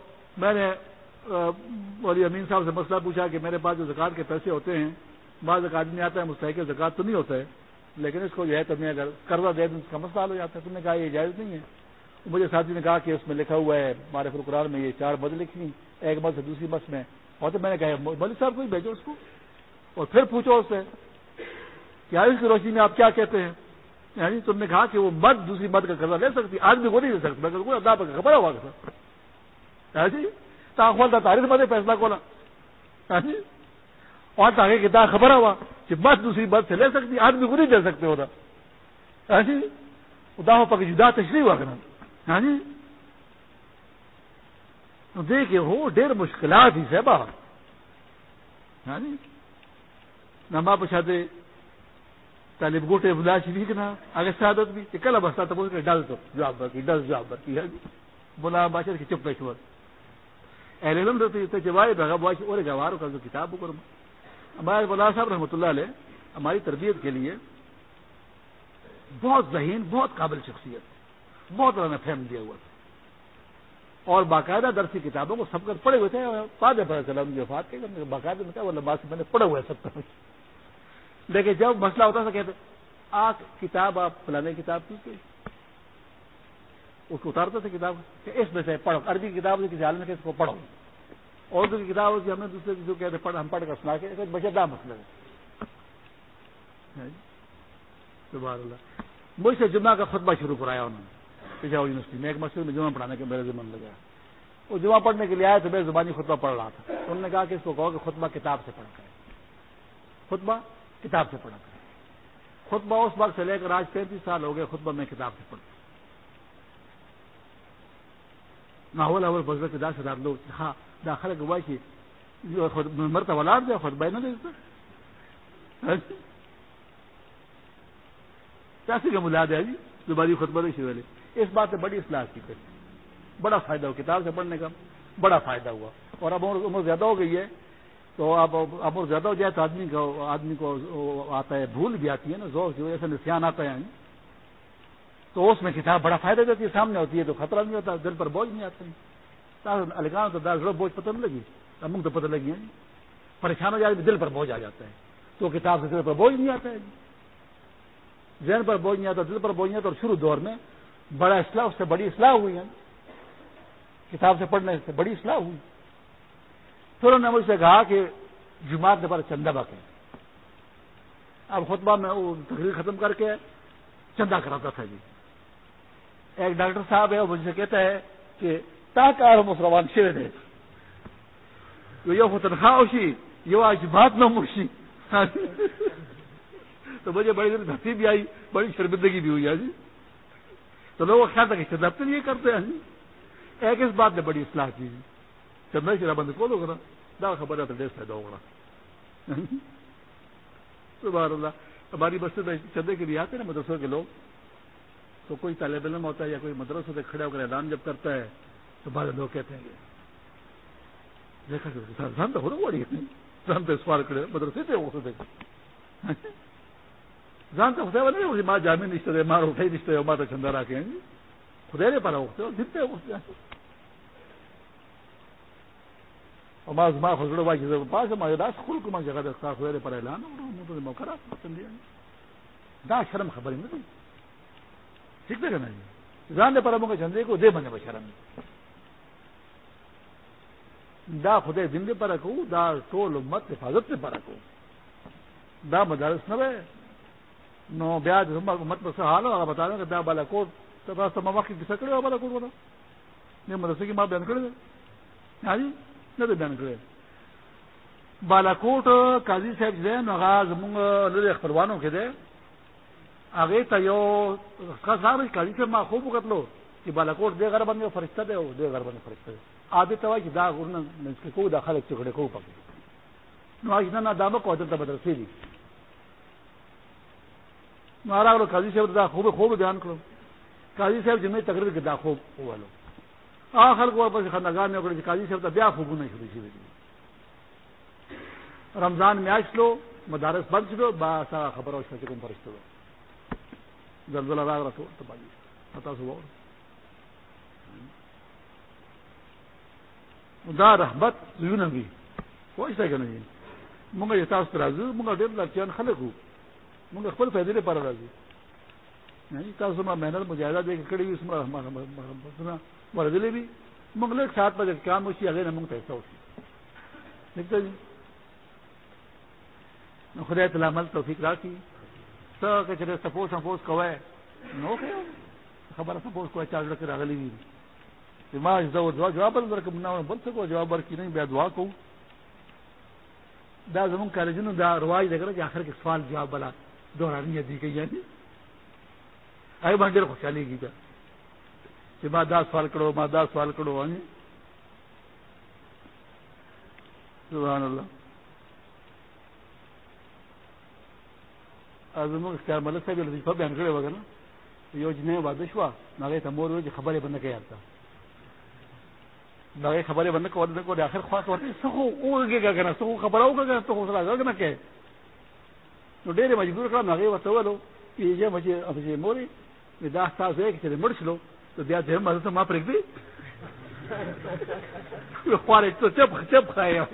میں نے ولی امین صاحب سے مسئلہ پوچھا کہ میرے پاس جو زکات کے پیسے ہوتے ہیں، بعض آدمی آتا ہے مستحق زکات تو نہیں ہوتا ہے لیکن اس کو جو ہے تم نے اگر قرضہ دے دوں اس کا مسئلہ حل ہو جاتا ہے۔ تم نے کہا یہ جائز نہیں ہے۔ مجھے ساتھی نے کہا کہ اس میں لکھا ہوا ہے ہمارے فلقران میں یہ چار بد لکھی ایک بس سے دوسری بس میں۔ اور تو میں نے کہا مولک صاحب کو ہی بھیجو اس کو۔ اور پھر پوچھو اس سے کہ اس کی روشنی میں آپ کیا کہتے ہیں؟ یعنی تم نے کہا کہ وہ مد دوسری مد کا قرضہ لے سکتی آدمی کو نہیں دے سکتی میں ادا پر خبر ہوا سر ہاں جی؟ تاخوال تاریخ مدے فیصلہ کو ہاں جی؟ اور تاکہ کتاب خبر ہوا کہ بس دوسری بس سے لے سکتی، آدمی کو نہیں دے سکتے ہوتا ہاں جی؟ ادا پک جدا تشریح ہوا کرنا۔ جی؟ دیکھے ہو، ڈیر مشکلات ہی سے جی؟ نما پچھاتے طالب گوٹے بلا شریف نا اگر سعادت بھی، کہ کل بستا تو بول ڈل تو، جواب برتی ڈل جواب برتی ہے جی؟ بولا بادشاہ کی چپ پیش اہل علم جواب اور گوار کا جو کتاب کروں ہمارے بولا صاحب رحمۃ اللہ علیہ ہماری تربیت کے لیے بہت ذہین، بہت قابل شخصیت، بہت زیادہ فہم دیا ہوا تھا۔ اور باقاعدہ درسی کتابوں کو سب کر پڑے ہوئے تھے، بعد میں پتا چلا مجھے وفات کے باقاعدہ میں کہا وہ لمبا سے میں نے پڑھے ہوئے سب کر لیکن جب مسئلہ ہوتا تھا، کہتے آ کتاب، آپ فلانے کتاب کی اس کو اتارتے تھے کتاب کہ اس میں سے پڑھو۔ عربی کی کتاب کسی عالم کے اس کو پڑھو۔ اور جو کتاب ہوتی ہم نے دوسرے جو کہتے پڑھ، ہم پڑھ کر سنا کے بچے مسئلہ ہے۔ ہاں جی؟ مجھ سے جمعہ کا خطبہ شروع کرایا انہوں نے۔ پشاور یونیورسٹی میں، ایک مسجد میں جمعہ پڑھانے کا میرے زمین لگا۔ وہ جمعہ پڑھنے کے لیے آئے تو میں زبانی خطبہ پڑھ رہا تھا۔ انہوں نے کہا کہ اس کو کہو کہ خطبہ کتاب سے پڑھا کرے خطبہ کتاب سے پڑھا کرے خطبہ اس وقت سے لے کر آج پینتیس سال ہو گئے خطبہ میں کتاب سے پڑھتا۔ ناول اول بزر کے دار سے دار لوگ ہاں داخلہ گوا کی مرتا ولاد دیا خطبہ نہ دے کیسے کا ملاد ہے جی زبانی خطبہ نہیں والے اس بات سے بڑی اصلاح کی پھر بڑا فائدہ ہوا کتاب سے پڑھنے کا بڑا فائدہ ہوا. اور اب عمر زیادہ ہو گئی ہے، تو اب عمر زیادہ ہو جائے تو آدمی کو آدمی کو آتا ہے، بھول بھی آتی ہے نا، زور کی وجہ سے نسان آتا ہے۔ تو اس میں کتاب بڑا فائدہ دیتی ہے، سامنے ہوتی ہے تو خطرہ نہیں ہوتا، دل پر بوجھ نہیں آتا۔ الگان تو دار بوجھ پتہ نہیں لگی امنگ تو پتہ لگی ہے۔ پریشان ہو جائے دل پر بوجھ آ جاتا ہے۔ تو کتاب سے دل پر بوجھ نہیں آتا ہے۔ ذہن پر بوجھ نہیں آتا، دل پر بوجھ نہیں آتا اور شروع دور میں بڑا اصلاح، اس سے بڑی اصلاح ہوئی ہے۔ کتاب سے پڑھنے سے بڑی اصلاح ہوئی۔ پھر انہوں نے مجھ سے کہا کہ جماعت نے پر چندہ بک ہے۔ اب خطبہ میں وہ تقریر ختم کر کے چندہ کراتا تھا جی۔ ایک ڈاکٹر صاحب ہے وہ مجھ سے کہتا ہے کہ تاکار مسلمان شیر ہے یہ تنخواہ ہوشی یہ آج بات نہ مرشی تو مجھے بڑی دیر دھرتی بھی آئی، بڑی شرمندگی بھی ہوئی ہے جی۔ تو لوگ خیال تھا کہ شدت تو یہ کرتے ہیں ایک اس بات نے بڑی اصلاح کی۔ چندہ شرح بند کو لوگ نا خبر ہے تو ڈیس پیدا ہوگا تو بار اللہ۔ ہماری بستے میں چندے کے لیے آتے نا مدرسوں کے لوگ۔ تو کوئی طالب علم ہوتا ہے یا کوئی مدرسے سے کھڑے ہو کر اعلان جب کرتا ہے، تو بعض لوگ کہتے ہیں، دیکھا تو ہو رہا سوال کرے مدرسے تھے وہ جان تو خدا نہیں ماں جامع نشتے دے مار اٹھائی نشتے ماں تو چندہ را کے خدا نہیں پارا اٹھتے ہوتے دکھتے اور ماں ماں خسڑو بھائی پاس ہمارے داس کھل کو ماں جگہ دیکھتا خدا پر اعلان تو موقع دا شرم خبر نہیں۔ ٹھیک ہے نا جی۔ جان دے پر موقع چندے کو دے بنے شرم دا خدے دن دے پر رکھو دا ٹول مت حفاظت سے پر رکھو دا مدارس نہ نو بیا مت بس حال ہوگا بتا دیں کہ دا بالا کوٹ تو بس تو مما کی سکڑے ہو بالا کوٹ بتا۔ نہیں، مدرسے کی ماں بیان کرے ہاں جی نہ تو بیان کرے۔ بالا کوٹ، قاضی صاحب جو دے نغاز منگ اخبروانوں کے دے۔ آگے تا یو صاحب قاضی صاحب ماں خوب کر لو کہ بالا دے گھر بنے فرشتہ دے دے گھر بنے فرشتہ آدھے تو دا کو داخل چکڑے کو پکے نو کو قاضی صاحب دا خوب خوب بیان کرو قاضی صاحب جمعی تقریر کے دا خوب آخر کو واپس خندگان میں قاضی صاحب دا بیا خوب نہیں شروع شروع رمضان میں آج لو، مدارس بند چلو با خبر ہو چکم فرشت لو زلزلہ راگ رکھو، تو باجی پتا سو دا رحمت زیون بھی۔ کوئی سا کہ نہیں۔ منگا یہ تاس پر منگا ڈیر لچان خلق منگا خپل فائدے لے پارا راضی نہیں یعنی تاسو ما محنت، مجاہدہ دے کے کڑی اس میں مرضی بھی۔ منگل ایک ساتھ بجے کام اسی اگے نہ منگ پیسہ اسی ٹھیک ہے جی خدا تلامل توفیق راکی تو کہ چلے سپوز سپوز کوئے نو کہ خبر سپوز کوئے چار لڑکے راغلی بھی ما دعا جواب بل درکم نہ بل سکو جواب بر کی نہیں بیا دعا کو دا زمون کالجونو دا رواج دغه چې اخر کې سوال، جواب بلا دورانی دی کوي یعنی؟ آی باندې خوشالي کیږي چې ما دا سوال کړو، ما دا سوال کړو وانی سبحان الله. ازمو ښکار ملک صاحب له په بیان کړو وګنه یو جنې واده شو هغه ته مور وځي خبره بنه کوي دا خبره بنه کوي د اخر خواص ورته سخو اوګه کنه سخو خبره وکړه ته خو سره غږ کې نو ډېر مجبور کړم هغه ورته ولو چې یې مجه افجه موري دا تاسو یې چې مړ شلو ته بیا دې مزه ما پرېږ دي خوارې، ته چپ چپ خایا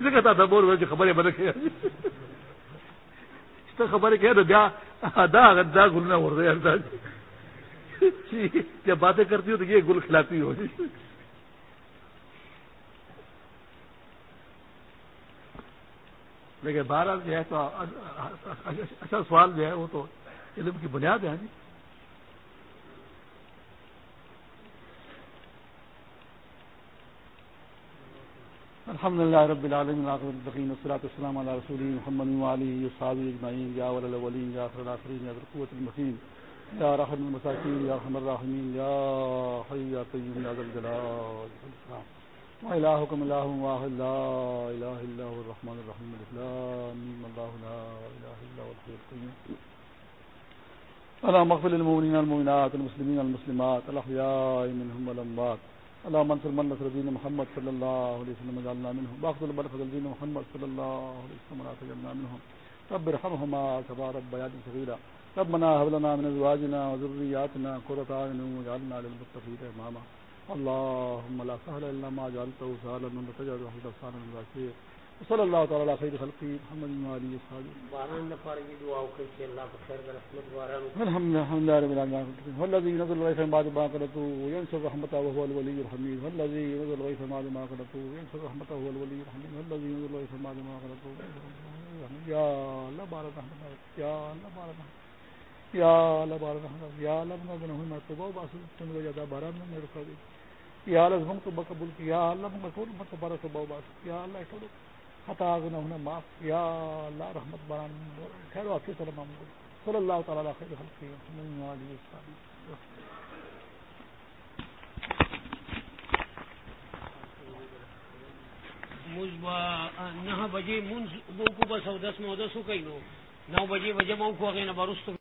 څنګه تا ته مور ورته خبره بده کړې. ته خبره کړې بیا دا دا ګلونه ورته جب باتیں کرتی ہو تو یہ گل کھلاتی ہو. لیکن بارہ جو ہے تو اچھا سوال جو ہے وہ تو علم کی بنیاد ہے ہاں جی؟ الحمد للہ رب العالمین والصلاة والسلام علی رسول محمد وعلی صحابی اجمعین، یا ولی الاولین، یا آخر الاخرین یا ذر قوت المسین یا رحم المساکین، یا رحم الراحمین، یا حی یا قیوم، یا ذل جلال والسلام وإلهكم إله واحد، لا إله إلا هو الرحمن الرحيم الإسلام الله لا إله إلا هو الحي القيوم اللهم اغفر للمؤمنين والمؤمنات المسلمين والمسلمات الأحياء منهم والأموات. اللهم انصر من نصر دين محمد صلی اللہ علیہ وسلم وجعلنا منهم. واخذل من خذل محمد صلی اللہ علیہ وسلم ولا تجعلنا منهم. رب ارحمهما كما ربياني صغيرا. ربنا هب لنا من ازواجنا وذرياتنا قرة اعين وجعلنا للمتقين اماما. اللهم لا سهل الا ما جعلته سهلا من تجعل الحزن سهلا من ذاكير صلی اللہ تعالی علیہ خیر خلقی محمد و علی اصحاب باران نہ پار یہ دعا کہ کہ اللہ کو خیر رحمت باران الحمد الحمد لله رب العالمین والذي ينزل الغيث بعد ما قنطوا وينشر رحمته وهو الولي الحميد والذي ينزل الغيث بعد ما قنطوا وينشر رحمته وهو الولي الحميد والذي ينزل الغيث بعد ما قنطوا يا الله بارك رحمتك يا الله بارك یا اللہ بارک یا اللہ بنا بنا ہوئی میں توبہ واسطے تم کو زیادہ باران میں رکھا دی یا اللہ ہم تو قبول کیا اللہ ہم کو مت بارہ توبہ واسطے یا اللہ چھوڑو خطا گنا ہونا معاف یا اللہ رحمت باران خیر واقعی سلام علیکم۔ صلی اللہ تعالیٰ خیر حلقی نہ بجے منز کو بس دس نو دس ہو کہیں نو نو بجے بجے ماؤں کو اگے نہ